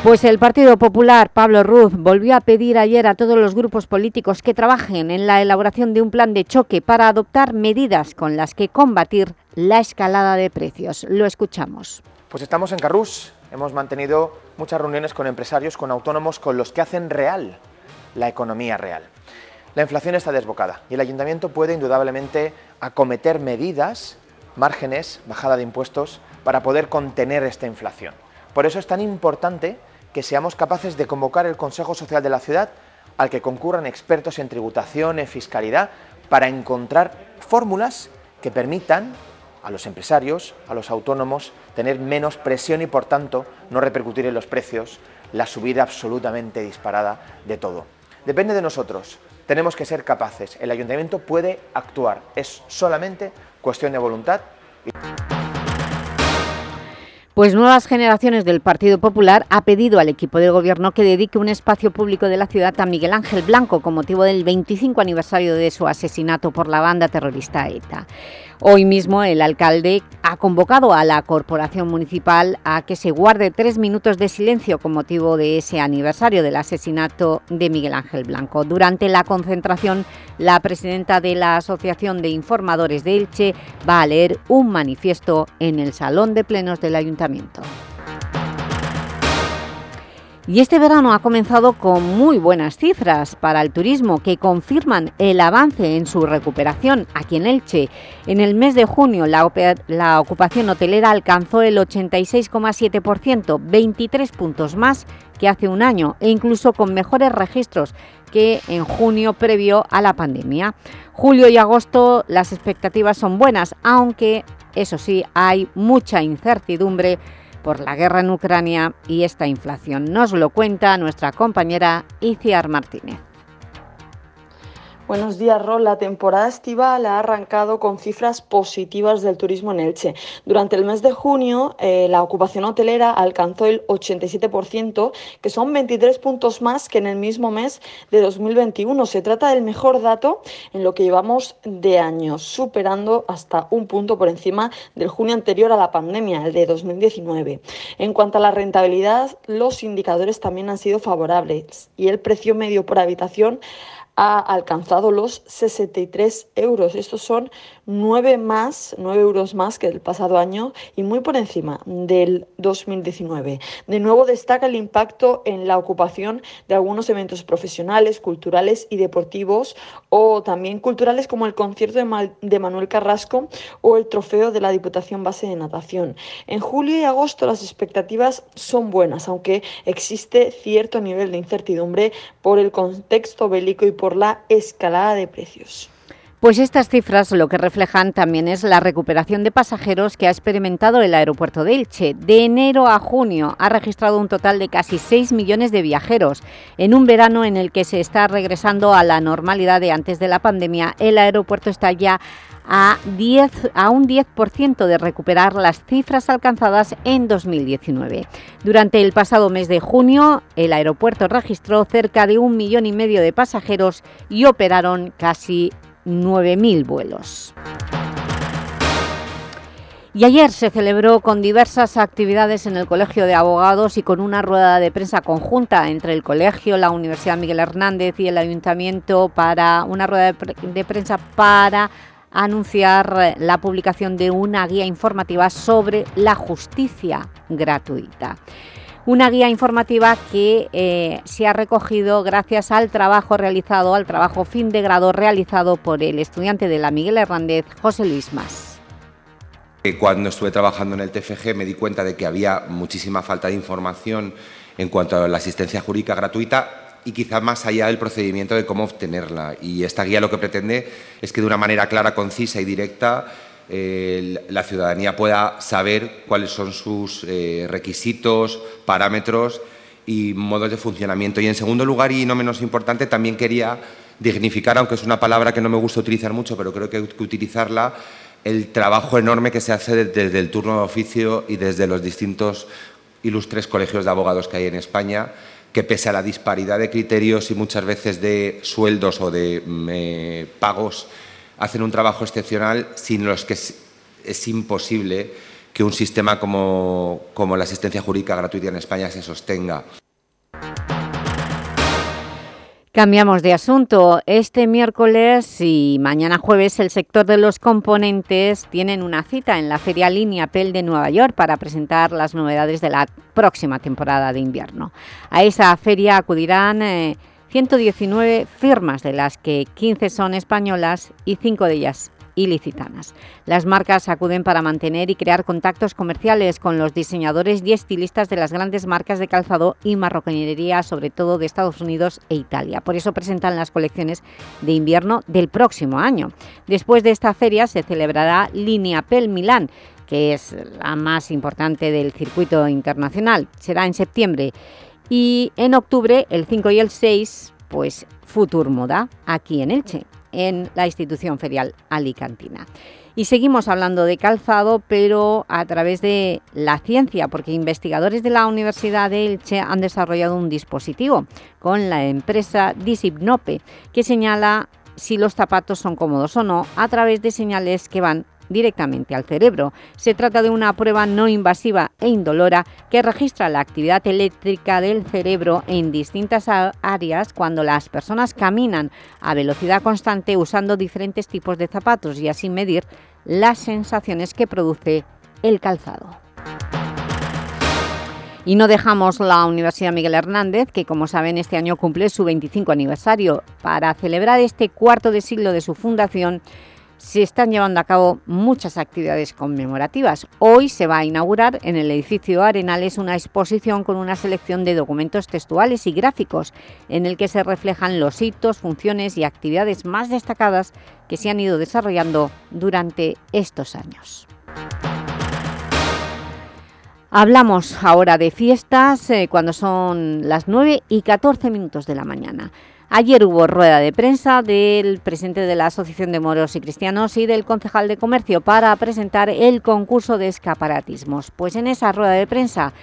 Pues el Partido Popular, Pablo Ruz, volvió a pedir ayer a todos los grupos políticos que trabajen en la elaboración de un plan de choque para adoptar medidas con las que combatir la escalada de precios. Lo escuchamos. Pues estamos en Carrús. Hemos mantenido muchas reuniones con empresarios, con autónomos, con los que hacen real la economía real. La inflación está desbocada y el Ayuntamiento puede indudablemente acometer medidas, márgenes, bajada de impuestos, para poder contener esta inflación. Por eso es tan importante que seamos capaces de convocar el Consejo Social de la Ciudad al que concurran expertos en tributación, en fiscalidad, para encontrar fórmulas que permitan a los empresarios, a los autónomos, tener menos presión y por tanto no repercutir en los precios la subida absolutamente disparada de todo. Depende de nosotros, tenemos que ser capaces, el ayuntamiento puede actuar, es solamente cuestión de voluntad. Pues Nuevas Generaciones del Partido Popular ha pedido al equipo de gobierno que dedique un espacio público de la ciudad a Miguel Ángel Blanco con motivo del 25 aniversario de su asesinato por la banda terrorista ETA. Hoy mismo el alcalde ha convocado a la Corporación Municipal a que se guarde tres minutos de silencio con motivo de ese aniversario del asesinato de Miguel Ángel Blanco. Durante la concentración, la presidenta de la Asociación de Informadores de Elche va a leer un manifiesto en el Salón de Plenos del Ayuntamiento. Y este verano ha comenzado con muy buenas cifras para el turismo que confirman el avance en su recuperación aquí en Elche. En el mes de junio la, ocupación hotelera alcanzó el 86,7%, 23 puntos más que hace un año e incluso con mejores registros que en junio previo a la pandemia. Julio y agosto las expectativas son buenas, aunque eso sí hay mucha incertidumbre por la guerra en Ucrania y esta inflación. Nos lo cuenta nuestra compañera Iciar Martínez. Buenos días, Rol. La temporada estival ha arrancado con cifras positivas del turismo en Elche. Durante el mes de junio, eh, la ocupación hotelera alcanzó el 87%, que son 23 puntos más que en el mismo mes de 2021. Se trata del mejor dato en lo que llevamos de años, superando hasta un punto por encima del junio anterior a la pandemia, el de 2019. En cuanto a la rentabilidad, los indicadores también han sido favorables y el precio medio por habitación ha alcanzado los 63 euros. Estos son 9 más, 9 euros más que el pasado año y muy por encima del 2019. De nuevo destaca el impacto en la ocupación de algunos eventos profesionales, culturales y deportivos o también culturales como el concierto de Manuel Carrasco o el trofeo de la Diputación Base de Natación. En julio y agosto las expectativas son buenas, aunque existe cierto nivel de incertidumbre por el contexto bélico y por la escalada de precios. Pues estas cifras lo que reflejan también es la recuperación de pasajeros que ha experimentado el aeropuerto de Elche. De enero a junio ha registrado un total de casi 6 millones de viajeros. En un verano en el que se está regresando a la normalidad de antes de la pandemia, el aeropuerto está ya a, 10, a un 10% de recuperar las cifras alcanzadas en 2019. Durante el pasado mes de junio, el aeropuerto registró cerca de un millón y medio de pasajeros y operaron casi 9.000 vuelos. Y ayer se celebró con diversas actividades en el Colegio de Abogados y con una rueda de prensa conjunta entre el Colegio, la Universidad Miguel Hernández y el Ayuntamiento para una rueda de prensa para anunciar la publicación de una guía informativa sobre la justicia gratuita. Una guía informativa que eh, se ha recogido gracias al trabajo realizado, al trabajo fin de grado realizado por el estudiante de la Miguel Hernández, José Luis Mas. Cuando estuve trabajando en el TFG me di cuenta de que había muchísima falta de información en cuanto a la asistencia jurídica gratuita y quizá más allá del procedimiento de cómo obtenerla. Y esta guía lo que pretende es que de una manera clara, concisa y directa la ciudadanía pueda saber cuáles son sus eh, requisitos, parámetros y modos de funcionamiento. Y en segundo lugar, y no menos importante, también quería dignificar, aunque es una palabra que no me gusta utilizar mucho, pero creo que hay que utilizarla, el trabajo enorme que se hace desde el turno de oficio y desde los distintos ilustres colegios de abogados que hay en España, que pese a la disparidad de criterios y muchas veces de sueldos o de mm, eh, pagos, hacen un trabajo excepcional sin los que es, imposible que un sistema como, como la asistencia jurídica gratuita en España se sostenga. Cambiamos de asunto. Este miércoles y mañana jueves el sector de los componentes tienen una cita en la Feria Línea Pel de Nueva York para presentar las novedades de la próxima temporada de invierno. A esa feria acudirán 119 eh, firmas, de las que 15 son españolas y 5 de ellas ilicitanas. Las marcas acuden para mantener y crear contactos comerciales con los diseñadores y estilistas de las grandes marcas de calzado y marroquinería, sobre todo de Estados Unidos e Italia. Por eso presentan las colecciones de invierno del próximo año. Después de esta feria se celebrará Linea Pel Milán, que es la más importante del circuito internacional. Será en septiembre. Y en octubre, el 5 y el 6, pues Futur Moda, aquí en Elche en la institución ferial alicantina. Y seguimos hablando de calzado, pero a través de la ciencia, porque investigadores de la Universidad de Elche han desarrollado un dispositivo con la empresa Disipnope, que señala si los zapatos son cómodos o no a través de señales que van directamente al cerebro. Se trata de una prueba no invasiva e indolora que registra la actividad eléctrica del cerebro en distintas áreas cuando las personas caminan a velocidad constante usando diferentes tipos de zapatos y así medir las sensaciones que produce el calzado. Y no dejamos la Universidad Miguel Hernández, que como saben este año cumple su 25 aniversario. Para celebrar este cuarto de siglo de su fundación, se están llevando a cabo muchas actividades conmemorativas. Hoy se va a inaugurar en el edificio Arenales una exposición con una selección de documentos textuales y gráficos en el que se reflejan los hitos, funciones y actividades más destacadas que se han ido desarrollando durante estos años. Hablamos ahora de fiestas eh, cuando son las 9 y 14 minutos de la mañana. Ayer hubo rueda de prensa del presidente de la Asociación de Moros y Cristianos y del concejal de Comercio para presentar el concurso de escaparatismos. Pues en esa rueda de prensa,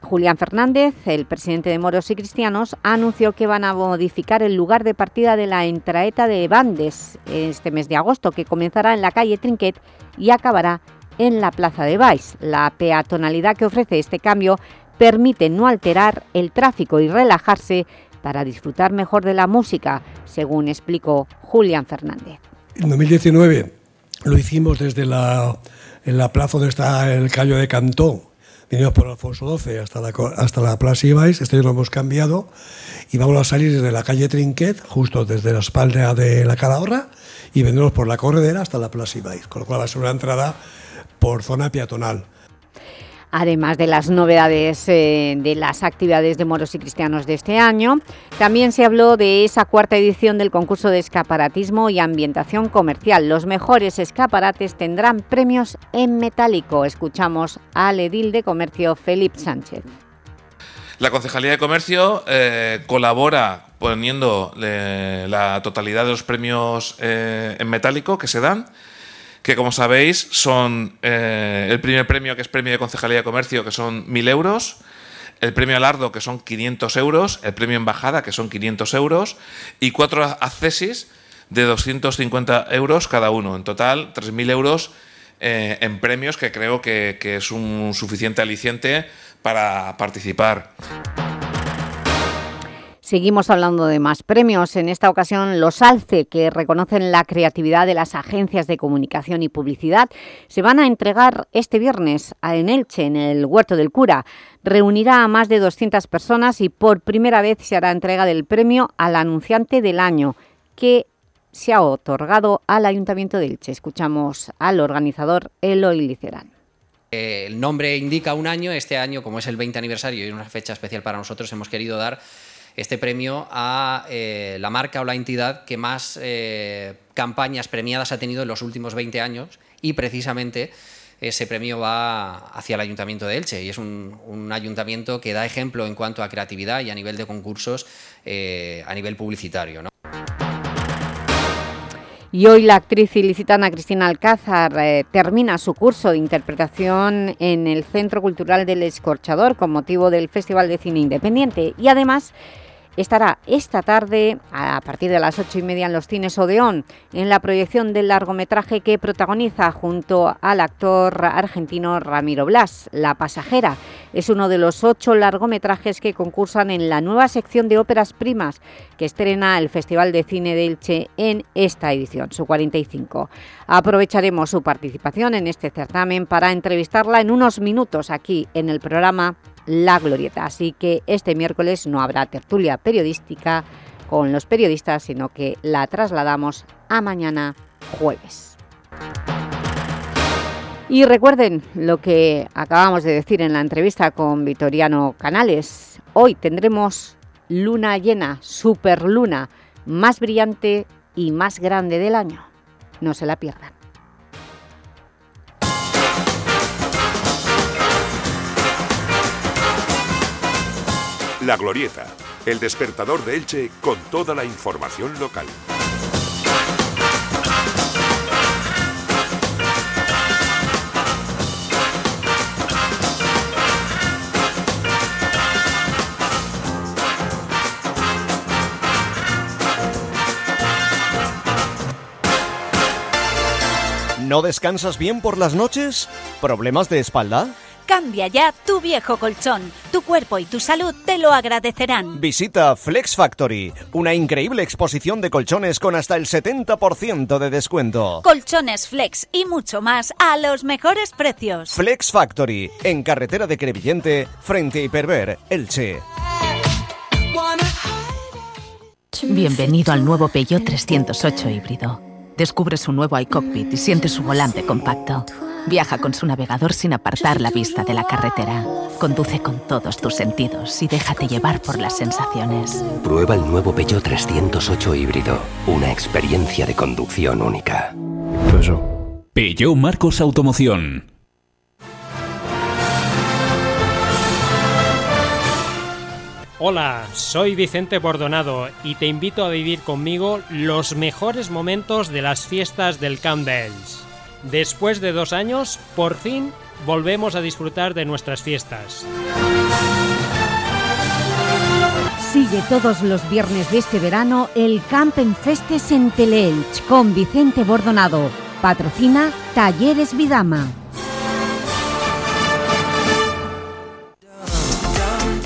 Julián Fernández, el presidente de Moros y Cristianos, anunció que van a modificar el lugar de partida de la entraeta de Bandes este mes de agosto, que comenzará en la calle Trinquet y acabará en la Plaza de Baix. La peatonalidad que ofrece este cambio permite no alterar el tráfico y relajarse para disfrutar mejor de la música, según explicó Julián Fernández. En 2019 lo hicimos desde la, en la plaza donde está el Callo de Cantón, vinimos por Alfonso XII hasta la, hasta la Plaza Ibáis, este lo hemos cambiado y vamos a salir desde la calle Trinquet, justo desde la espalda de la Calahorra, y vendremos por la corredera hasta la Plaza Ibáis, con lo cual va a ser una entrada por zona peatonal además de las novedades eh, de las actividades de moros y cristianos de este año. También se habló de esa cuarta edición del concurso de escaparatismo y ambientación comercial. Los mejores escaparates tendrán premios en metálico. Escuchamos al edil de comercio Felipe Sánchez. La Concejalía de Comercio eh, colabora poniendo eh, la totalidad de los premios en metálico que se dan que como sabéis son eh, el primer premio, que es premio de Concejalía de Comercio, que son 1.000 euros, el premio Alardo, que son 500 euros, el premio Embajada, que son 500 euros, y cuatro accesis de 250 euros cada uno. En total, 3.000 euros eh, en premios, que creo que, que es un suficiente aliciente para participar. Seguimos hablando de más premios, en esta ocasión los ALCE, que reconocen la creatividad de las agencias de comunicación y publicidad, se van a entregar este viernes en Elche, en el Huerto del Cura. Reunirá a más de 200 personas y por primera vez se hará entrega del premio al anunciante del año, que se ha otorgado al Ayuntamiento de Elche. Escuchamos al organizador Eloy Licerán. El nombre indica un año, este año, como es el 20 aniversario y una fecha especial para nosotros, hemos querido dar este premio a eh, la marca o la entidad que más eh, campañas premiadas ha tenido en los últimos 20 años y precisamente ese premio va hacia el Ayuntamiento de Elche y es un, ayuntamiento que da ejemplo en cuanto a creatividad y a nivel de concursos eh, a nivel publicitario. Y hoy la actriz ilicitana Cristina Alcázar termina su curso de interpretación en el Centro Cultural del Escorchador con motivo del Festival de Cine Independiente y además estará esta tarde a partir de las ocho y media en los cines Odeón en la proyección del largometraje que protagoniza junto al actor argentino Ramiro Blas, La pasajera. Es uno de los ocho largometrajes que concursan en la nueva sección de óperas primas que estrena el Festival de Cine de Elche en esta edición, su 45. Aprovecharemos su participación en este certamen para entrevistarla en unos minutos aquí en el programa la Glorieta. Así que este miércoles no habrá tertulia periodística con los periodistas, sino que la trasladamos a mañana jueves. Y recuerden lo que acabamos de decir en la entrevista con Vitoriano Canales. Hoy tendremos luna llena, superluna, más brillante y más grande del año. No se la pierdan. La Glorieta, el despertador de Elche con toda la información local. ¿No descansas bien por las noches? ¿Problemas de espalda? Cambia ya tu viejo colchón. Tu cuerpo y tu salud te lo agradecerán. Visita Flex Factory, una increíble exposición de colchones con hasta el 70% de descuento. Colchones Flex y mucho más a los mejores precios. Flex Factory, en carretera de Crevillente, frente a Hiperver, Elche. Bienvenido al nuevo Peugeot 308 híbrido. Descubre su nuevo iCockpit y siente su volante compacto. Viaja con su navegador sin apartar la vista de la carretera. Conduce con todos tus sentidos y déjate llevar por las sensaciones. Prueba el nuevo Peugeot 308 híbrido. Una experiencia de conducción única. Peugeot Marcos Automoción. Hola, soy Vicente Bordonado y te invito a vivir conmigo los mejores momentos de las fiestas del Camp Bells. Después de dos años, por fin volvemos a disfrutar de nuestras fiestas. Sigue todos los viernes de este verano el Camp en Festes en Teleelch con Vicente Bordonado. Patrocina Talleres Vidama.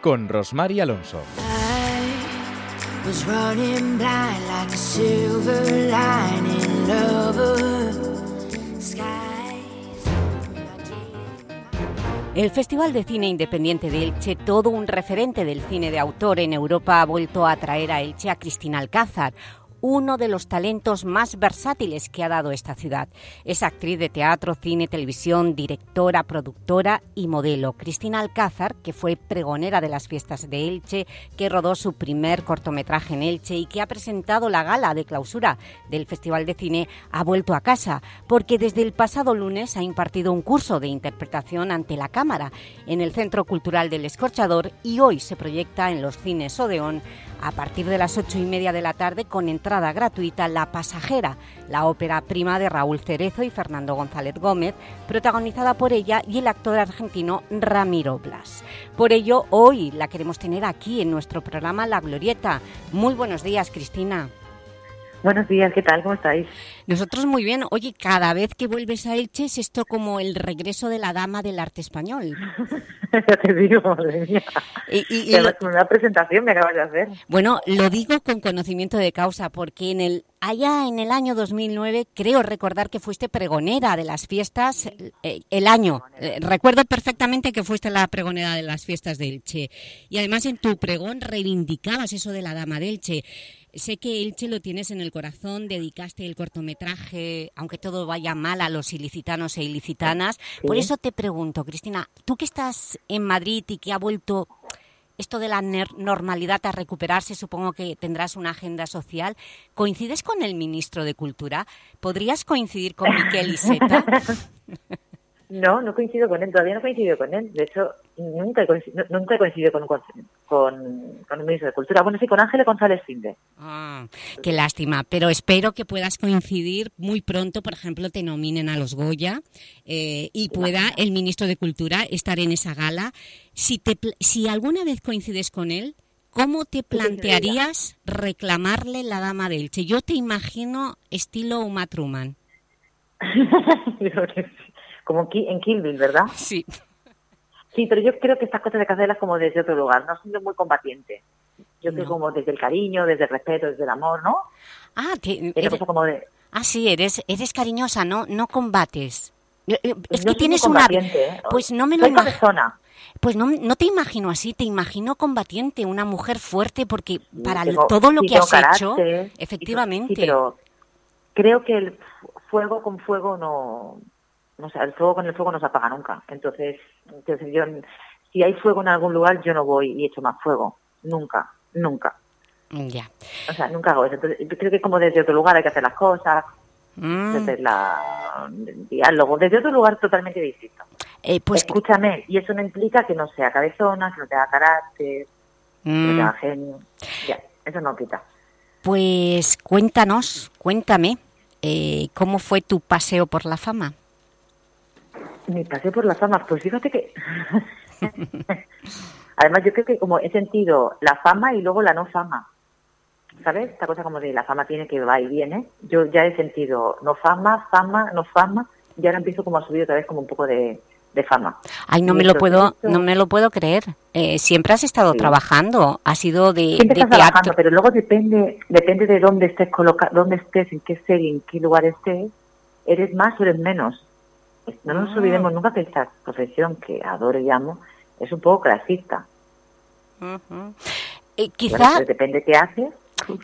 con Rosmar y Alonso. El Festival de Cine Independiente de Elche, todo un referente del cine de autor en Europa, ha vuelto a traer a Elche a Cristina Alcázar, uno de los talentos más versátiles que ha dado esta ciudad. Es actriz de teatro, cine, televisión, directora, productora y modelo. Cristina Alcázar, que fue pregonera de las fiestas de Elche, que rodó su primer cortometraje en Elche y que ha presentado la gala de clausura del Festival de Cine, ha vuelto a casa, porque desde el pasado lunes ha impartido un curso de interpretación ante la cámara en el Centro Cultural del Escorchador y hoy se proyecta en los cines Odeón a partir de las ocho y media de la tarde con entrada gratuita La Pasajera, la ópera prima de Raúl Cerezo y Fernando González Gómez, protagonizada por ella y el actor argentino Ramiro Blas. Por ello, hoy la queremos tener aquí en nuestro programa La Glorieta. Muy buenos días, Cristina. Buenos días, ¿qué tal? ¿Cómo estáis? Nosotros muy bien. Oye, cada vez que vuelves a Elche es esto como el regreso de la dama del arte español. ya te digo, madre mía. Y, una presentación me acabas de hacer. Bueno, lo digo con conocimiento de causa, porque en el allá en el año 2009 creo recordar que fuiste pregonera de las fiestas eh, el año. Eh, recuerdo perfectamente que fuiste la pregonera de las fiestas de Elche. Y además en tu pregón reivindicabas eso de la dama de Elche. Sé que Elche lo tienes en el corazón, dedicaste el cortometraje, aunque todo vaya mal, a los ilicitanos e ilicitanas. Por eso te pregunto, Cristina, tú que estás en Madrid y que ha vuelto esto de la normalidad a recuperarse, supongo que tendrás una agenda social. ¿Coincides con el ministro de Cultura? ¿Podrías coincidir con Miquel Iseta? No, no coincido con él, todavía no coincido con él. De hecho, nunca he coincidido, nunca he coincidido con, con, con, ministro de Cultura. Bueno, sí, con Ángeles González Finde. Ah, qué lástima. Pero espero que puedas coincidir muy pronto, por ejemplo, te nominen a los Goya eh, y pueda el ministro de Cultura estar en esa gala. Si, te, si alguna vez coincides con él, ¿cómo te plantearías reclamarle la dama de Elche? Yo te imagino estilo Uma Truman. como en Kill Bill, ¿verdad? Sí. Sí, pero yo creo que estas cosas hay que hacerlas como desde otro lugar, no siendo muy combatiente. Yo creo como desde el cariño, desde el respeto, desde el amor, ¿no? Ah, que ah sí, eres, eres cariñosa, ¿no? No combates. Es que tienes una... ¿eh? Pues no me lo imagino. Pues no, no te imagino así, te imagino combatiente, una mujer fuerte, porque para todo lo que has hecho, efectivamente. Sí, pero creo que el fuego con fuego no, o sea, el fuego con el fuego no se apaga nunca. Entonces, entonces yo, si hay fuego en algún lugar, yo no voy y echo más fuego. Nunca, nunca. Ya. O sea, nunca hago eso. Entonces, creo que como desde otro lugar hay que hacer las cosas, mm. desde la, el diálogo, desde otro lugar totalmente distinto. Eh, pues Escúchame, y eso no implica que no sea cabezona, que no tenga carácter, que no tenga mm. genio. Ya, eso no quita. Pues cuéntanos, cuéntame, eh, ¿cómo fue tu paseo por la fama? Me pasé por la fama. Pues fíjate que... Además, yo creo que como he sentido la fama y luego la no fama. ¿Sabes? Esta cosa como de la fama tiene que va y viene. Yo ya he sentido no fama, fama, no fama. Y ahora empiezo como a subir otra vez como un poco de, fama. Ay, no me lo puedo, no me lo puedo creer. Eh, siempre has estado trabajando, ha sido de, siempre estás trabajando, pero luego depende, depende de dónde estés colocado, dónde estés, en qué serie, en qué lugar estés, eres más o eres menos. No nos ah. olvidemos nunca que esta profesión que adoro y amo es un poco clasista. Eh, quizá... depende qué haces.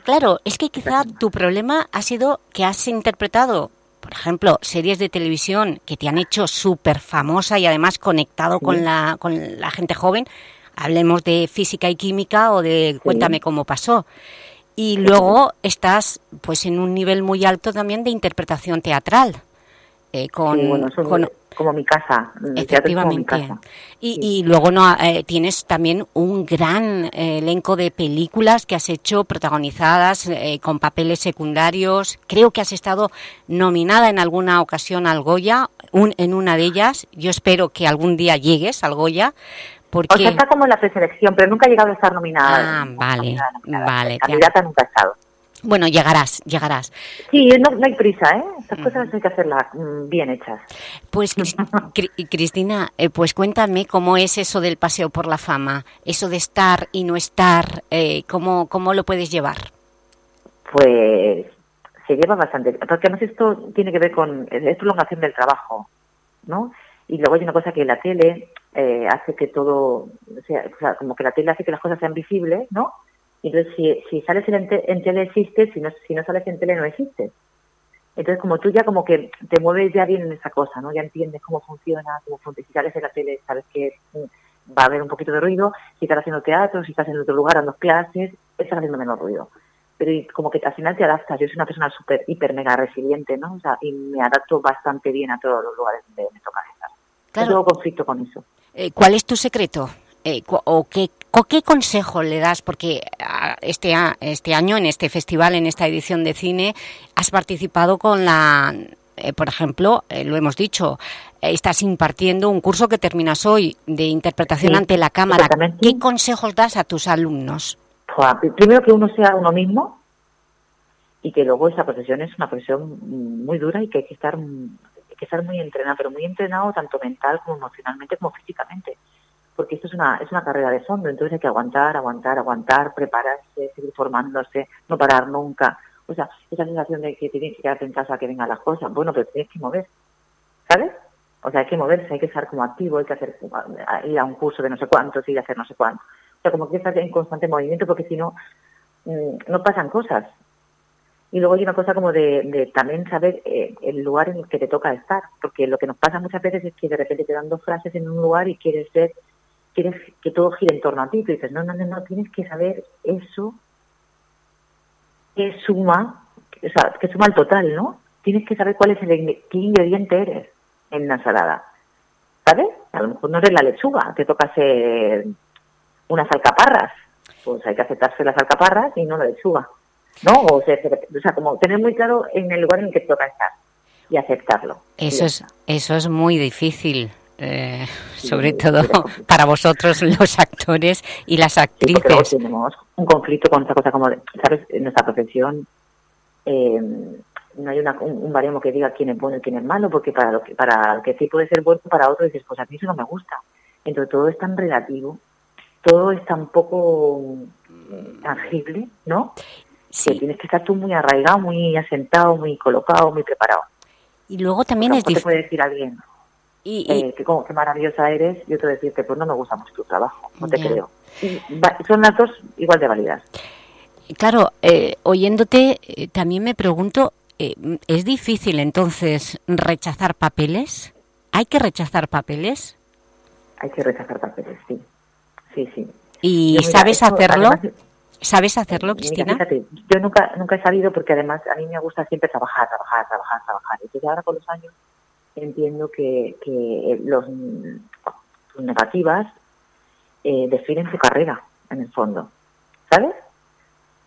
Claro, es que quizá tu problema ha sido que has interpretado, por ejemplo, series de televisión que te han hecho súper famosa y además conectado con, la, con la gente joven. Hablemos de física y química o de cuéntame cómo pasó. Y luego estás pues en un nivel muy alto también de interpretación teatral. Eh, con, como mi casa. Efectivamente. Y, luego no eh, tienes también un gran eh, elenco de películas que has hecho protagonizadas con papeles secundarios. Creo que has estado nominada en alguna ocasión al Goya, un, en una de ellas. Yo espero que algún día llegues al Goya. Porque... O sea, está como en la preselección, pero nunca ha llegado a estar nominada. Ah, vale, vale. Candidata nunca ha estado. Bueno, llegarás, llegarás. Sí, no, hay prisa, ¿eh? Estas cosas hay que hacerlas mm, bien hechas. Pues, Cristina, eh, pues cuéntame cómo es eso del paseo por la fama, eso de estar y no estar, eh, ¿cómo, ¿cómo lo puedes llevar? Pues se lleva bastante, porque además esto tiene que ver con, es prolongación del trabajo, ¿no? Y luego hay una cosa que la tele eh, hace que todo, o sea, como que la tele hace que las cosas sean visibles, ¿no? Entonces, si, si sales en, te- en tele existes, si no, si no sales en tele no existes. Entonces, como tú ya como que te mueves ya bien en esa cosa, ¿no? Ya entiendes cómo funciona, cómo funciona. Si sales en la tele, sabes que mm, va a haber un poquito de ruido. Si estás haciendo teatro, si estás en otro lugar dando clases, estás haciendo menos ruido. Pero y como que al final te adaptas. Yo soy una persona súper, hiper, mega resiliente, ¿no? O sea, y me adapto bastante bien a todos los lugares donde me toca estar. Claro. No tengo conflicto con eso. Eh, ¿Cuál es tu secreto? Eh, ¿O qué, co- qué consejo le das? Porque ah, este, este año, en este festival, en esta edición de cine, has participado con la... eh, por ejemplo, eh, lo hemos dicho, eh, estás impartiendo un curso que terminas hoy de interpretación Sí, ante la cámara. ¿Qué consejos das a tus alumnos? Pues, pri- primero que uno sea uno mismo y que luego esa profesión es una profesión muy dura y que hay que estar hay que estar muy entrenado, pero muy entrenado tanto mental como emocionalmente como físicamente, porque esto es una es una carrera de fondo, entonces hay que aguantar, aguantar, aguantar, prepararse, seguir formándose, no parar nunca. O sea, esa sensación de que tienes que quedarte en casa que vengan las cosas, bueno, pero tienes que mover, ¿sabes? O sea, hay que moverse, hay que estar como activo, hay que hacer ir a un curso de no sé cuántos, ir a hacer no sé cuánto. O sea, como que estar en constante movimiento porque si no, mm, no pasan cosas. Y luego hay una cosa como de, de también saber eh, el lugar en el que te toca estar, porque lo que nos pasa muchas veces es que de repente te dan dos frases en un lugar y quieres ser, quieres que todo gire en torno a ti. Tú dices, no, no, no, no, tienes que saber eso que suma, o sea, que suma al total, ¿no? Tienes que saber cuál es el qué ingrediente eres en la ensalada. ¿Sabes? A lo mejor no eres la lechuga, te toca ser unas alcaparras. Pues hay que aceptarse las alcaparras y no la lechuga. ¿No? O sea, o sea, como tener muy claro en el lugar en el que te toca estar y aceptarlo. Eso es, eso es muy difícil, eh, sobre todo para vosotros los actores y las Sí, luego actrices. tenemos un conflicto con esta cosa como, de, ¿sabes? En nuestra profesión eh, no hay una, un, un baremo que diga quién es bueno y quién es malo, porque para lo que, para que sí puede ser bueno, para otro dices, pues a mí eso no me gusta. Entonces todo es tan relativo, todo es tan poco mm, tangible, ¿no? Que tienes que estar tú muy arraigado, muy asentado, muy colocado, muy preparado. Y luego también es ¿cómo te difícil. puede decir alguien eh, que como, qué maravillosa eres, yo te voy a decir que pues no me gusta mucho tu trabajo, no te creo. Y va- son las dos igual de válidas. Claro, eh, oyéndote, eh, también me pregunto, eh, ¿es difícil entonces rechazar papeles? ¿Hay que rechazar papeles? Hay que rechazar papeles, sí. Sí, sí. ¿Y Yo, mira, sabes esto, hacerlo? además, ¿Sabes hacerlo, Mira, Cristina? fíjate, yo nunca, nunca he sabido porque además a mí me gusta siempre trabajar, trabajar, trabajar, trabajar. Entonces ahora con los años entiendo que, que los negativas eh, definen tu carrera, en el fondo. ¿Sabes?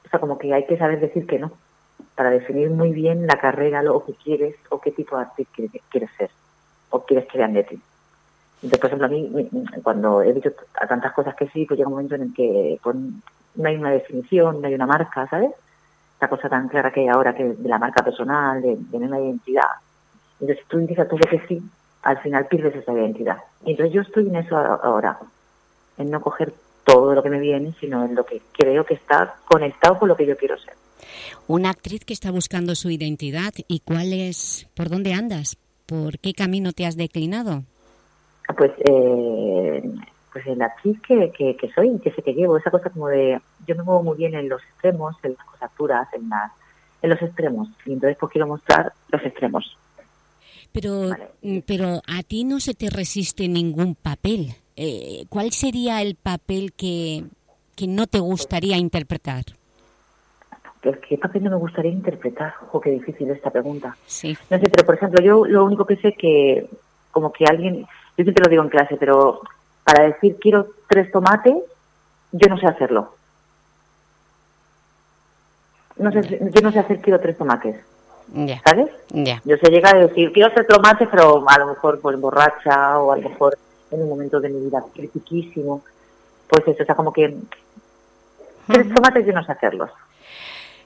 O sea, como que hay que saber decir que no, para definir muy bien la carrera, lo que quieres o qué tipo de artista quieres, ser o quieres que vean de ti. Entonces, por ejemplo, a mí, cuando he dicho a tantas cosas que sí, pues llega un momento en el que pues, no hay una definición, no hay una marca, ¿sabes? Esta cosa tan clara que hay ahora que de la marca personal, de, de una identidad. Entonces, tú a todo que sí, al final pierdes esa identidad. Entonces yo estoy en eso ahora, en no coger todo lo que me viene, sino en lo que creo que está conectado con lo que yo quiero ser. Una actriz que está buscando su identidad y cuál es, por dónde andas, por qué camino te has declinado. Pues, eh, pues la actriz que, que, que soy, que sé que llevo, esa cosa como de, yo me muevo muy bien en los extremos, en las cosas duras, en, las, en los extremos, y entonces pues quiero mostrar los extremos. Pero, mm, pero a ti no se te resiste ningún papel. Eh, ¿Cuál sería el papel que, que no te gustaría interpretar? Pues, ¿Qué papel no me gustaría interpretar? Ojo, qué difícil esta pregunta. Sí. No sé, pero por ejemplo, yo lo único que sé que, como que alguien, yo siempre lo digo en clase, pero para decir quiero tres tomates, yo no sé hacerlo. No sé, yo no sé hacer quiero tres tomates, Ya, ¿sabes? ya. Yo sé llegar a decir quiero tres tomates, pero a lo mejor pues borracha o a lo mejor en un momento de mi vida critiquísimo. Pues eso, o sea, como que tres tomates yo no sé hacerlos.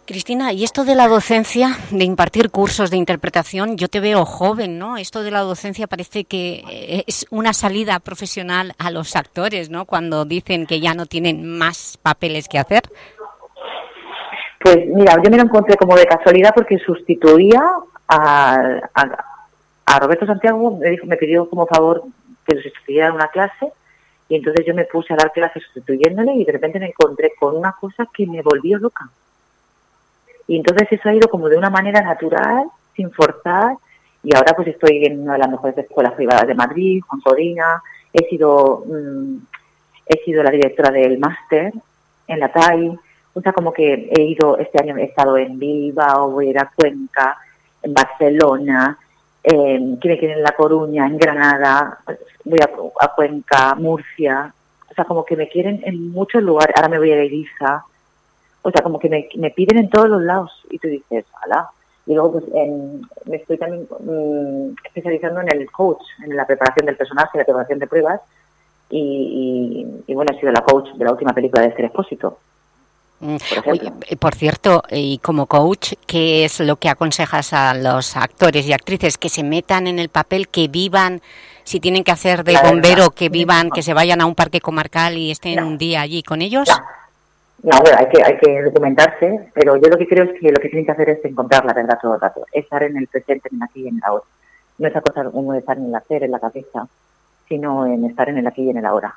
Cristina, y esto de la docencia, de impartir cursos de interpretación, yo te veo joven, ¿no? Esto de la docencia parece que eh, es una salida profesional a los actores, ¿no? Cuando dicen que ya no tienen más papeles que hacer. Pues mira, yo me lo encontré como de casualidad porque sustituía a, a, a Roberto Santiago, me, dijo, me pidió como favor que sustituyera en una clase y entonces yo me puse a dar clases sustituyéndole y de repente me encontré con una cosa que me volvió loca. Y entonces eso ha ido como de una manera natural, sin forzar, y ahora pues estoy en una de las mejores escuelas privadas de Madrid, Juan Codina, he sido, mm, he sido la directora del máster en la TAI, o sea, como que he ido, este año he estado en Bilbao, voy a ir a Cuenca, en Barcelona, eh, que me en La Coruña, en Granada, voy a, Cuenca, Murcia, o sea, como que me quieren en muchos lugares, ahora me voy a Ibiza, o sea, como que me, me piden en todos los lados, y tú dices, ala, y luego pues me estoy también mm, especializando en el coach, en la preparación del personaje, la preparación de pruebas, y, y, bueno, he sido la coach de la última película de Esther Expósito. Mm, por, eh, por cierto, y como coach, ¿qué es lo que aconsejas a los actores y actrices? Que se metan en el papel, que vivan, si tienen que hacer de bombero, que vivan, que se vayan a un parque comarcal y estén un día allí con ellos. No, bueno, hay que, hay que documentarse, pero yo lo que creo es que lo que tienen que hacer es encontrar la verdad todo el rato, estar en el presente, en el aquí y en el ahora. No es cosa uno de estar en el hacer, en la cabeza, sino en estar en el aquí y en el ahora.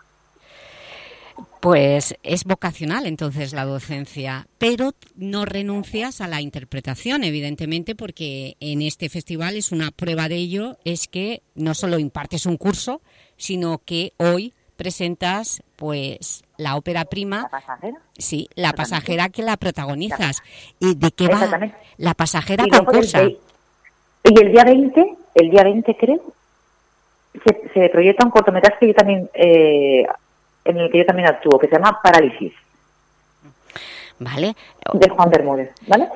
Pues es vocacional entonces la docencia, pero no renuncias a la interpretación, evidentemente, porque en este festival es una prueba de ello, es que no solo impartes un curso, sino que hoy presentas pues la ópera prima. ¿La pasajera? Sí, la pasajera que la protagonizas. ¿Y de qué va? La pasajera concursa. Y el día 20, el día 20 creo, se, proyecta un cortometraje que yo también, eh, en el que yo también actúo, que se llama Parálisis. Vale. De Juan Bermúdez, ¿vale?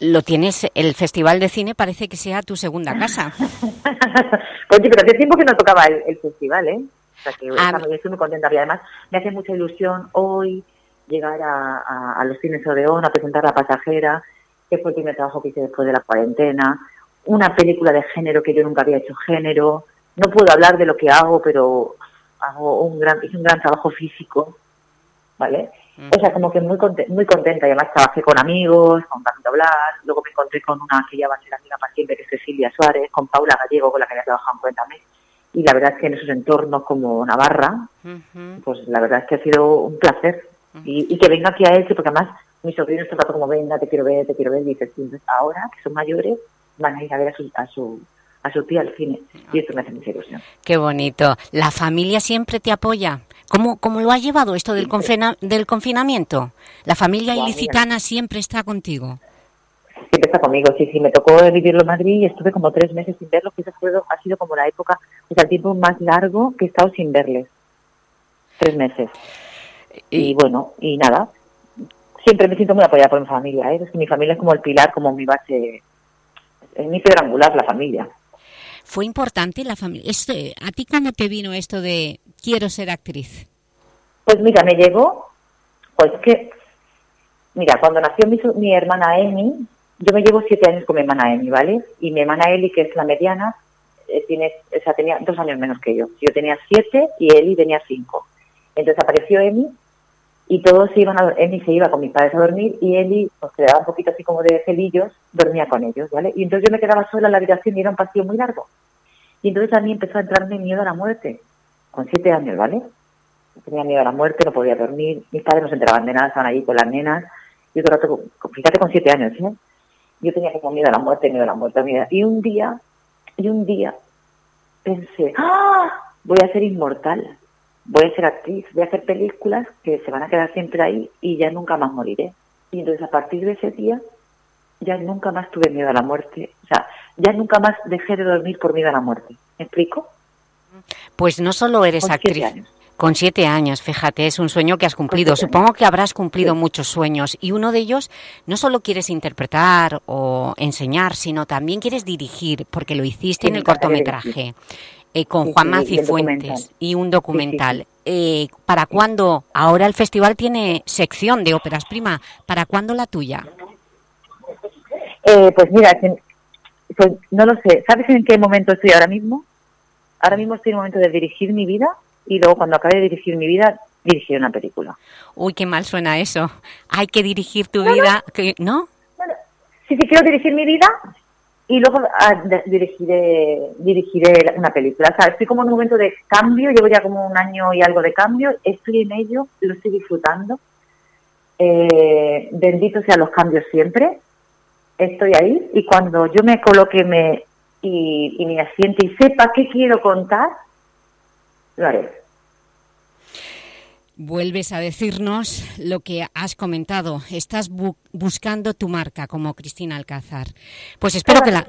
lo tienes, el Festival de Cine parece que sea tu segunda casa. Oye, pero hace tiempo que no tocaba el festival, ¿eh? O sea que ah, estoy muy contenta y además me hace mucha ilusión hoy llegar a, los cines Odeón a presentar La Pasajera, que fue el primer trabajo que hice después de la cuarentena, una película de género que yo nunca había hecho género, no puedo hablar de lo que hago, pero hago un gran, hice un gran trabajo físico, ¿vale? O sea, como que muy contenta, muy contenta, y además trabajé con amigos, con David hablar, luego me encontré con una que ya va a ser amiga para siempre, que es Cecilia Suárez, con Paula Gallego, con la que había trabajado en Cuéntame, y la verdad es que en esos entornos como Navarra, pues la verdad es que ha sido un placer. y, que venga aquí a Elche, porque además mis sobrinos todo rato como venga, te quiero ver, te quiero ver, y dices, ahora que son mayores, van a ir a ver a su, a su, a su tía al cine. Y esto me hace mucha ilusión. Qué bonito. ¿La familia siempre te apoya? ¿Cómo, cómo lo ha llevado esto del, del confinamiento? ¿La familia ilicitana siempre está contigo? siempre está conmigo. Sí, sí, me tocó vivirlo en Madrid y estuve como tres meses sin verlo, que ha sido como la época, o sea, el tiempo más largo que he estado sin verles. Tres meses. Y, bueno, y nada, siempre me siento muy apoyada por mi familia, ¿eh? es que mi familia es como el pilar, como mi base, es mi piedra angular, la familia. ¿Fue importante la familia? ¿A ti cómo te vino esto de quiero ser actriz? Pues mira, me llegó, pues que, mira, cuando nació mi, mi hermana Emi, yo me llevo siete años con mi hermana Emi, ¿vale? Y mi hermana Eli, que es la mediana, eh, tiene, o sea, tenía dos años menos que yo. Yo tenía siete y Eli tenía cinco. Entonces apareció Emi y todos iban a Emi se iba con mis padres a dormir y Eli, pues quedaba un poquito así como de celillos, dormía con ellos, ¿vale? Y entonces yo me quedaba sola en la habitación y era un pasillo muy largo. Y entonces a mí empezó a entrarme miedo a la muerte, con siete años, ¿vale? Tenía miedo a la muerte, no podía dormir, mis padres no se enteraban de nada, estaban allí con las nenas. Yo todo rato, fíjate con siete años, ¿eh? yo tenía como miedo a la muerte, miedo a la muerte, miedo. Y un día, y un día pensé, ¡ah! Voy a ser inmortal, voy a ser actriz, voy a hacer películas que se van a quedar siempre ahí y ya nunca más moriré. Y entonces a partir de ese día ya nunca más tuve miedo a la muerte, o sea, ya nunca más dejé de dormir por miedo a la muerte. ¿Me explico? Pues no solo eres actriz, con siete años, fíjate, es un sueño que has cumplido. Supongo que habrás cumplido muchos sueños y uno de ellos no solo quieres interpretar o enseñar, sino también quieres dirigir, porque lo hiciste en el cortometraje eh, con Juan Maci Fuentes y un documental. Eh, ¿Para cuándo? Ahora el festival tiene sección de óperas prima. ¿Para cuándo la tuya? Eh, pues mira, pues no lo sé. ¿Sabes en qué momento estoy ahora mismo? Ahora mismo estoy en el momento de dirigir mi vida y luego cuando acabe de dirigir mi vida, dirigir una película. Uy, qué mal suena eso. Hay que dirigir tu vida, ¿no? Sí, sí, quiero dirigir mi vida y luego ah, dirigiré, dirigiré una película. O sea, estoy como en un momento de cambio, llevo ya como un año y algo de cambio, estoy en ello, lo estoy disfrutando. Eh, bendito sean los cambios siempre. Estoy ahí y cuando yo me coloque me, y, y me asiente y sepa qué quiero contar, lo haré. Vuelves a decirnos lo que has comentado. Estás bu- buscando tu marca como Cristina Alcázar. Pues espero que la...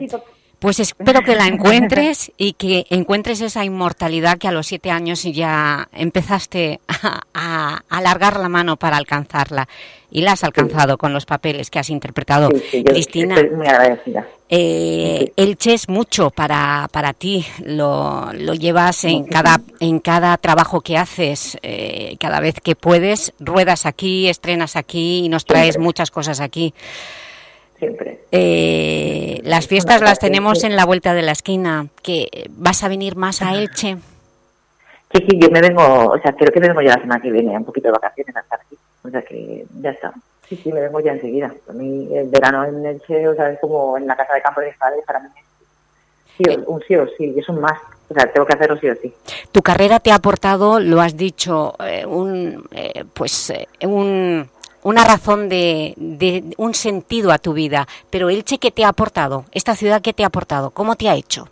Pues espero que la encuentres y que encuentres esa inmortalidad que a los siete años ya empezaste a, a alargar la mano para alcanzarla. Y la has alcanzado con los papeles que has interpretado. Sí, sí, Cristina, estoy muy agradecida. eh, Elche es mucho para, para ti, lo, lo llevas en cada, en cada trabajo que haces, eh, cada vez que puedes, ruedas aquí, estrenas aquí y nos traes muchas cosas aquí. Siempre. Eh, las fiestas las tenemos en la vuelta de la esquina, que ¿vas a venir más a Elche? Sí, sí, yo me vengo, o sea, creo que me vengo ya la semana que viene, un poquito de vacaciones a estar aquí. O sea que ya está. Sí, sí, me vengo ya enseguida. Para mí el verano en Elche, o sea, es como en la casa de campo de mis padres, para mí es sí, o- un sí o sí, es un más. O sea, tengo que hacerlo sí o sí. Tu carrera te ha aportado, lo has dicho, eh, un, eh, pues eh, un, una razón de, de un sentido a tu vida. Pero Elche, ¿qué te ha aportado? ¿Esta ciudad qué te ha aportado? ¿Cómo te ha hecho?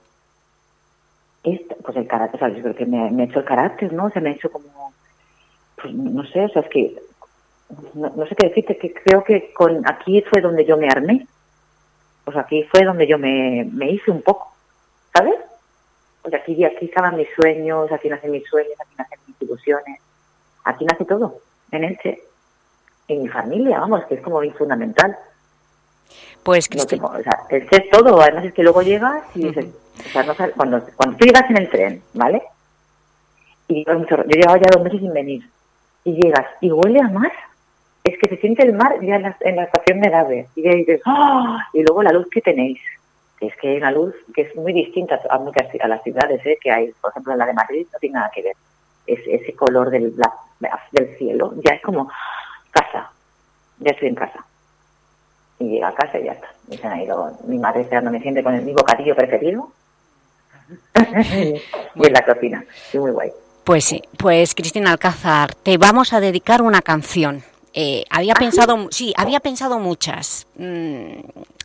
Esta- pues el carácter, o sea, creo que me, ha hecho el carácter, ¿no? O sea, me ha hecho como, pues no sé, o sea, es que, no, sé qué decirte, que creo que con aquí fue donde yo me armé. Pues aquí fue donde yo me, me hice un poco, ¿sabes? Pues aquí, aquí estaban mis sueños, aquí nacen mis sueños, aquí nacen mis ilusiones, aquí nace todo, en Elche. En mi familia, vamos, que es como bien fundamental. Pues, No tengo- o sea, Elche es todo, además es que luego llegas y dices, o sea, no sabes- cuando, cuando tú llegas en el tren, ¿vale? Y yo, yo llevaba ya dos meses sin venir, y llegas y huele a mar, es que se siente el mar ya en la, en la estación de Nave, y dices, ¡ah! Y luego la luz que tenéis, que es que hay una luz que es muy distinta a muchas a las ciudades ¿eh? que hay, por ejemplo, la de Madrid no tiene nada que ver. Es, ese color del, del cielo ya es como casa, ya estoy en casa. Y llega a casa y ya está. Y se han ido mi madre esperándome siempre con el, mi bocadillo preferido. y en la cocina. Y muy guay. Pues sí, pues Cristina Alcázar, te vamos a dedicar una canción. Eh, había pensado, sí, había pensado muchas. Mm,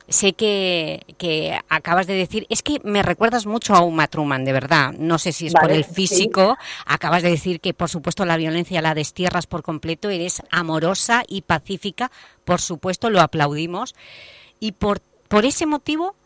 sé que, que acabas de decir, es que me recuerdas mucho a Uma Truman, de verdad. No sé si es por el sí. físico. Acabas de decir que, por supuesto, la violencia la destierras por completo. Eres amorosa y pacífica, por supuesto, lo aplaudimos. Y por, por ese motivo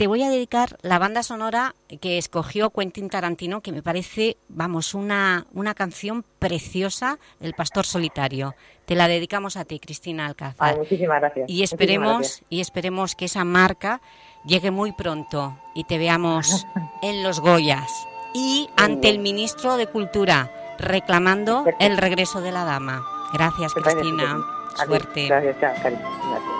te voy a dedicar la banda sonora que escogió Quentin Tarantino, que me parece, vamos, una, una canción preciosa, El Pastor Solitario. Te la dedicamos a ti, Cristina Alcázar. Ay, muchísimas gracias. Y esperemos, gracias. y esperemos que esa marca llegue muy pronto y te veamos en los Goyas y ante el ministro de Cultura reclamando el regreso de la dama. Gracias, Cristina. Suerte. Gracias, chao, cariño. Gracias.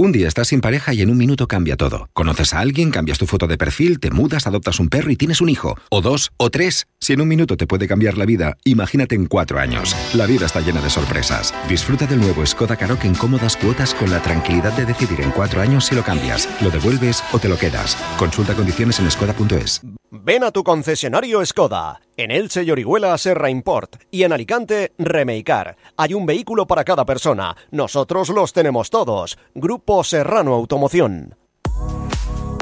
Un día estás sin pareja y en un minuto cambia todo. Conoces a alguien, cambias tu foto de perfil, te mudas, adoptas un perro y tienes un hijo. O dos, o tres. Si en un minuto te puede cambiar la vida, imagínate en cuatro años. La vida está llena de sorpresas. Disfruta del nuevo Skoda Karoq en cómodas cuotas con la tranquilidad de decidir en cuatro años si lo cambias, lo devuelves o te lo quedas. Consulta condiciones en skoda.es. Ven a tu concesionario Skoda. En Elche y Serra Import y en Alicante Remeicar. Hay un vehículo para cada persona. Nosotros los tenemos todos. Grupo Serrano Automoción.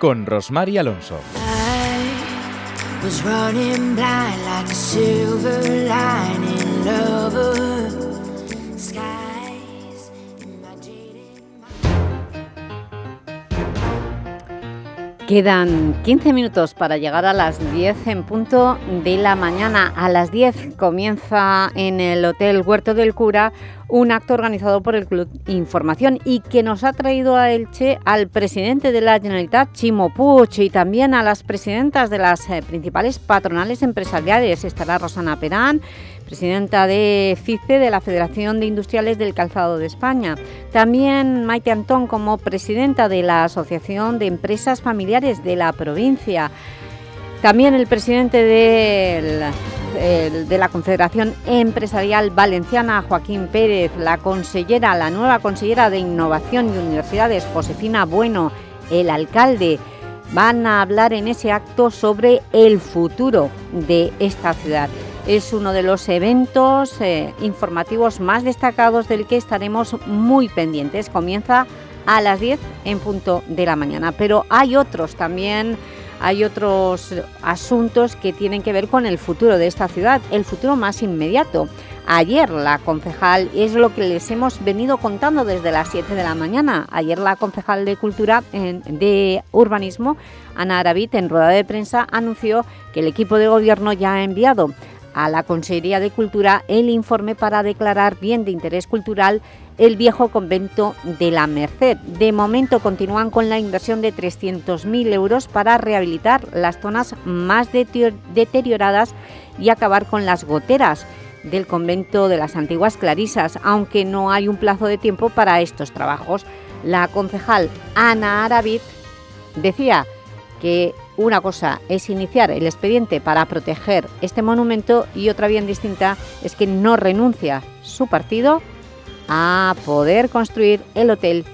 con Rosmar y Alonso. was Quedan 15 minutos para llegar a las 10 en punto de la mañana. A las 10 comienza en el Hotel Huerto del Cura un acto organizado por el Club Información y que nos ha traído a Elche al presidente de la Generalitat, Chimo Puig, y también a las presidentas de las eh, principales patronales empresariales. Estará Rosana Perán, presidenta de FICE, de la Federación de Industriales del Calzado de España. También Maite Antón como presidenta de la Asociación de Empresas Familiares de la provincia. También el presidente de la Confederación Empresarial Valenciana, Joaquín Pérez, la consellera, la nueva consellera de Innovación y Universidades, Josefina Bueno, el alcalde, van a hablar en ese acto sobre el futuro de esta ciudad. Es uno de los eventos eh, informativos más destacados del que estaremos muy pendientes. Comienza a las 10 en punto de la mañana, pero hay otros también hay otros asuntos que tienen que ver con el futuro de esta ciudad, el futuro más inmediato. Ayer la concejal, es lo que les hemos venido contando desde las 7 de la mañana, ayer la concejal de Cultura, de Urbanismo, Ana Aravit, en rueda de prensa, anunció que el equipo de gobierno ya ha enviado a la Consejería de Cultura el informe para declarar bien de interés cultural el viejo convento de la Merced. De momento continúan con la inversión de 300.000 euros para rehabilitar las zonas más deterioradas y acabar con las goteras del convento de las antiguas Clarisas, aunque no hay un plazo de tiempo para estos trabajos. La concejal Ana Aravid decía que una cosa es iniciar el expediente para proteger este monumento y otra bien distinta es que no renuncia su partido a poder construir el hotel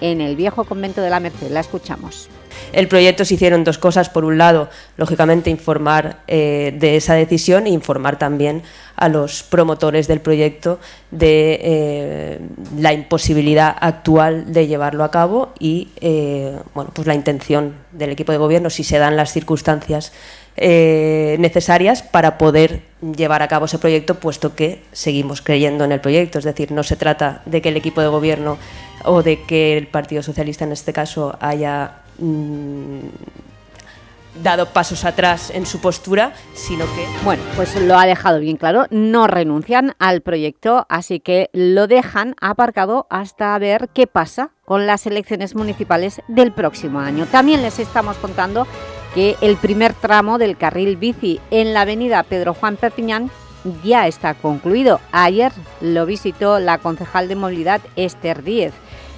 en el viejo convento de la Merced. La escuchamos. El proyecto se hicieron dos cosas. Por un lado, lógicamente, informar eh, de esa decisión e informar también a los promotores del proyecto de eh, la imposibilidad actual de llevarlo a cabo y eh, bueno, pues la intención del equipo de gobierno, si se dan las circunstancias necesarias para poder llevar a cabo ese proyecto, puesto que seguimos creyendo en el proyecto. Es decir, no se trata de que el equipo de gobierno o de que el Partido Socialista en este caso haya mm, dado pasos atrás en su postura, sino que... Bueno, pues lo ha dejado bien claro, no renuncian al proyecto, así que lo dejan aparcado hasta ver qué pasa con las elecciones municipales del próximo año. También les estamos contando que el primer tramo del carril bici en la avenida Pedro Juan Perpiñán ya está concluido. Ayer lo visitó la concejal de movilidad Esther Díez.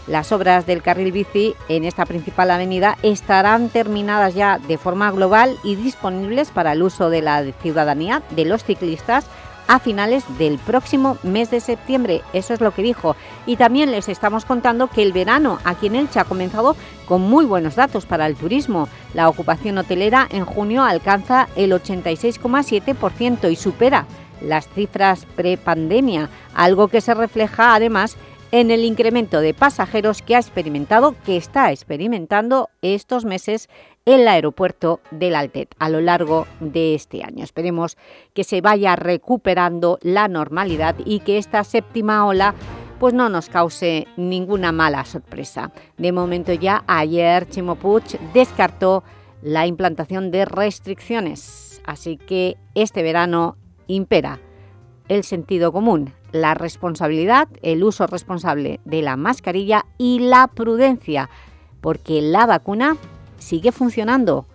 Las obras del carril bici en esta principal avenida estarán terminadas ya de forma global y disponibles para el uso de la ciudadanía, de los ciclistas, a finales del próximo mes de septiembre. Eso es lo que dijo. Y también les estamos contando que el verano aquí en Elche ha comenzado con muy buenos datos para el turismo. La ocupación hotelera en junio alcanza el 86,7% y supera las cifras prepandemia, algo que se refleja además en el incremento de pasajeros que ha experimentado, que está experimentando estos meses el aeropuerto del Altet a lo largo de este año. Esperemos que se vaya recuperando la normalidad y que esta séptima ola pues no nos cause ninguna mala sorpresa. De momento ya ayer Chimo descartó la implantación de restricciones, así que este verano impera el sentido común, la responsabilidad, el uso responsable de la mascarilla y la prudencia, porque la vacuna sigue funcionando.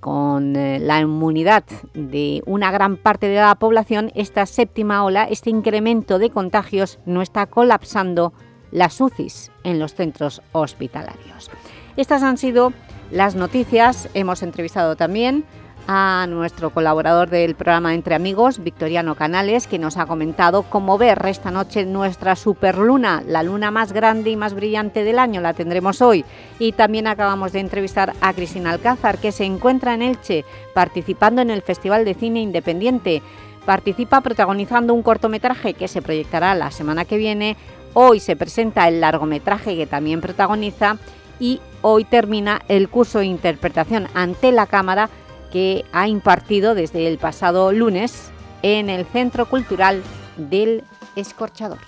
Con eh, la inmunidad de una gran parte de la población, esta séptima ola, este incremento de contagios no está colapsando las UCIs en los centros hospitalarios. Estas han sido las noticias. Hemos entrevistado también a nuestro colaborador del programa Entre Amigos, Victoriano Canales, que nos ha comentado cómo ver esta noche nuestra superluna, la luna más grande y más brillante del año, la tendremos hoy. Y también acabamos de entrevistar a Cristina Alcázar, que se encuentra en Elche, participando en el Festival de Cine Independiente. Participa protagonizando un cortometraje que se proyectará la semana que viene. Hoy se presenta el largometraje que también protagoniza y hoy termina el curso de interpretación ante la cámara que ha impartido desde el pasado lunes en el Centro Cultural del Escorchador.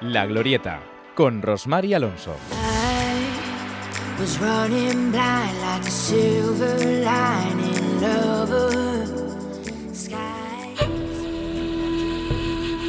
La Glorieta, con Rosmar Alonso.